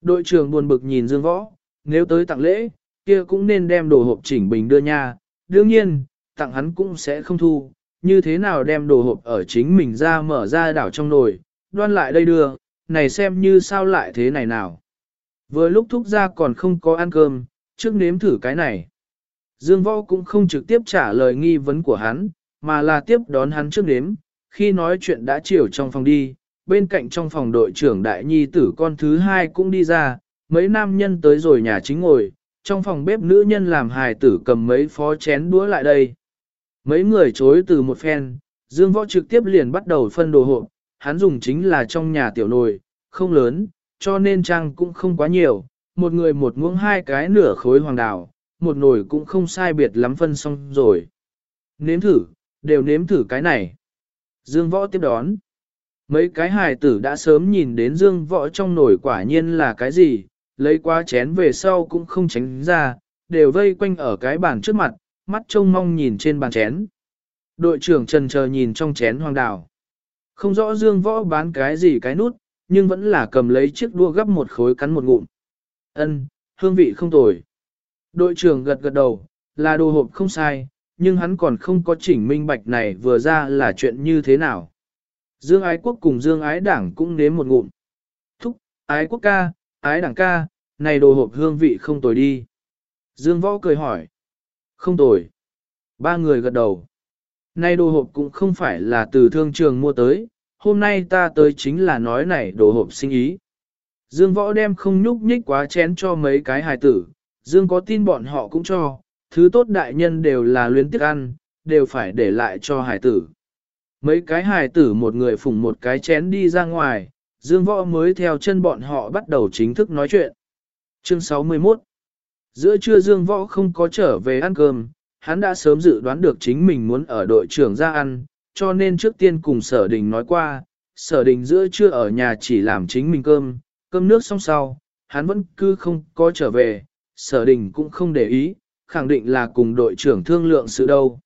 Đội trưởng buồn bực nhìn Dương Võ, nếu tới tặng lễ, kia cũng nên đem đồ hộp chỉnh bình đưa nha, đương nhiên, tặng hắn cũng sẽ không thu, như thế nào đem đồ hộp ở chính mình ra mở ra đảo trong nồi, đoan lại đây đưa, này xem như sao lại thế này nào. Vừa lúc thúc ra còn không có ăn cơm, trước nếm thử cái này. Dương Võ cũng không trực tiếp trả lời nghi vấn của hắn, mà là tiếp đón hắn trước nếm, khi nói chuyện đã chiều trong phòng đi, bên cạnh trong phòng đội trưởng đại nhi tử con thứ hai cũng đi ra, mấy nam nhân tới rồi nhà chính ngồi, trong phòng bếp nữ nhân làm hài tử cầm mấy phó chén đũa lại đây. Mấy người chối từ một phen, Dương Võ trực tiếp liền bắt đầu phân đồ hộp, hắn dùng chính là trong nhà tiểu nồi, không lớn, cho nên trang cũng không quá nhiều, một người một muỗng hai cái nửa khối hoàng đào, một nồi cũng không sai biệt lắm phân xong rồi. Nếm thử, đều nếm thử cái này. Dương Võ tiếp đón. Mấy cái hài tử đã sớm nhìn đến Dương Võ trong nồi quả nhiên là cái gì, lấy qua chén về sau cũng không tránh ra, đều vây quanh ở cái bàn trước mặt, mắt trông mong nhìn trên bàn chén. Đội trưởng trần chờ nhìn trong chén hoàng đào. Không rõ Dương Võ bán cái gì cái nút, nhưng vẫn là cầm lấy chiếc đua gấp một khối cắn một ngụm. Ân, hương vị không tồi. Đội trưởng gật gật đầu, là đồ hộp không sai, nhưng hắn còn không có chỉnh minh bạch này vừa ra là chuyện như thế nào. Dương ái quốc cùng Dương ái đảng cũng nếm một ngụm. Thúc, ái quốc ca, ái đảng ca, này đồ hộp hương vị không tồi đi. Dương võ cười hỏi. Không tồi. Ba người gật đầu nay đồ hộp cũng không phải là từ thương trường mua tới, hôm nay ta tới chính là nói này đồ hộp sinh ý. Dương võ đem không nhúc nhích quá chén cho mấy cái hài tử, Dương có tin bọn họ cũng cho, thứ tốt đại nhân đều là luyến tiếc ăn, đều phải để lại cho hài tử. Mấy cái hài tử một người phủng một cái chén đi ra ngoài, Dương võ mới theo chân bọn họ bắt đầu chính thức nói chuyện. Chương 61 Giữa trưa Dương võ không có trở về ăn cơm, hắn đã sớm dự đoán được chính mình muốn ở đội trưởng ra ăn, cho nên trước tiên cùng sở đình nói qua, sở đình giữa trưa ở nhà chỉ làm chính mình cơm, cơm nước xong sau, hắn vẫn cứ không có trở về, sở đình cũng không để ý, khẳng định là cùng đội trưởng thương lượng sự đâu.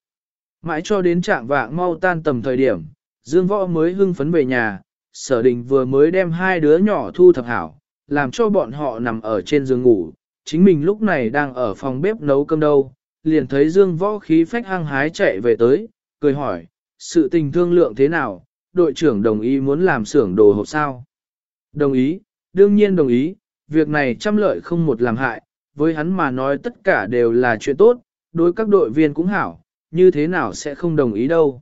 Mãi cho đến trạng vạng mau tan tầm thời điểm, Dương Võ mới hưng phấn về nhà, sở đình vừa mới đem hai đứa nhỏ thu thập hảo, làm cho bọn họ nằm ở trên giường ngủ, chính mình lúc này đang ở phòng bếp nấu cơm đâu, liền thấy Dương Võ khí phách hăng hái chạy về tới, cười hỏi, sự tình thương lượng thế nào, đội trưởng đồng ý muốn làm xưởng đồ hộp sao? Đồng ý, đương nhiên đồng ý, việc này trăm lợi không một làm hại, với hắn mà nói tất cả đều là chuyện tốt, đối các đội viên cũng hảo, như thế nào sẽ không đồng ý đâu.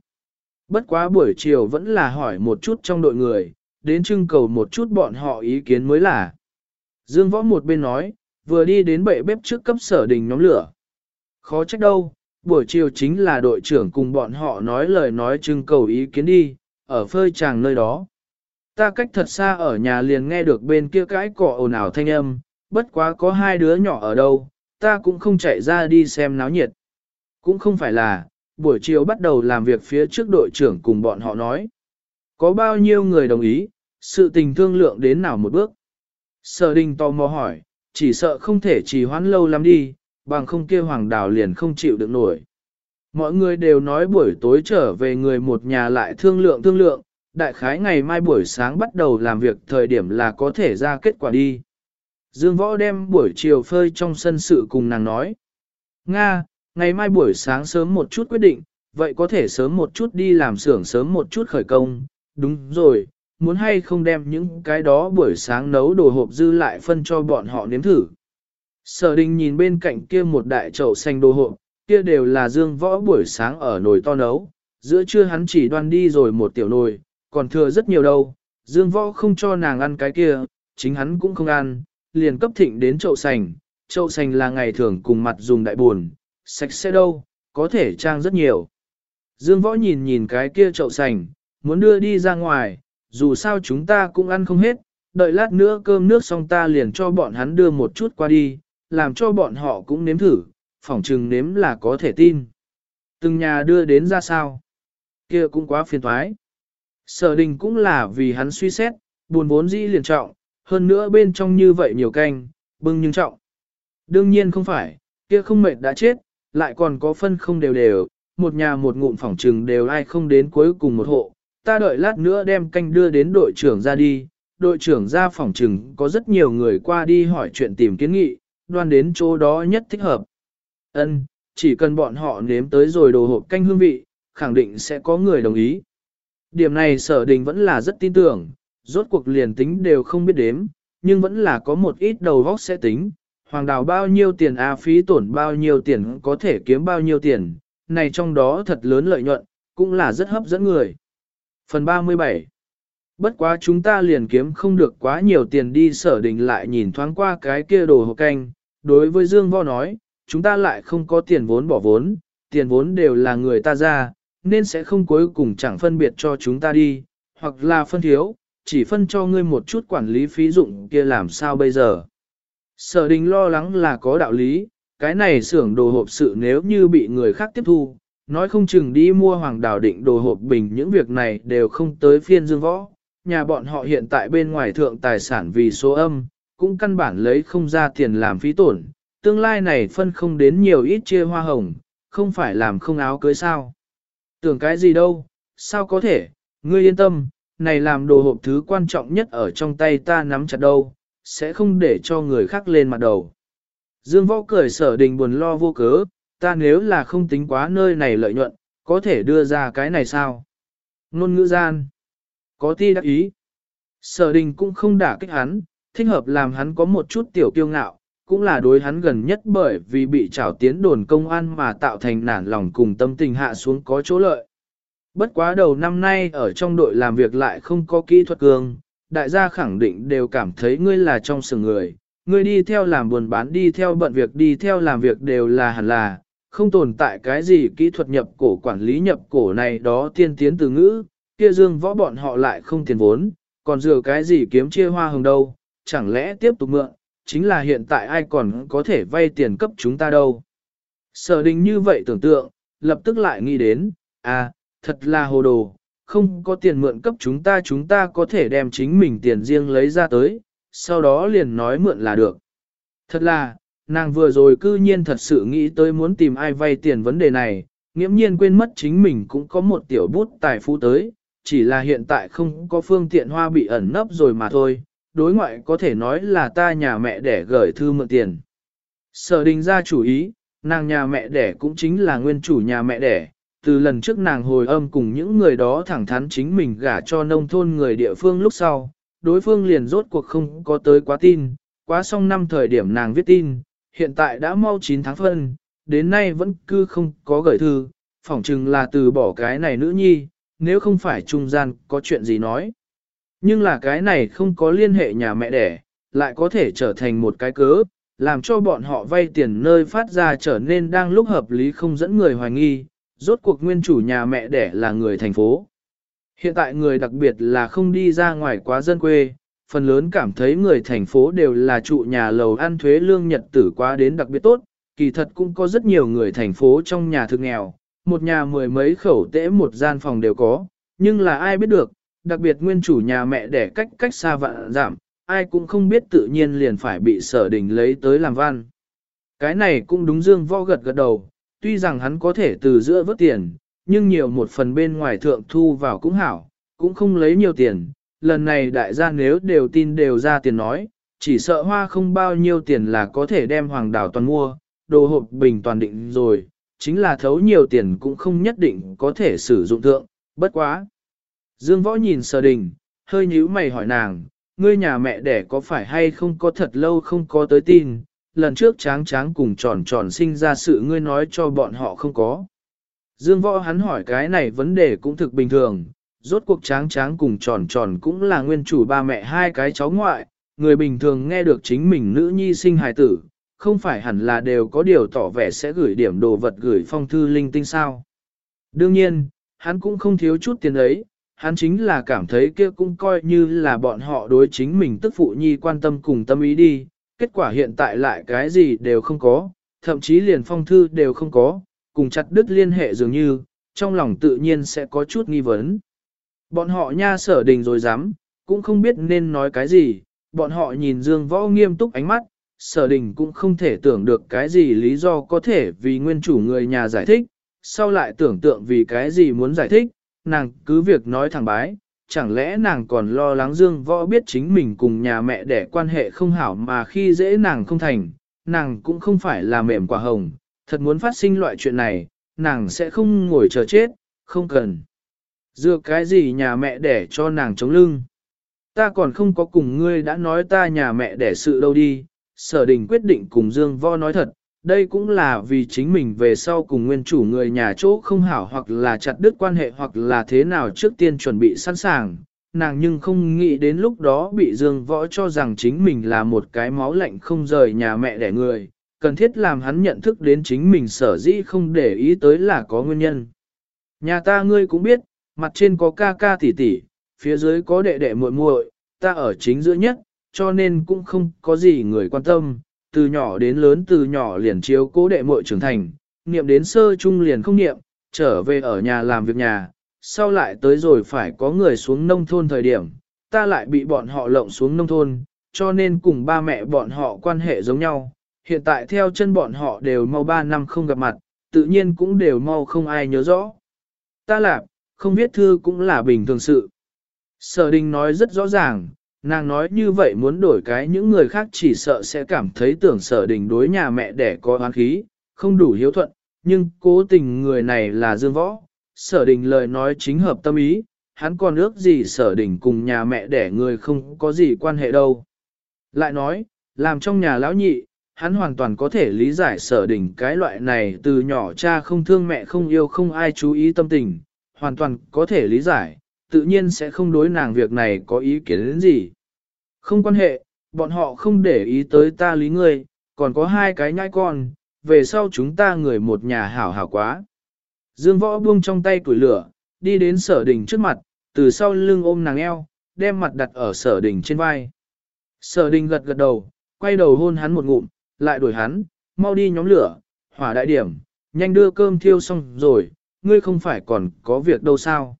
Bất quá buổi chiều vẫn là hỏi một chút trong đội người, đến trưng cầu một chút bọn họ ý kiến mới là. Dương Võ một bên nói, vừa đi đến bệ bếp trước cấp sở đình nhóm lửa. Khó trách đâu, buổi chiều chính là đội trưởng cùng bọn họ nói lời nói trưng cầu ý kiến đi, ở phơi chàng nơi đó. Ta cách thật xa ở nhà liền nghe được bên kia cái cọ ồn ào thanh âm, bất quá có hai đứa nhỏ ở đâu, ta cũng không chạy ra đi xem náo nhiệt. Cũng không phải là, buổi chiều bắt đầu làm việc phía trước đội trưởng cùng bọn họ nói. Có bao nhiêu người đồng ý, sự tình thương lượng đến nào một bước. Sở đình tò mò hỏi, chỉ sợ không thể trì hoãn lâu lắm đi, bằng không kia hoàng đào liền không chịu được nổi. Mọi người đều nói buổi tối trở về người một nhà lại thương lượng thương lượng, đại khái ngày mai buổi sáng bắt đầu làm việc thời điểm là có thể ra kết quả đi. Dương Võ đem buổi chiều phơi trong sân sự cùng nàng nói. Nga, ngày mai buổi sáng sớm một chút quyết định, vậy có thể sớm một chút đi làm xưởng sớm một chút khởi công. Đúng rồi, muốn hay không đem những cái đó buổi sáng nấu đồ hộp dư lại phân cho bọn họ nếm thử. Sở đình nhìn bên cạnh kia một đại chậu xanh đồ hộp, kia đều là dương võ buổi sáng ở nồi to nấu, giữa trưa hắn chỉ đoan đi rồi một tiểu nồi, còn thừa rất nhiều đâu, dương võ không cho nàng ăn cái kia, chính hắn cũng không ăn, liền cấp thịnh đến chậu sành, chậu sành là ngày thường cùng mặt dùng đại buồn, sạch sẽ đâu, có thể trang rất nhiều. Dương võ nhìn nhìn cái kia chậu sành, muốn đưa đi ra ngoài, dù sao chúng ta cũng ăn không hết, Đợi lát nữa cơm nước xong ta liền cho bọn hắn đưa một chút qua đi, làm cho bọn họ cũng nếm thử, phỏng chừng nếm là có thể tin. Từng nhà đưa đến ra sao? kia cũng quá phiền thoái. Sở đình cũng là vì hắn suy xét, buồn vốn dĩ liền trọng, hơn nữa bên trong như vậy nhiều canh, bưng nhưng trọng. Đương nhiên không phải, kia không mệt đã chết, lại còn có phân không đều đều, một nhà một ngụm phỏng trừng đều ai không đến cuối cùng một hộ. Ta đợi lát nữa đem canh đưa đến đội trưởng ra đi, đội trưởng ra phỏng trừng có rất nhiều người qua đi hỏi chuyện tìm kiến nghị, đoan đến chỗ đó nhất thích hợp. Ân, chỉ cần bọn họ nếm tới rồi đồ hộp canh hương vị, khẳng định sẽ có người đồng ý. Điểm này sở đình vẫn là rất tin tưởng, rốt cuộc liền tính đều không biết đếm, nhưng vẫn là có một ít đầu vóc sẽ tính, hoàng đào bao nhiêu tiền a phí tổn bao nhiêu tiền có thể kiếm bao nhiêu tiền, này trong đó thật lớn lợi nhuận, cũng là rất hấp dẫn người. Phần 37 Bất quá chúng ta liền kiếm không được quá nhiều tiền đi sở đình lại nhìn thoáng qua cái kia đồ hộp canh, đối với Dương võ nói, chúng ta lại không có tiền vốn bỏ vốn, tiền vốn đều là người ta ra, nên sẽ không cuối cùng chẳng phân biệt cho chúng ta đi, hoặc là phân thiếu, chỉ phân cho ngươi một chút quản lý phí dụng kia làm sao bây giờ. Sở đình lo lắng là có đạo lý, cái này xưởng đồ hộp sự nếu như bị người khác tiếp thu, nói không chừng đi mua hoàng đào định đồ hộp bình những việc này đều không tới phiên dương võ. Nhà bọn họ hiện tại bên ngoài thượng tài sản vì số âm, cũng căn bản lấy không ra tiền làm phí tổn, tương lai này phân không đến nhiều ít chia hoa hồng, không phải làm không áo cưới sao. Tưởng cái gì đâu, sao có thể, ngươi yên tâm, này làm đồ hộp thứ quan trọng nhất ở trong tay ta nắm chặt đâu, sẽ không để cho người khác lên mặt đầu. Dương võ cười sở đình buồn lo vô cớ, ta nếu là không tính quá nơi này lợi nhuận, có thể đưa ra cái này sao? Nôn ngữ gian. Có ti đắc ý. Sở đình cũng không đả kích hắn, thích hợp làm hắn có một chút tiểu kiêu ngạo, cũng là đối hắn gần nhất bởi vì bị trảo tiến đồn công an mà tạo thành nản lòng cùng tâm tình hạ xuống có chỗ lợi. Bất quá đầu năm nay ở trong đội làm việc lại không có kỹ thuật cường, đại gia khẳng định đều cảm thấy ngươi là trong sừng người, ngươi đi theo làm buồn bán đi theo bận việc đi theo làm việc đều là hẳn là, không tồn tại cái gì kỹ thuật nhập cổ quản lý nhập cổ này đó tiên tiến từ ngữ, kia dương võ bọn họ lại không tiền vốn, còn dừa cái gì kiếm chia hoa hồng đâu, chẳng lẽ tiếp tục mượn, chính là hiện tại ai còn có thể vay tiền cấp chúng ta đâu. Sở đình như vậy tưởng tượng, lập tức lại nghĩ đến, à, thật là hồ đồ, không có tiền mượn cấp chúng ta chúng ta có thể đem chính mình tiền riêng lấy ra tới, sau đó liền nói mượn là được. Thật là, nàng vừa rồi cư nhiên thật sự nghĩ tới muốn tìm ai vay tiền vấn đề này, nghiễm nhiên quên mất chính mình cũng có một tiểu bút tài phú tới, chỉ là hiện tại không có phương tiện hoa bị ẩn nấp rồi mà thôi, đối ngoại có thể nói là ta nhà mẹ đẻ gửi thư mượn tiền. Sở đình ra chủ ý, nàng nhà mẹ đẻ cũng chính là nguyên chủ nhà mẹ đẻ, từ lần trước nàng hồi âm cùng những người đó thẳng thắn chính mình gả cho nông thôn người địa phương lúc sau, đối phương liền rốt cuộc không có tới quá tin, quá xong năm thời điểm nàng viết tin, hiện tại đã mau 9 tháng phân, đến nay vẫn cứ không có gửi thư, phỏng chừng là từ bỏ cái này nữ nhi, nếu không phải trung gian có chuyện gì nói. Nhưng là cái này không có liên hệ nhà mẹ đẻ, lại có thể trở thành một cái cớ, làm cho bọn họ vay tiền nơi phát ra trở nên đang lúc hợp lý không dẫn người hoài nghi, rốt cuộc nguyên chủ nhà mẹ đẻ là người thành phố. Hiện tại người đặc biệt là không đi ra ngoài quá dân quê, phần lớn cảm thấy người thành phố đều là trụ nhà lầu ăn thuế lương nhật tử quá đến đặc biệt tốt, kỳ thật cũng có rất nhiều người thành phố trong nhà thực nghèo, một nhà mười mấy khẩu tễ một gian phòng đều có, nhưng là ai biết được, đặc biệt nguyên chủ nhà mẹ đẻ cách cách xa vạn giảm, ai cũng không biết tự nhiên liền phải bị sở đình lấy tới làm văn. Cái này cũng đúng dương vo gật gật đầu, tuy rằng hắn có thể từ giữa vớt tiền, nhưng nhiều một phần bên ngoài thượng thu vào cũng hảo, cũng không lấy nhiều tiền. Lần này đại gia nếu đều tin đều ra tiền nói, chỉ sợ hoa không bao nhiêu tiền là có thể đem hoàng đảo toàn mua, đồ hộp bình toàn định rồi, chính là thấu nhiều tiền cũng không nhất định có thể sử dụng thượng, bất quá. Dương Võ nhìn sở đình, hơi nhíu mày hỏi nàng, ngươi nhà mẹ đẻ có phải hay không có thật lâu không có tới tin, lần trước tráng tráng cùng tròn tròn sinh ra sự ngươi nói cho bọn họ không có. Dương Võ hắn hỏi cái này vấn đề cũng thực bình thường, rốt cuộc tráng tráng cùng tròn tròn cũng là nguyên chủ ba mẹ hai cái cháu ngoại, người bình thường nghe được chính mình nữ nhi sinh hài tử, không phải hẳn là đều có điều tỏ vẻ sẽ gửi điểm đồ vật gửi phong thư linh tinh sao. Đương nhiên, hắn cũng không thiếu chút tiền ấy, hắn chính là cảm thấy kia cũng coi như là bọn họ đối chính mình tức phụ nhi quan tâm cùng tâm ý đi, kết quả hiện tại lại cái gì đều không có, thậm chí liền phong thư đều không có, cùng chặt đứt liên hệ dường như, trong lòng tự nhiên sẽ có chút nghi vấn. Bọn họ nha sở đình rồi dám, cũng không biết nên nói cái gì, bọn họ nhìn Dương Võ nghiêm túc ánh mắt, sở đình cũng không thể tưởng được cái gì lý do có thể vì nguyên chủ người nhà giải thích, sau lại tưởng tượng vì cái gì muốn giải thích, nàng cứ việc nói thẳng bái, chẳng lẽ nàng còn lo lắng Dương Võ biết chính mình cùng nhà mẹ đẻ quan hệ không hảo mà khi dễ nàng không thành, nàng cũng không phải là mềm quả hồng, thật muốn phát sinh loại chuyện này, nàng sẽ không ngồi chờ chết, không cần. Dựa cái gì nhà mẹ đẻ cho nàng chống lưng. Ta còn không có cùng ngươi đã nói ta nhà mẹ đẻ sự đâu đi, sở đình quyết định cùng Dương Võ nói thật, đây cũng là vì chính mình về sau cùng nguyên chủ người nhà chỗ không hảo hoặc là chặt đứt quan hệ hoặc là thế nào trước tiên chuẩn bị sẵn sàng, nàng nhưng không nghĩ đến lúc đó bị Dương Võ cho rằng chính mình là một cái máu lạnh không rời nhà mẹ đẻ người, cần thiết làm hắn nhận thức đến chính mình sở dĩ không để ý tới là có nguyên nhân. Nhà ta ngươi cũng biết, mặt trên có ca ca tỷ tỷ, phía dưới có đệ đệ muội muội, ta ở chính giữa nhất, cho nên cũng không có gì người quan tâm, từ nhỏ đến lớn từ nhỏ liền chiếu cố đệ muội trưởng thành, niệm đến sơ trung liền không niệm, trở về ở nhà làm việc nhà, sau lại tới rồi phải có người xuống nông thôn thời điểm, ta lại bị bọn họ lộng xuống nông thôn, cho nên cùng ba mẹ bọn họ quan hệ giống nhau. Hiện tại theo chân bọn họ đều mau ba năm không gặp mặt, tự nhiên cũng đều mau không ai nhớ rõ. Ta làm, không viết thư cũng là bình thường sự. Sở đình nói rất rõ ràng, nàng nói như vậy muốn đổi cái những người khác chỉ sợ sẽ cảm thấy tưởng sở đình đối nhà mẹ đẻ có oán khí, không đủ hiếu thuận, nhưng cố tình người này là dương võ, sở đình lời nói chính hợp tâm ý, hắn còn ước gì sở đình cùng nhà mẹ đẻ người không có gì quan hệ đâu. Lại nói, làm trong nhà lão nhị, hắn hoàn toàn có thể lý giải sở đình cái loại này từ nhỏ cha không thương mẹ không yêu không ai chú ý tâm tình, hoàn toàn có thể lý giải, tự nhiên sẽ không đối nàng việc này có ý kiến đến gì. Không quan hệ, bọn họ không để ý tới ta lý ngươi, còn có hai cái nhai con, về sau chúng ta người một nhà hảo hảo quá. Dương võ buông trong tay củi lửa, đi đến sở đình trước mặt, từ sau lưng ôm nàng eo, đem mặt đặt ở sở đình trên vai. Sở đình gật gật đầu, quay đầu hôn hắn một ngụm, lại đuổi hắn, mau đi nhóm lửa, hỏa đại điểm, nhanh đưa cơm thiêu xong rồi, ngươi không phải còn có việc đâu sao.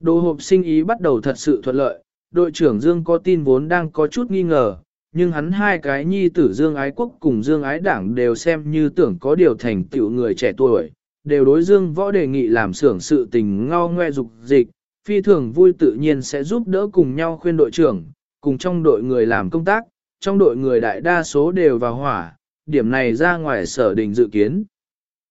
Đồ hộp sinh ý bắt đầu thật sự thuận lợi, đội trưởng Dương có tin vốn đang có chút nghi ngờ, nhưng hắn hai cái nhi tử Dương Ái Quốc cùng Dương Ái Đảng đều xem như tưởng có điều thành tựu người trẻ tuổi, đều đối Dương Võ đề nghị làm xưởng sự tình ngao ngoe dục dịch, phi thường vui tự nhiên sẽ giúp đỡ cùng nhau khuyên đội trưởng, cùng trong đội người làm công tác, trong đội người đại đa số đều vào hỏa, điểm này ra ngoài sở đình dự kiến.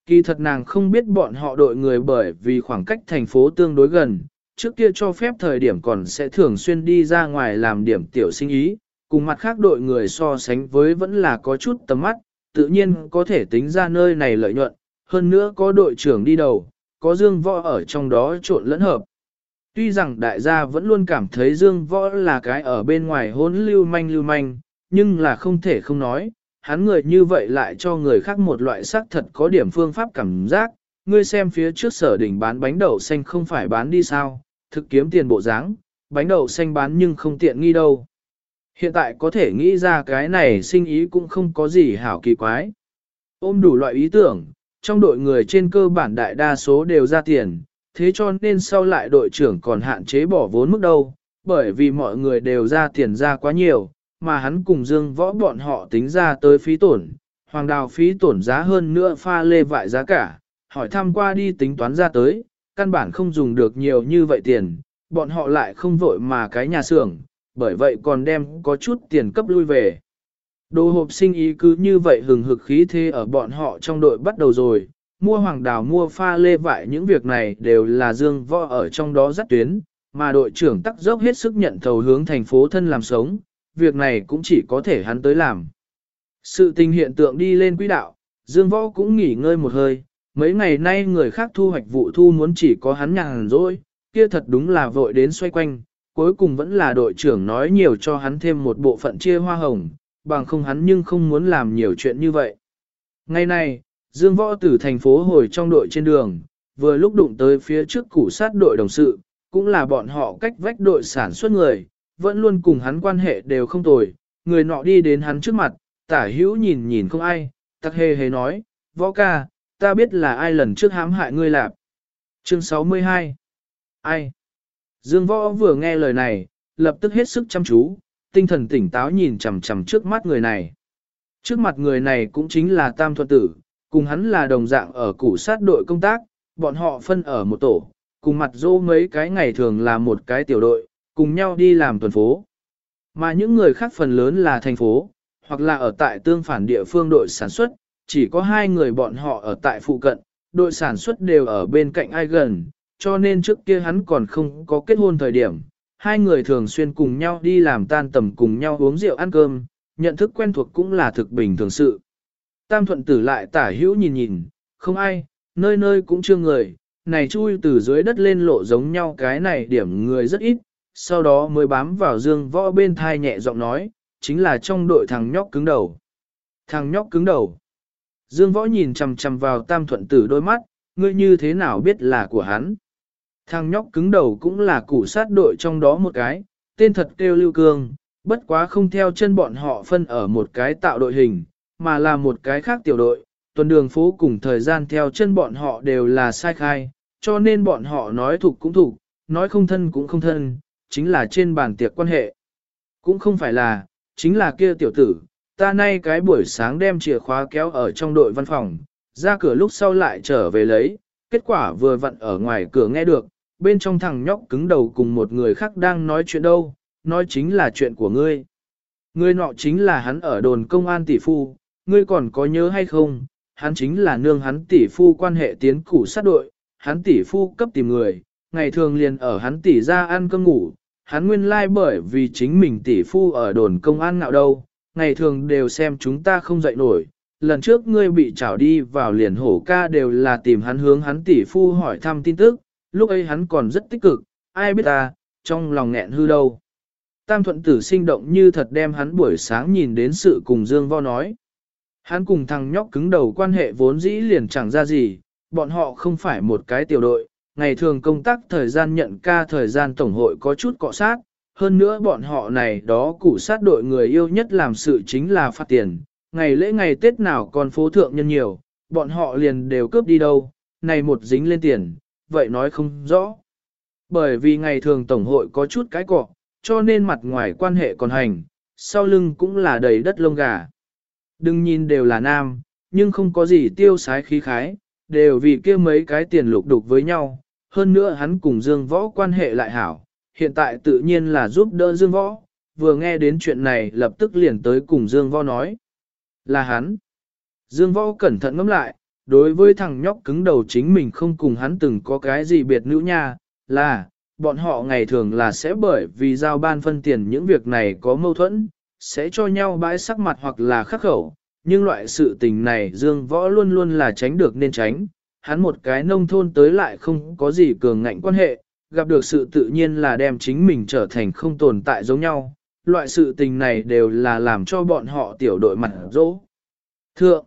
Kỳ thật nàng không biết bọn họ đội người bởi vì khoảng cách thành phố tương đối gần, trước kia cho phép thời điểm còn sẽ thường xuyên đi ra ngoài làm điểm tiểu sinh ý, cùng mặt khác đội người so sánh với vẫn là có chút tầm mắt, tự nhiên có thể tính ra nơi này lợi nhuận, hơn nữa có đội trưởng đi đầu, có Dương Võ ở trong đó trộn lẫn hợp. Tuy rằng đại gia vẫn luôn cảm thấy Dương Võ là cái ở bên ngoài hỗn lưu manh lưu manh, nhưng là không thể không nói, hắn người như vậy lại cho người khác một loại sắc thật có điểm phương pháp cảm giác, ngươi xem phía trước sở đỉnh bán bánh đậu xanh không phải bán đi sao, thực kiếm tiền bộ dáng, bánh đậu xanh bán nhưng không tiện nghi đâu. Hiện tại có thể nghĩ ra cái này sinh ý cũng không có gì hảo kỳ quái. Ôm đủ loại ý tưởng, trong đội người trên cơ bản đại đa số đều ra tiền, thế cho nên sau lại đội trưởng còn hạn chế bỏ vốn mức đâu, bởi vì mọi người đều ra tiền ra quá nhiều, mà hắn cùng dương võ bọn họ tính ra tới phí tổn, hoàng đào phí tổn giá hơn nữa pha lê vại giá cả, hỏi thăm qua đi tính toán ra tới, căn bản không dùng được nhiều như vậy tiền, bọn họ lại không vội mà cái nhà xưởng, bởi vậy còn đem có chút tiền cấp lui về. Đồ hộp sinh ý cứ như vậy hừng hực khí thế ở bọn họ trong đội bắt đầu rồi, mua hoàng đào mua pha lê vải những việc này đều là dương võ ở trong đó dắt tuyến, mà đội trưởng tắc dốc hết sức nhận thầu hướng thành phố thân làm sống, việc này cũng chỉ có thể hắn tới làm. Sự tình hiện tượng đi lên quỹ đạo, dương võ cũng nghỉ ngơi một hơi, mấy ngày nay người khác thu hoạch vụ thu muốn chỉ có hắn nhàn rỗi, kia thật đúng là vội đến xoay quanh, cuối cùng vẫn là đội trưởng nói nhiều cho hắn thêm một bộ phận chia hoa hồng, bằng không hắn nhưng không muốn làm nhiều chuyện như vậy. Ngày nay, Dương Võ từ thành phố hồi trong đội trên đường, vừa lúc đụng tới phía trước củ sát đội đồng sự, cũng là bọn họ cách vách đội sản xuất người, vẫn luôn cùng hắn quan hệ đều không tồi, người nọ đi đến hắn trước mặt, tả hữu nhìn nhìn không ai, tắc hề hề nói, võ ca, ta biết là ai lần trước hãm hại ngươi lạp. Chương 62 Ai? Dương võ vừa nghe lời này, lập tức hết sức chăm chú, tinh thần tỉnh táo nhìn chằm chằm trước mắt người này. Trước mặt người này cũng chính là Tam Thuận Tử, cùng hắn là đồng dạng ở củ sát đội công tác, bọn họ phân ở một tổ, cùng mặt dô mấy cái ngày thường là một cái tiểu đội, cùng nhau đi làm tuần phố. Mà những người khác phần lớn là thành phố, hoặc là ở tại tương phản địa phương đội sản xuất, chỉ có hai người bọn họ ở tại phụ cận, đội sản xuất đều ở bên cạnh ai gần, cho nên trước kia hắn còn không có kết hôn thời điểm. Hai người thường xuyên cùng nhau đi làm tan tầm cùng nhau uống rượu ăn cơm, nhận thức quen thuộc cũng là thực bình thường sự. Tam thuận tử lại tả hữu nhìn nhìn, không ai, nơi nơi cũng chưa người, này chui từ dưới đất lên lộ giống nhau cái này điểm người rất ít, sau đó mới bám vào dương võ bên thai nhẹ giọng nói, chính là trong đội thằng nhóc cứng đầu. Thằng nhóc cứng đầu. Dương võ nhìn chằm chằm vào tam thuận tử đôi mắt, ngươi như thế nào biết là của hắn. Thằng nhóc cứng đầu cũng là củ sát đội trong đó một cái, tên thật kêu lưu cương, bất quá không theo chân bọn họ phân ở một cái tạo đội hình, mà là một cái khác tiểu đội, tuần đường phố cùng thời gian theo chân bọn họ đều là sai khai, cho nên bọn họ nói thuộc cũng thuộc, nói không thân cũng không thân, chính là trên bàn tiệc quan hệ. Cũng không phải là, chính là kia tiểu tử, ta nay cái buổi sáng đem chìa khóa kéo ở trong đội văn phòng, ra cửa lúc sau lại trở về lấy, kết quả vừa vặn ở ngoài cửa nghe được, bên trong thằng nhóc cứng đầu cùng một người khác đang nói chuyện đâu, nói chính là chuyện của ngươi. Ngươi nọ chính là hắn ở đồn công an tỷ phu, ngươi còn có nhớ hay không, hắn chính là nương hắn tỷ phu quan hệ tiến củ sát đội, hắn tỷ phu cấp tìm người, ngày thường liền ở hắn tỷ ra ăn cơm ngủ, hắn nguyên lai like bởi vì chính mình tỷ phu ở đồn công an ngạo đâu, ngày thường đều xem chúng ta không dậy nổi. Lần trước ngươi bị trảo đi vào liền hổ ca đều là tìm hắn hướng hắn tỷ phu hỏi thăm tin tức, lúc ấy hắn còn rất tích cực, ai biết ta, trong lòng nghẹn hư đâu. Tam thuận tử sinh động như thật đem hắn buổi sáng nhìn đến sự cùng Dương Vo nói. Hắn cùng thằng nhóc cứng đầu quan hệ vốn dĩ liền chẳng ra gì, bọn họ không phải một cái tiểu đội, ngày thường công tác thời gian nhận ca thời gian tổng hội có chút cọ sát, hơn nữa bọn họ này đó củ sát đội người yêu nhất làm sự chính là phát tiền, ngày lễ ngày Tết nào còn phố thượng nhân nhiều, bọn họ liền đều cướp đi đâu, này một dính lên tiền, vậy nói không rõ. Bởi vì ngày thường tổng hội có chút cái cọ, cho nên mặt ngoài quan hệ còn hành, sau lưng cũng là đầy đất lông gà. Đừng nhìn đều là nam, nhưng không có gì tiêu sái khí khái, đều vì kia mấy cái tiền lục đục với nhau, hơn nữa hắn cùng Dương Võ quan hệ lại hảo, hiện tại tự nhiên là giúp đỡ Dương Võ, vừa nghe đến chuyện này lập tức liền tới cùng Dương Võ nói. Là hắn. Dương Võ cẩn thận ngẫm lại, đối với thằng nhóc cứng đầu chính mình không cùng hắn từng có cái gì biệt nữ nha, là, bọn họ ngày thường là sẽ bởi vì giao ban phân tiền những việc này có mâu thuẫn, sẽ cho nhau bãi sắc mặt hoặc là khắc khẩu, nhưng loại sự tình này Dương Võ luôn luôn là tránh được nên tránh, hắn một cái nông thôn tới lại không có gì cường ngạnh quan hệ, gặp được sự tự nhiên là đem chính mình trở thành không tồn tại giống nhau, loại sự tình này đều là làm cho bọn họ tiểu đội mặt dỗ. Thượng,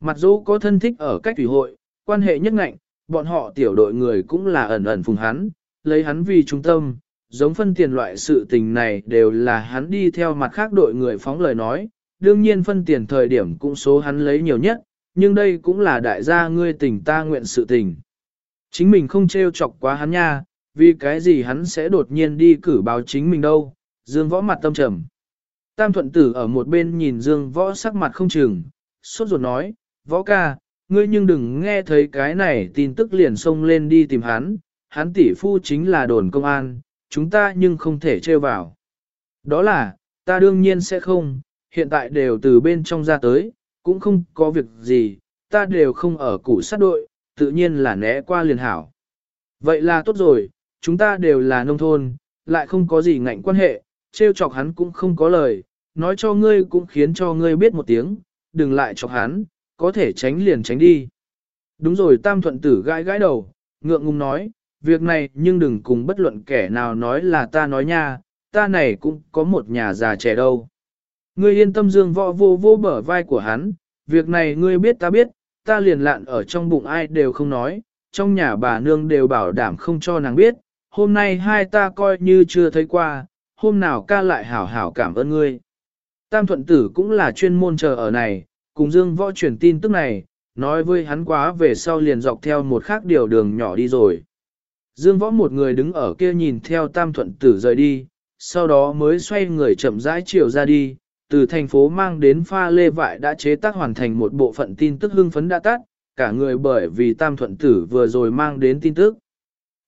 mặt dỗ có thân thích ở cách thủy hội, quan hệ nhất ngạnh, bọn họ tiểu đội người cũng là ẩn ẩn phùng hắn, lấy hắn vì trung tâm, giống phân tiền loại sự tình này đều là hắn đi theo mặt khác đội người phóng lời nói, đương nhiên phân tiền thời điểm cũng số hắn lấy nhiều nhất, nhưng đây cũng là đại gia ngươi tình ta nguyện sự tình. Chính mình không trêu chọc quá hắn nha, vì cái gì hắn sẽ đột nhiên đi cử báo chính mình đâu, Dương Võ mặt tâm trầm. Tam thuận tử ở một bên nhìn Dương Võ sắc mặt không chừng, sốt ruột nói, Võ ca, ngươi nhưng đừng nghe thấy cái này tin tức liền xông lên đi tìm hắn, hắn tỷ phu chính là đồn công an, chúng ta nhưng không thể trêu vào. Đó là, ta đương nhiên sẽ không, hiện tại đều từ bên trong ra tới, cũng không có việc gì, ta đều không ở củ sát đội, tự nhiên là né qua liền hảo. Vậy là tốt rồi, chúng ta đều là nông thôn, lại không có gì ngạnh quan hệ, trêu chọc hắn cũng không có lời, nói cho ngươi cũng khiến cho ngươi biết một tiếng, đừng lại chọc hắn, có thể tránh liền tránh đi. Đúng rồi tam thuận tử gãi gãi đầu, ngượng ngùng nói, việc này nhưng đừng cùng bất luận kẻ nào nói là ta nói nha, ta này cũng có một nhà già trẻ đâu. Ngươi yên tâm dương võ vô vô bở vai của hắn, việc này ngươi biết ta biết, ta liền lạn ở trong bụng ai đều không nói, trong nhà bà nương đều bảo đảm không cho nàng biết, hôm nay hai ta coi như chưa thấy qua, hôm nào ca lại hảo hảo cảm ơn ngươi. Tam thuận tử cũng là chuyên môn chờ ở này, cùng Dương Võ truyền tin tức này, nói với hắn quá về sau liền dọc theo một khác điều đường nhỏ đi rồi. Dương Võ một người đứng ở kia nhìn theo Tam thuận tử rời đi, sau đó mới xoay người chậm rãi chiều ra đi, từ thành phố mang đến pha lê vại đã chế tác hoàn thành một bộ phận tin tức hưng phấn đã tắt, cả người bởi vì Tam thuận tử vừa rồi mang đến tin tức.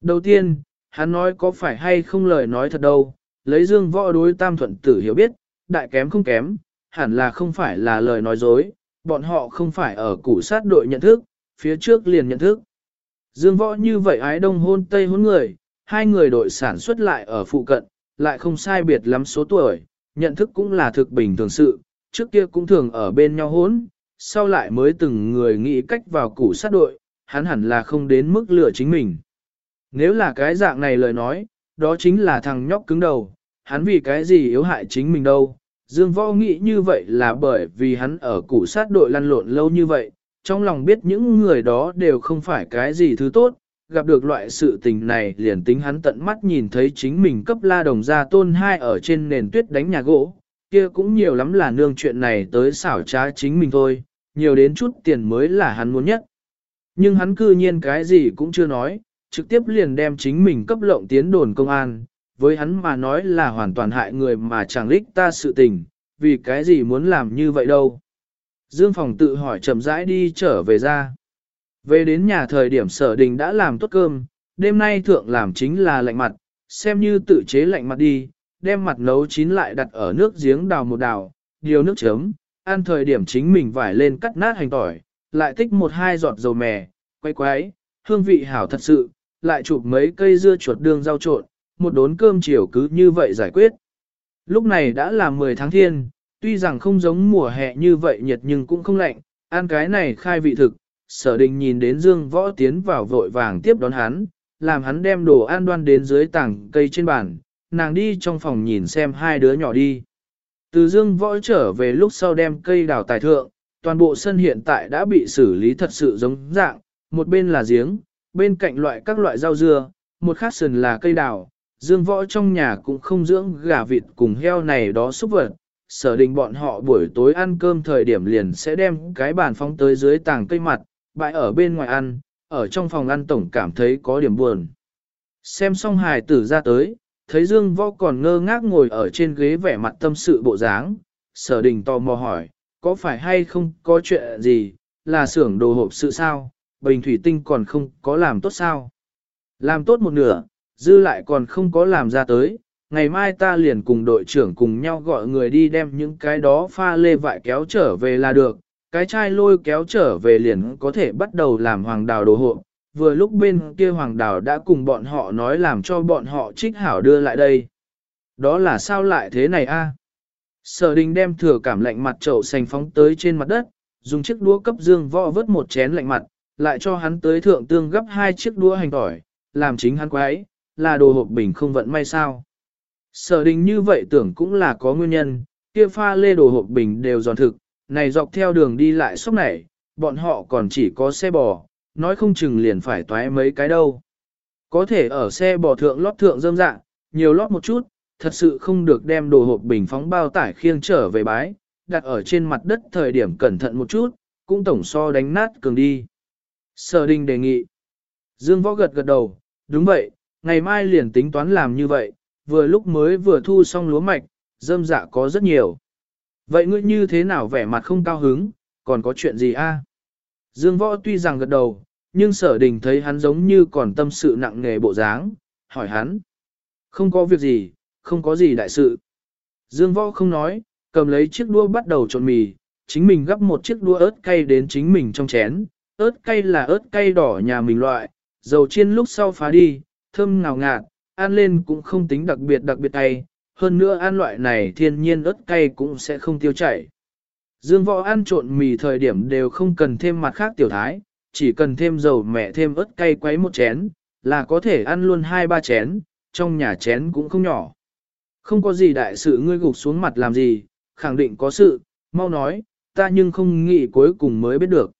Đầu tiên, hắn nói có phải hay không lời nói thật đâu, lấy Dương Võ đối Tam thuận tử hiểu biết, đại kém không kém, hẳn là không phải là lời nói dối, bọn họ không phải ở củ sát đội nhận thức, phía trước liền nhận thức. Dương võ như vậy ái đông hôn tây hôn người, hai người đội sản xuất lại ở phụ cận, lại không sai biệt lắm số tuổi, nhận thức cũng là thực bình thường sự, trước kia cũng thường ở bên nhau hôn, sau lại mới từng người nghĩ cách vào củ sát đội, hắn hẳn là không đến mức lửa chính mình. Nếu là cái dạng này lời nói, đó chính là thằng nhóc cứng đầu, hắn vì cái gì yếu hại chính mình đâu. Dương Võ nghĩ như vậy là bởi vì hắn ở củ sát đội lăn lộn lâu như vậy, trong lòng biết những người đó đều không phải cái gì thứ tốt, gặp được loại sự tình này liền tính hắn tận mắt nhìn thấy chính mình cấp la đồng gia tôn hai ở trên nền tuyết đánh nhà gỗ, kia cũng nhiều lắm là nương chuyện này tới xảo trá chính mình thôi, nhiều đến chút tiền mới là hắn muốn nhất. Nhưng hắn cư nhiên cái gì cũng chưa nói, trực tiếp liền đem chính mình cấp lộng tiến đồn công an, với hắn mà nói là hoàn toàn hại người mà chẳng lích ta sự tình, vì cái gì muốn làm như vậy đâu. Dương Phòng tự hỏi chậm rãi đi trở về ra. Về đến nhà thời điểm sở đình đã làm tốt cơm, đêm nay thượng làm chính là lạnh mặt, xem như tự chế lạnh mặt đi, đem mặt nấu chín lại đặt ở nước giếng đào một đào, điều nước chấm, ăn thời điểm chính mình vải lên cắt nát hành tỏi, lại tích một hai giọt dầu mè, quay quái, hương vị hảo thật sự, lại chụp mấy cây dưa chuột đường rau trộn, một đốn cơm chiều cứ như vậy giải quyết. Lúc này đã là 10 tháng thiên, tuy rằng không giống mùa hè như vậy nhiệt nhưng cũng không lạnh, ăn cái này khai vị thực, sở đình nhìn đến Dương Võ tiến vào vội vàng tiếp đón hắn, làm hắn đem đồ ăn đoan đến dưới tảng cây trên bàn, nàng đi trong phòng nhìn xem hai đứa nhỏ đi. Từ Dương Võ trở về lúc sau đem cây đào tài thượng, toàn bộ sân hiện tại đã bị xử lý thật sự giống dạng, một bên là giếng, bên cạnh loại các loại rau dưa, một khác sườn là cây đào, dương võ trong nhà cũng không dưỡng gà vịt cùng heo này đó xúc vật. Sở đình bọn họ buổi tối ăn cơm thời điểm liền sẽ đem cái bàn phóng tới dưới tàng cây mặt, bãi ở bên ngoài ăn, ở trong phòng ăn tổng cảm thấy có điểm buồn. Xem xong hài tử ra tới, thấy Dương Võ còn ngơ ngác ngồi ở trên ghế vẻ mặt tâm sự bộ dáng, sở đình tò mò hỏi, có phải hay không có chuyện gì, là xưởng đồ hộp sự sao, bình thủy tinh còn không có làm tốt sao. Làm tốt một nửa, dư lại còn không có làm ra tới, ngày mai ta liền cùng đội trưởng cùng nhau gọi người đi đem những cái đó pha lê vại kéo trở về là được, cái chai lôi kéo trở về liền có thể bắt đầu làm hoàng đào đồ hộ. Vừa lúc bên kia hoàng đào đã cùng bọn họ nói làm cho bọn họ trích hảo đưa lại đây. Đó là sao lại thế này a? Sở đình đem thừa cảm lạnh mặt chậu xanh phóng tới trên mặt đất, dùng chiếc đũa cấp dương võ vớt một chén lạnh mặt, lại cho hắn tới thượng tương gấp hai chiếc đũa hành tỏi, làm chính hắn quái, là đồ hộp bình không vận may sao. Sở đình như vậy tưởng cũng là có nguyên nhân, kia pha lê đồ hộp bình đều giòn thực, này dọc theo đường đi lại sốc này, bọn họ còn chỉ có xe bò, nói không chừng liền phải toái mấy cái đâu. Có thể ở xe bò thượng lót thượng dâm dạ, nhiều lót một chút, thật sự không được đem đồ hộp bình phóng bao tải khiêng trở về bái, đặt ở trên mặt đất thời điểm cẩn thận một chút, cũng tổng so đánh nát cường đi. Sở đình đề nghị. Dương võ gật gật đầu, đúng vậy, ngày mai liền tính toán làm như vậy, vừa lúc mới vừa thu xong lúa mạch, dâm dạ có rất nhiều. Vậy ngươi như thế nào vẻ mặt không cao hứng, còn có chuyện gì a? Dương võ tuy rằng gật đầu, nhưng sở đình thấy hắn giống như còn tâm sự nặng nề bộ dáng, hỏi hắn. Không có việc gì, không có gì đại sự. Dương võ không nói, cầm lấy chiếc đũa bắt đầu trộn mì, chính mình gắp một chiếc đũa ớt cay đến chính mình trong chén ớt cay là ớt cay đỏ nhà mình loại, dầu chiên lúc sau phá đi, thơm ngào ngạt, ăn lên cũng không tính đặc biệt đặc biệt cay, hơn nữa ăn loại này thiên nhiên ớt cay cũng sẽ không tiêu chảy. Dương võ ăn trộn mì thời điểm đều không cần thêm mặt khác tiểu thái, chỉ cần thêm dầu mẹ thêm ớt cay quấy một chén, là có thể ăn luôn hai ba chén, trong nhà chén cũng không nhỏ. Không có gì đại sự ngươi gục xuống mặt làm gì, khẳng định có sự, mau nói, ta nhưng không nghĩ cuối cùng mới biết được.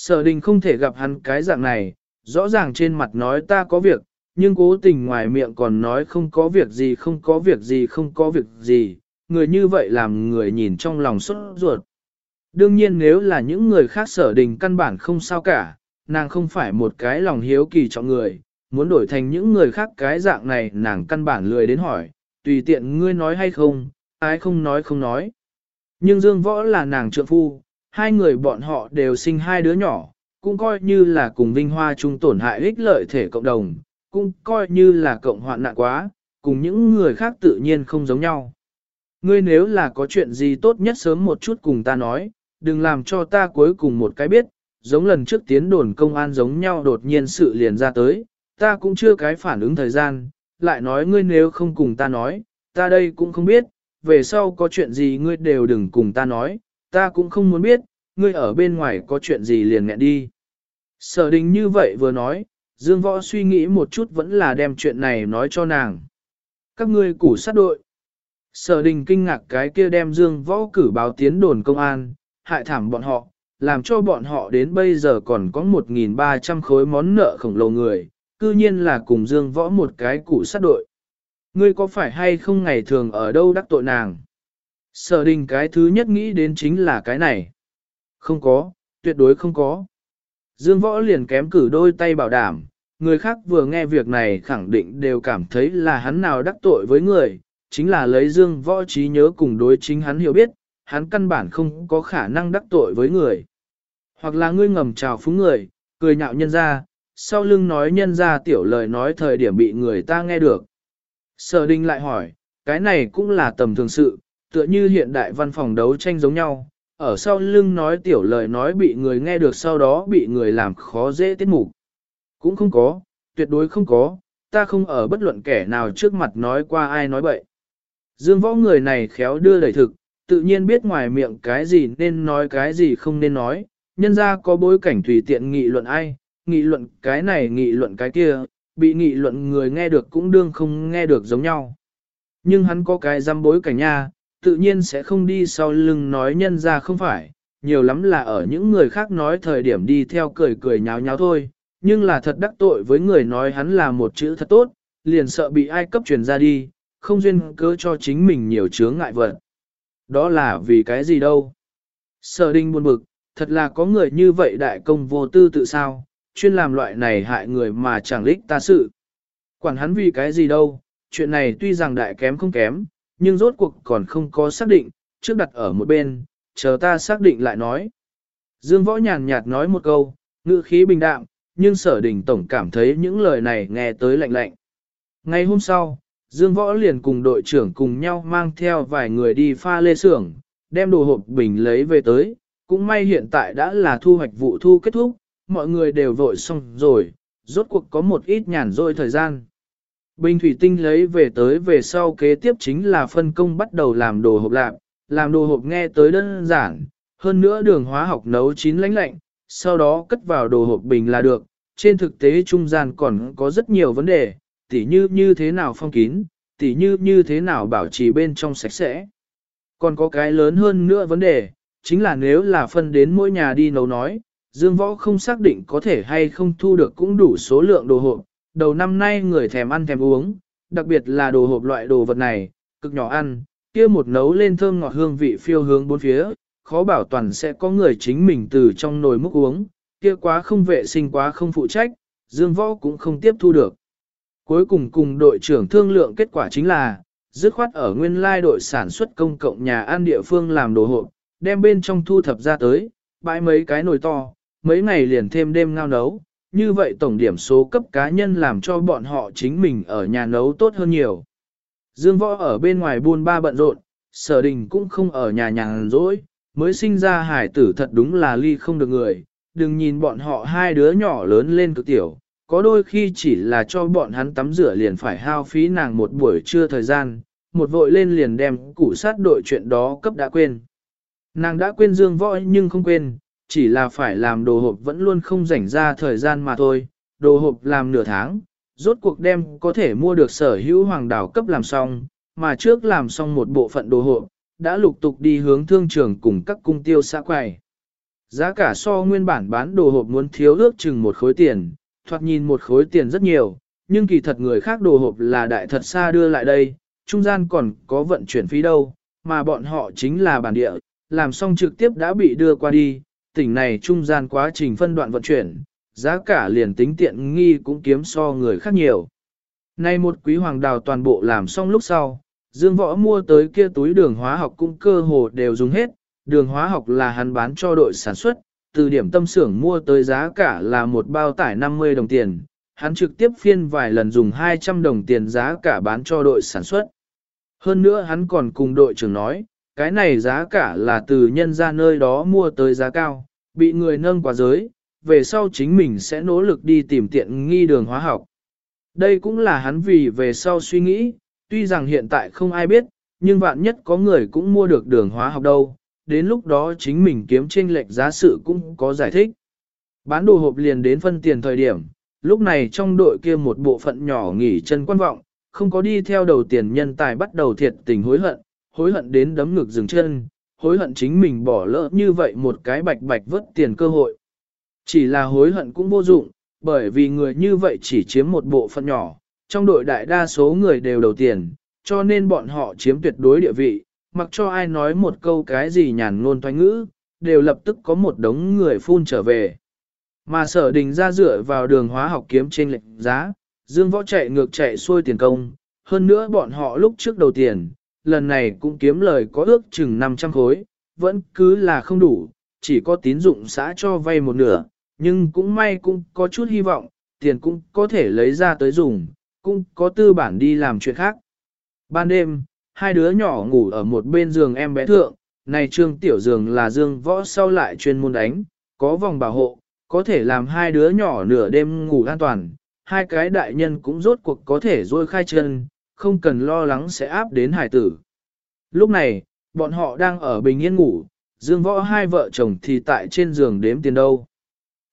Sở đình không thể gặp hắn cái dạng này, rõ ràng trên mặt nói ta có việc, nhưng cố tình ngoài miệng còn nói không có việc gì không có việc gì không có việc gì, người như vậy làm người nhìn trong lòng sốt ruột. Đương nhiên nếu là những người khác sở đình căn bản không sao cả, nàng không phải một cái lòng hiếu kỳ cho người, muốn đổi thành những người khác cái dạng này nàng căn bản lười đến hỏi, tùy tiện ngươi nói hay không, ai không nói không nói. Nhưng Dương Võ là nàng trượng phu, hai người bọn họ đều sinh hai đứa nhỏ, cũng coi như là cùng vinh hoa chung tổn hại ích lợi thể cộng đồng, cũng coi như là cộng hoạn nạn quá, cùng những người khác tự nhiên không giống nhau. Ngươi nếu là có chuyện gì tốt nhất sớm một chút cùng ta nói, đừng làm cho ta cuối cùng một cái biết, giống lần trước tiến đồn công an giống nhau đột nhiên sự liền ra tới, ta cũng chưa cái phản ứng thời gian, lại nói ngươi nếu không cùng ta nói, ta đây cũng không biết, về sau có chuyện gì ngươi đều đừng cùng ta nói, ta cũng không muốn biết, ngươi ở bên ngoài có chuyện gì liền nghẹn đi. Sở đình như vậy vừa nói, Dương Võ suy nghĩ một chút vẫn là đem chuyện này nói cho nàng. Các ngươi củ sát đội. Sở đình kinh ngạc cái kia đem Dương Võ cử báo tiến đồn công an, hại thảm bọn họ, làm cho bọn họ đến bây giờ còn có 1.300 khối món nợ khổng lồ người, cư nhiên là cùng Dương Võ một cái củ sát đội. Ngươi có phải hay không ngày thường ở đâu đắc tội nàng? Sở đình cái thứ nhất nghĩ đến chính là cái này. Không có, tuyệt đối không có. Dương Võ liền kém cử đôi tay bảo đảm, người khác vừa nghe việc này khẳng định đều cảm thấy là hắn nào đắc tội với người, chính là lấy Dương Võ trí nhớ cùng đối chính hắn hiểu biết, hắn căn bản không có khả năng đắc tội với người. Hoặc là ngươi ngầm chào phúng người, cười nhạo nhân ra, sau lưng nói nhân ra tiểu lời nói thời điểm bị người ta nghe được. Sở Đinh lại hỏi, cái này cũng là tầm thường sự, tựa như hiện đại văn phòng đấu tranh giống nhau, ở sau lưng nói tiểu lời nói bị người nghe được sau đó bị người làm khó dễ tiết mục. Cũng không có, tuyệt đối không có, ta không ở bất luận kẻ nào trước mặt nói qua ai nói bậy. Dương võ người này khéo đưa đẩy thực, tự nhiên biết ngoài miệng cái gì nên nói cái gì không nên nói, nhân ra có bối cảnh tùy tiện nghị luận ai, nghị luận cái này nghị luận cái kia, bị nghị luận người nghe được cũng đương không nghe được giống nhau. Nhưng hắn có cái dám bối cảnh nha, tự nhiên sẽ không đi sau lưng nói nhân ra không phải, nhiều lắm là ở những người khác nói thời điểm đi theo cười cười nháo nháo thôi, nhưng là thật đắc tội với người nói hắn là một chữ thật tốt, liền sợ bị ai cấp truyền ra đi, không duyên cớ cho chính mình nhiều chướng ngại vật. Đó là vì cái gì đâu? Sở đinh buồn bực, thật là có người như vậy đại công vô tư tự sao, chuyên làm loại này hại người mà chẳng lích ta sự. Quản hắn vì cái gì đâu, chuyện này tuy rằng đại kém không kém, nhưng rốt cuộc còn không có xác định, trước đặt ở một bên, chờ ta xác định lại nói. Dương Võ nhàn nhạt nói một câu, ngữ khí bình đạm, nhưng sở đình tổng cảm thấy những lời này nghe tới lạnh lạnh. Ngày hôm sau, Dương Võ liền cùng đội trưởng cùng nhau mang theo vài người đi pha lê xưởng, đem đồ hộp bình lấy về tới, cũng may hiện tại đã là thu hoạch vụ thu kết thúc, mọi người đều vội xong rồi, rốt cuộc có một ít nhàn rỗi thời gian. Bình thủy tinh lấy về tới về sau kế tiếp chính là phân công bắt đầu làm đồ hộp lạp, làm đồ hộp nghe tới đơn giản, hơn nữa đường hóa học nấu chín lánh lạnh, sau đó cất vào đồ hộp bình là được, trên thực tế trung gian còn có rất nhiều vấn đề, tỉ như như thế nào phong kín, tỉ như như thế nào bảo trì bên trong sạch sẽ. Còn có cái lớn hơn nữa vấn đề, chính là nếu là phân đến mỗi nhà đi nấu nói, Dương Võ không xác định có thể hay không thu được cũng đủ số lượng đồ hộp, đầu năm nay người thèm ăn thèm uống, đặc biệt là đồ hộp loại đồ vật này, cực nhỏ ăn, kia một nấu lên thơm ngọt hương vị phiêu hướng bốn phía, khó bảo toàn sẽ có người chính mình từ trong nồi múc uống, kia quá không vệ sinh quá không phụ trách, Dương Võ cũng không tiếp thu được. Cuối cùng cùng đội trưởng thương lượng kết quả chính là, dứt khoát ở nguyên lai đội sản xuất công cộng nhà ăn địa phương làm đồ hộp, đem bên trong thu thập ra tới, bãi mấy cái nồi to, mấy ngày liền thêm đêm ngao nấu, như vậy tổng điểm số cấp cá nhân làm cho bọn họ chính mình ở nhà nấu tốt hơn nhiều. Dương võ ở bên ngoài buôn ba bận rộn, sở đình cũng không ở nhà nhàn rỗi, mới sinh ra hải tử thật đúng là ly không được người, đừng nhìn bọn họ hai đứa nhỏ lớn lên cực tiểu, có đôi khi chỉ là cho bọn hắn tắm rửa liền phải hao phí nàng một buổi trưa thời gian, một vội lên liền đem củ sát đội chuyện đó cấp đã quên. Nàng đã quên dương võ nhưng không quên, chỉ là phải làm đồ hộp vẫn luôn không rảnh ra thời gian mà thôi, đồ hộp làm nửa tháng, rốt cuộc đem có thể mua được sở hữu hoàng đảo cấp làm xong, mà trước làm xong một bộ phận đồ hộp, đã lục tục đi hướng thương trường cùng các cung tiêu xã quầy. Giá cả so nguyên bản bán đồ hộp muốn thiếu ước chừng một khối tiền, thoạt nhìn một khối tiền rất nhiều, nhưng kỳ thật người khác đồ hộp là đại thật xa đưa lại đây, trung gian còn có vận chuyển phí đâu, mà bọn họ chính là bản địa, làm xong trực tiếp đã bị đưa qua đi, tỉnh này trung gian quá trình phân đoạn vận chuyển, giá cả liền tính tiện nghi cũng kiếm so người khác nhiều. Nay một quý hoàng đào toàn bộ làm xong lúc sau, Dương Võ mua tới kia túi đường hóa học cũng cơ hồ đều dùng hết, đường hóa học là hắn bán cho đội sản xuất, từ điểm tâm xưởng mua tới giá cả là một bao tải 50 đồng tiền, hắn trực tiếp phiên vài lần dùng 200 đồng tiền giá cả bán cho đội sản xuất. Hơn nữa hắn còn cùng đội trưởng nói, cái này giá cả là từ nhân ra nơi đó mua tới giá cao, bị người nâng quá giới, về sau chính mình sẽ nỗ lực đi tìm tiện nghi đường hóa học. Đây cũng là hắn vì về sau suy nghĩ, tuy rằng hiện tại không ai biết, nhưng vạn nhất có người cũng mua được đường hóa học đâu, đến lúc đó chính mình kiếm trên lệch giá sự cũng có giải thích. Bán đồ hộp liền đến phân tiền thời điểm, lúc này trong đội kia một bộ phận nhỏ nghỉ chân quan vọng, không có đi theo đầu tiền nhân tài bắt đầu thiệt tình hối hận, hối hận đến đấm ngực dừng chân, hối hận chính mình bỏ lỡ như vậy một cái bạch bạch vớt tiền cơ hội. Chỉ là hối hận cũng vô dụng, bởi vì người như vậy chỉ chiếm một bộ phận nhỏ, trong đội đại đa số người đều đầu tiền, cho nên bọn họ chiếm tuyệt đối địa vị, mặc cho ai nói một câu cái gì nhàn ngôn thoái ngữ, đều lập tức có một đống người phun trở về. Mà sở đình ra dựa vào đường hóa học kiếm trên lệnh giá, dương võ chạy ngược chạy xuôi tiền công, hơn nữa bọn họ lúc trước đầu tiền, lần này cũng kiếm lời có ước chừng 500 khối, vẫn cứ là không đủ, chỉ có tín dụng xã cho vay một nửa, nhưng cũng may cũng có chút hy vọng, tiền cũng có thể lấy ra tới dùng, cũng có tư bản đi làm chuyện khác. Ban đêm, hai đứa nhỏ ngủ ở một bên giường em bé thượng, này trương tiểu giường là dương võ sau lại chuyên môn đánh, có vòng bảo hộ, có thể làm hai đứa nhỏ nửa đêm ngủ an toàn, hai cái đại nhân cũng rốt cuộc có thể rôi khai chân, không cần lo lắng sẽ áp đến hải tử. Lúc này, bọn họ đang ở bình yên ngủ, dương võ hai vợ chồng thì tại trên giường đếm tiền đâu.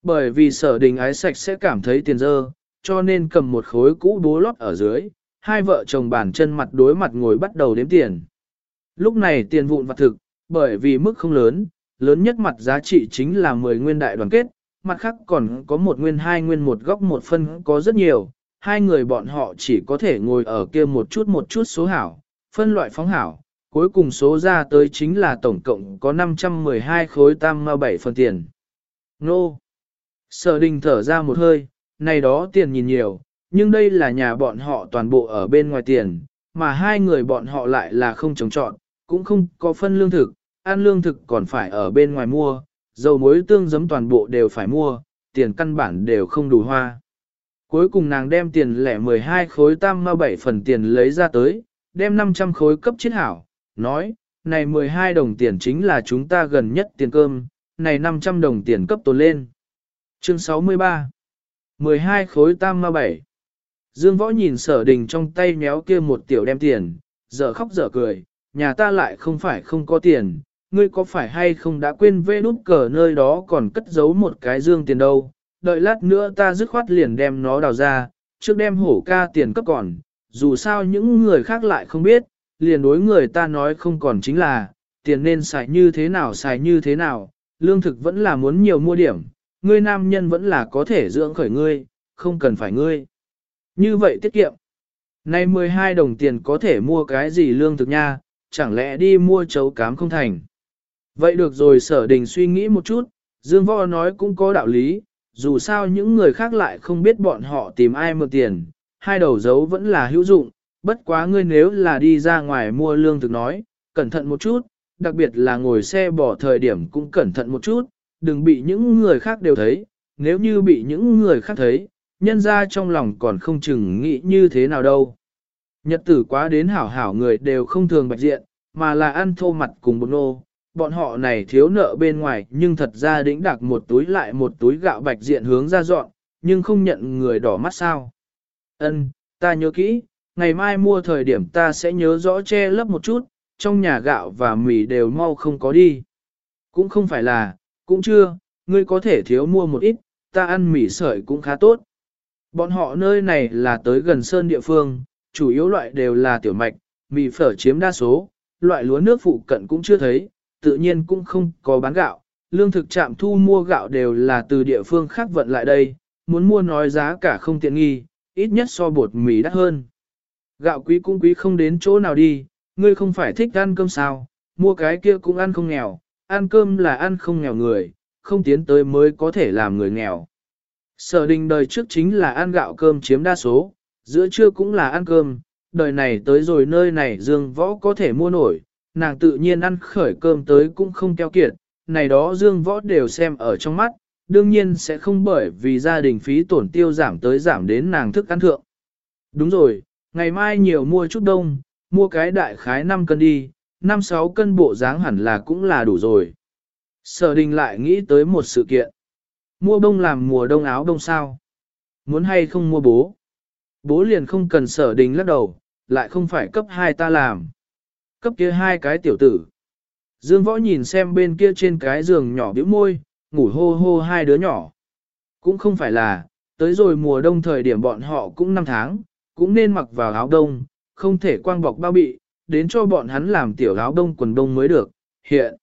Bởi vì sở đình ái sạch sẽ cảm thấy tiền dơ, cho nên cầm một khối cũ bố lót ở dưới, hai vợ chồng bàn chân mặt đối mặt ngồi bắt đầu đếm tiền. Lúc này tiền vụn vặt thực, bởi vì mức không lớn, lớn nhất mặt giá trị chính là 10 nguyên đại đoàn kết, mặt khác còn có một nguyên hai nguyên một góc một phân có rất nhiều, hai người bọn họ chỉ có thể ngồi ở kia một chút một chút số hảo, phân loại phóng hảo, cuối cùng số ra tới chính là tổng cộng có 512 khối tam ma 7 phần tiền. Nô! Sở đình thở ra một hơi, này đó tiền nhìn nhiều, nhưng đây là nhà bọn họ toàn bộ ở bên ngoài tiền, mà hai người bọn họ lại là không trồng trọn, cũng không có phân lương thực, ăn lương thực còn phải ở bên ngoài mua, dầu muối tương giấm toàn bộ đều phải mua, tiền căn bản đều không đủ hoa. Cuối cùng nàng đem tiền lẻ 12 khối tam ma 7 phần tiền lấy ra tới, đem 500 khối cấp chiết hảo, nói, này 12 đồng tiền chính là chúng ta gần nhất tiền cơm, này 500 đồng tiền cấp tồn lên. Chương 63 12 khối tam ma 7 Dương võ nhìn sở đình trong tay méo kia một tiểu đem tiền, dở khóc dở cười, nhà ta lại không phải không có tiền, ngươi có phải hay không đã quên vê nút cờ nơi đó còn cất giấu một cái dương tiền đâu, đợi lát nữa ta dứt khoát liền đem nó đào ra, trước đem hổ ca tiền cấp còn, dù sao những người khác lại không biết, liền đối người ta nói không còn chính là, tiền nên xài như thế nào xài như thế nào, lương thực vẫn là muốn nhiều mua điểm, ngươi nam nhân vẫn là có thể dưỡng khởi ngươi, không cần phải ngươi. Như vậy tiết kiệm. Nay 12 đồng tiền có thể mua cái gì lương thực nha, chẳng lẽ đi mua chấu cám không thành. Vậy được rồi sở đình suy nghĩ một chút, Dương Võ nói cũng có đạo lý, dù sao những người khác lại không biết bọn họ tìm ai mượn tiền, hai đầu dấu vẫn là hữu dụng, bất quá ngươi nếu là đi ra ngoài mua lương thực nói, cẩn thận một chút, đặc biệt là ngồi xe bỏ thời điểm cũng cẩn thận một chút, đừng bị những người khác đều thấy, nếu như bị những người khác thấy, nhân ra trong lòng còn không chừng nghĩ như thế nào đâu. Nhật tử quá đến hảo hảo người đều không thường bạch diện, mà là ăn thô mặt cùng bột nô, bọn họ này thiếu nợ bên ngoài nhưng thật ra đĩnh đặc một túi lại một túi gạo bạch diện hướng ra dọn, nhưng không nhận người đỏ mắt sao. Ân, ta nhớ kỹ, ngày mai mua thời điểm ta sẽ nhớ rõ che lấp một chút, trong nhà gạo và mì đều mau không có đi. Cũng không phải là, cũng chưa, ngươi có thể thiếu mua một ít, ta ăn mì sợi cũng khá tốt. Bọn họ nơi này là tới gần sơn địa phương, chủ yếu loại đều là tiểu mạch, mì phở chiếm đa số, loại lúa nước phụ cận cũng chưa thấy, tự nhiên cũng không có bán gạo. Lương thực trạm thu mua gạo đều là từ địa phương khác vận lại đây, muốn mua nói giá cả không tiện nghi, ít nhất so bột mì đắt hơn. Gạo quý cũng quý không đến chỗ nào đi, ngươi không phải thích ăn cơm sao, mua cái kia cũng ăn không nghèo, ăn cơm là ăn không nghèo người, không tiến tới mới có thể làm người nghèo. Sở đình đời trước chính là ăn gạo cơm chiếm đa số, giữa trưa cũng là ăn cơm, đời này tới rồi nơi này dương võ có thể mua nổi, nàng tự nhiên ăn khởi cơm tới cũng không keo kiệt, này đó dương võ đều xem ở trong mắt, đương nhiên sẽ không bởi vì gia đình phí tổn tiêu giảm tới giảm đến nàng thức ăn thượng. Đúng rồi, ngày mai nhiều mua chút đông, mua cái đại khái 5 cân đi, 5-6 cân bộ dáng hẳn là cũng là đủ rồi. Sở đình lại nghĩ tới một sự kiện. Mua đông làm mùa đông áo đông sao? Muốn hay không mua bố? Bố liền không cần sở đình lắc đầu, lại không phải cấp hai ta làm. Cấp kia hai cái tiểu tử. Dương võ nhìn xem bên kia trên cái giường nhỏ bĩu môi, ngủ hô hô hai đứa nhỏ. Cũng không phải là, tới rồi mùa đông thời điểm bọn họ cũng năm tháng, cũng nên mặc vào áo đông, không thể quang bọc bao bị, đến cho bọn hắn làm tiểu áo đông quần đông mới được, hiện.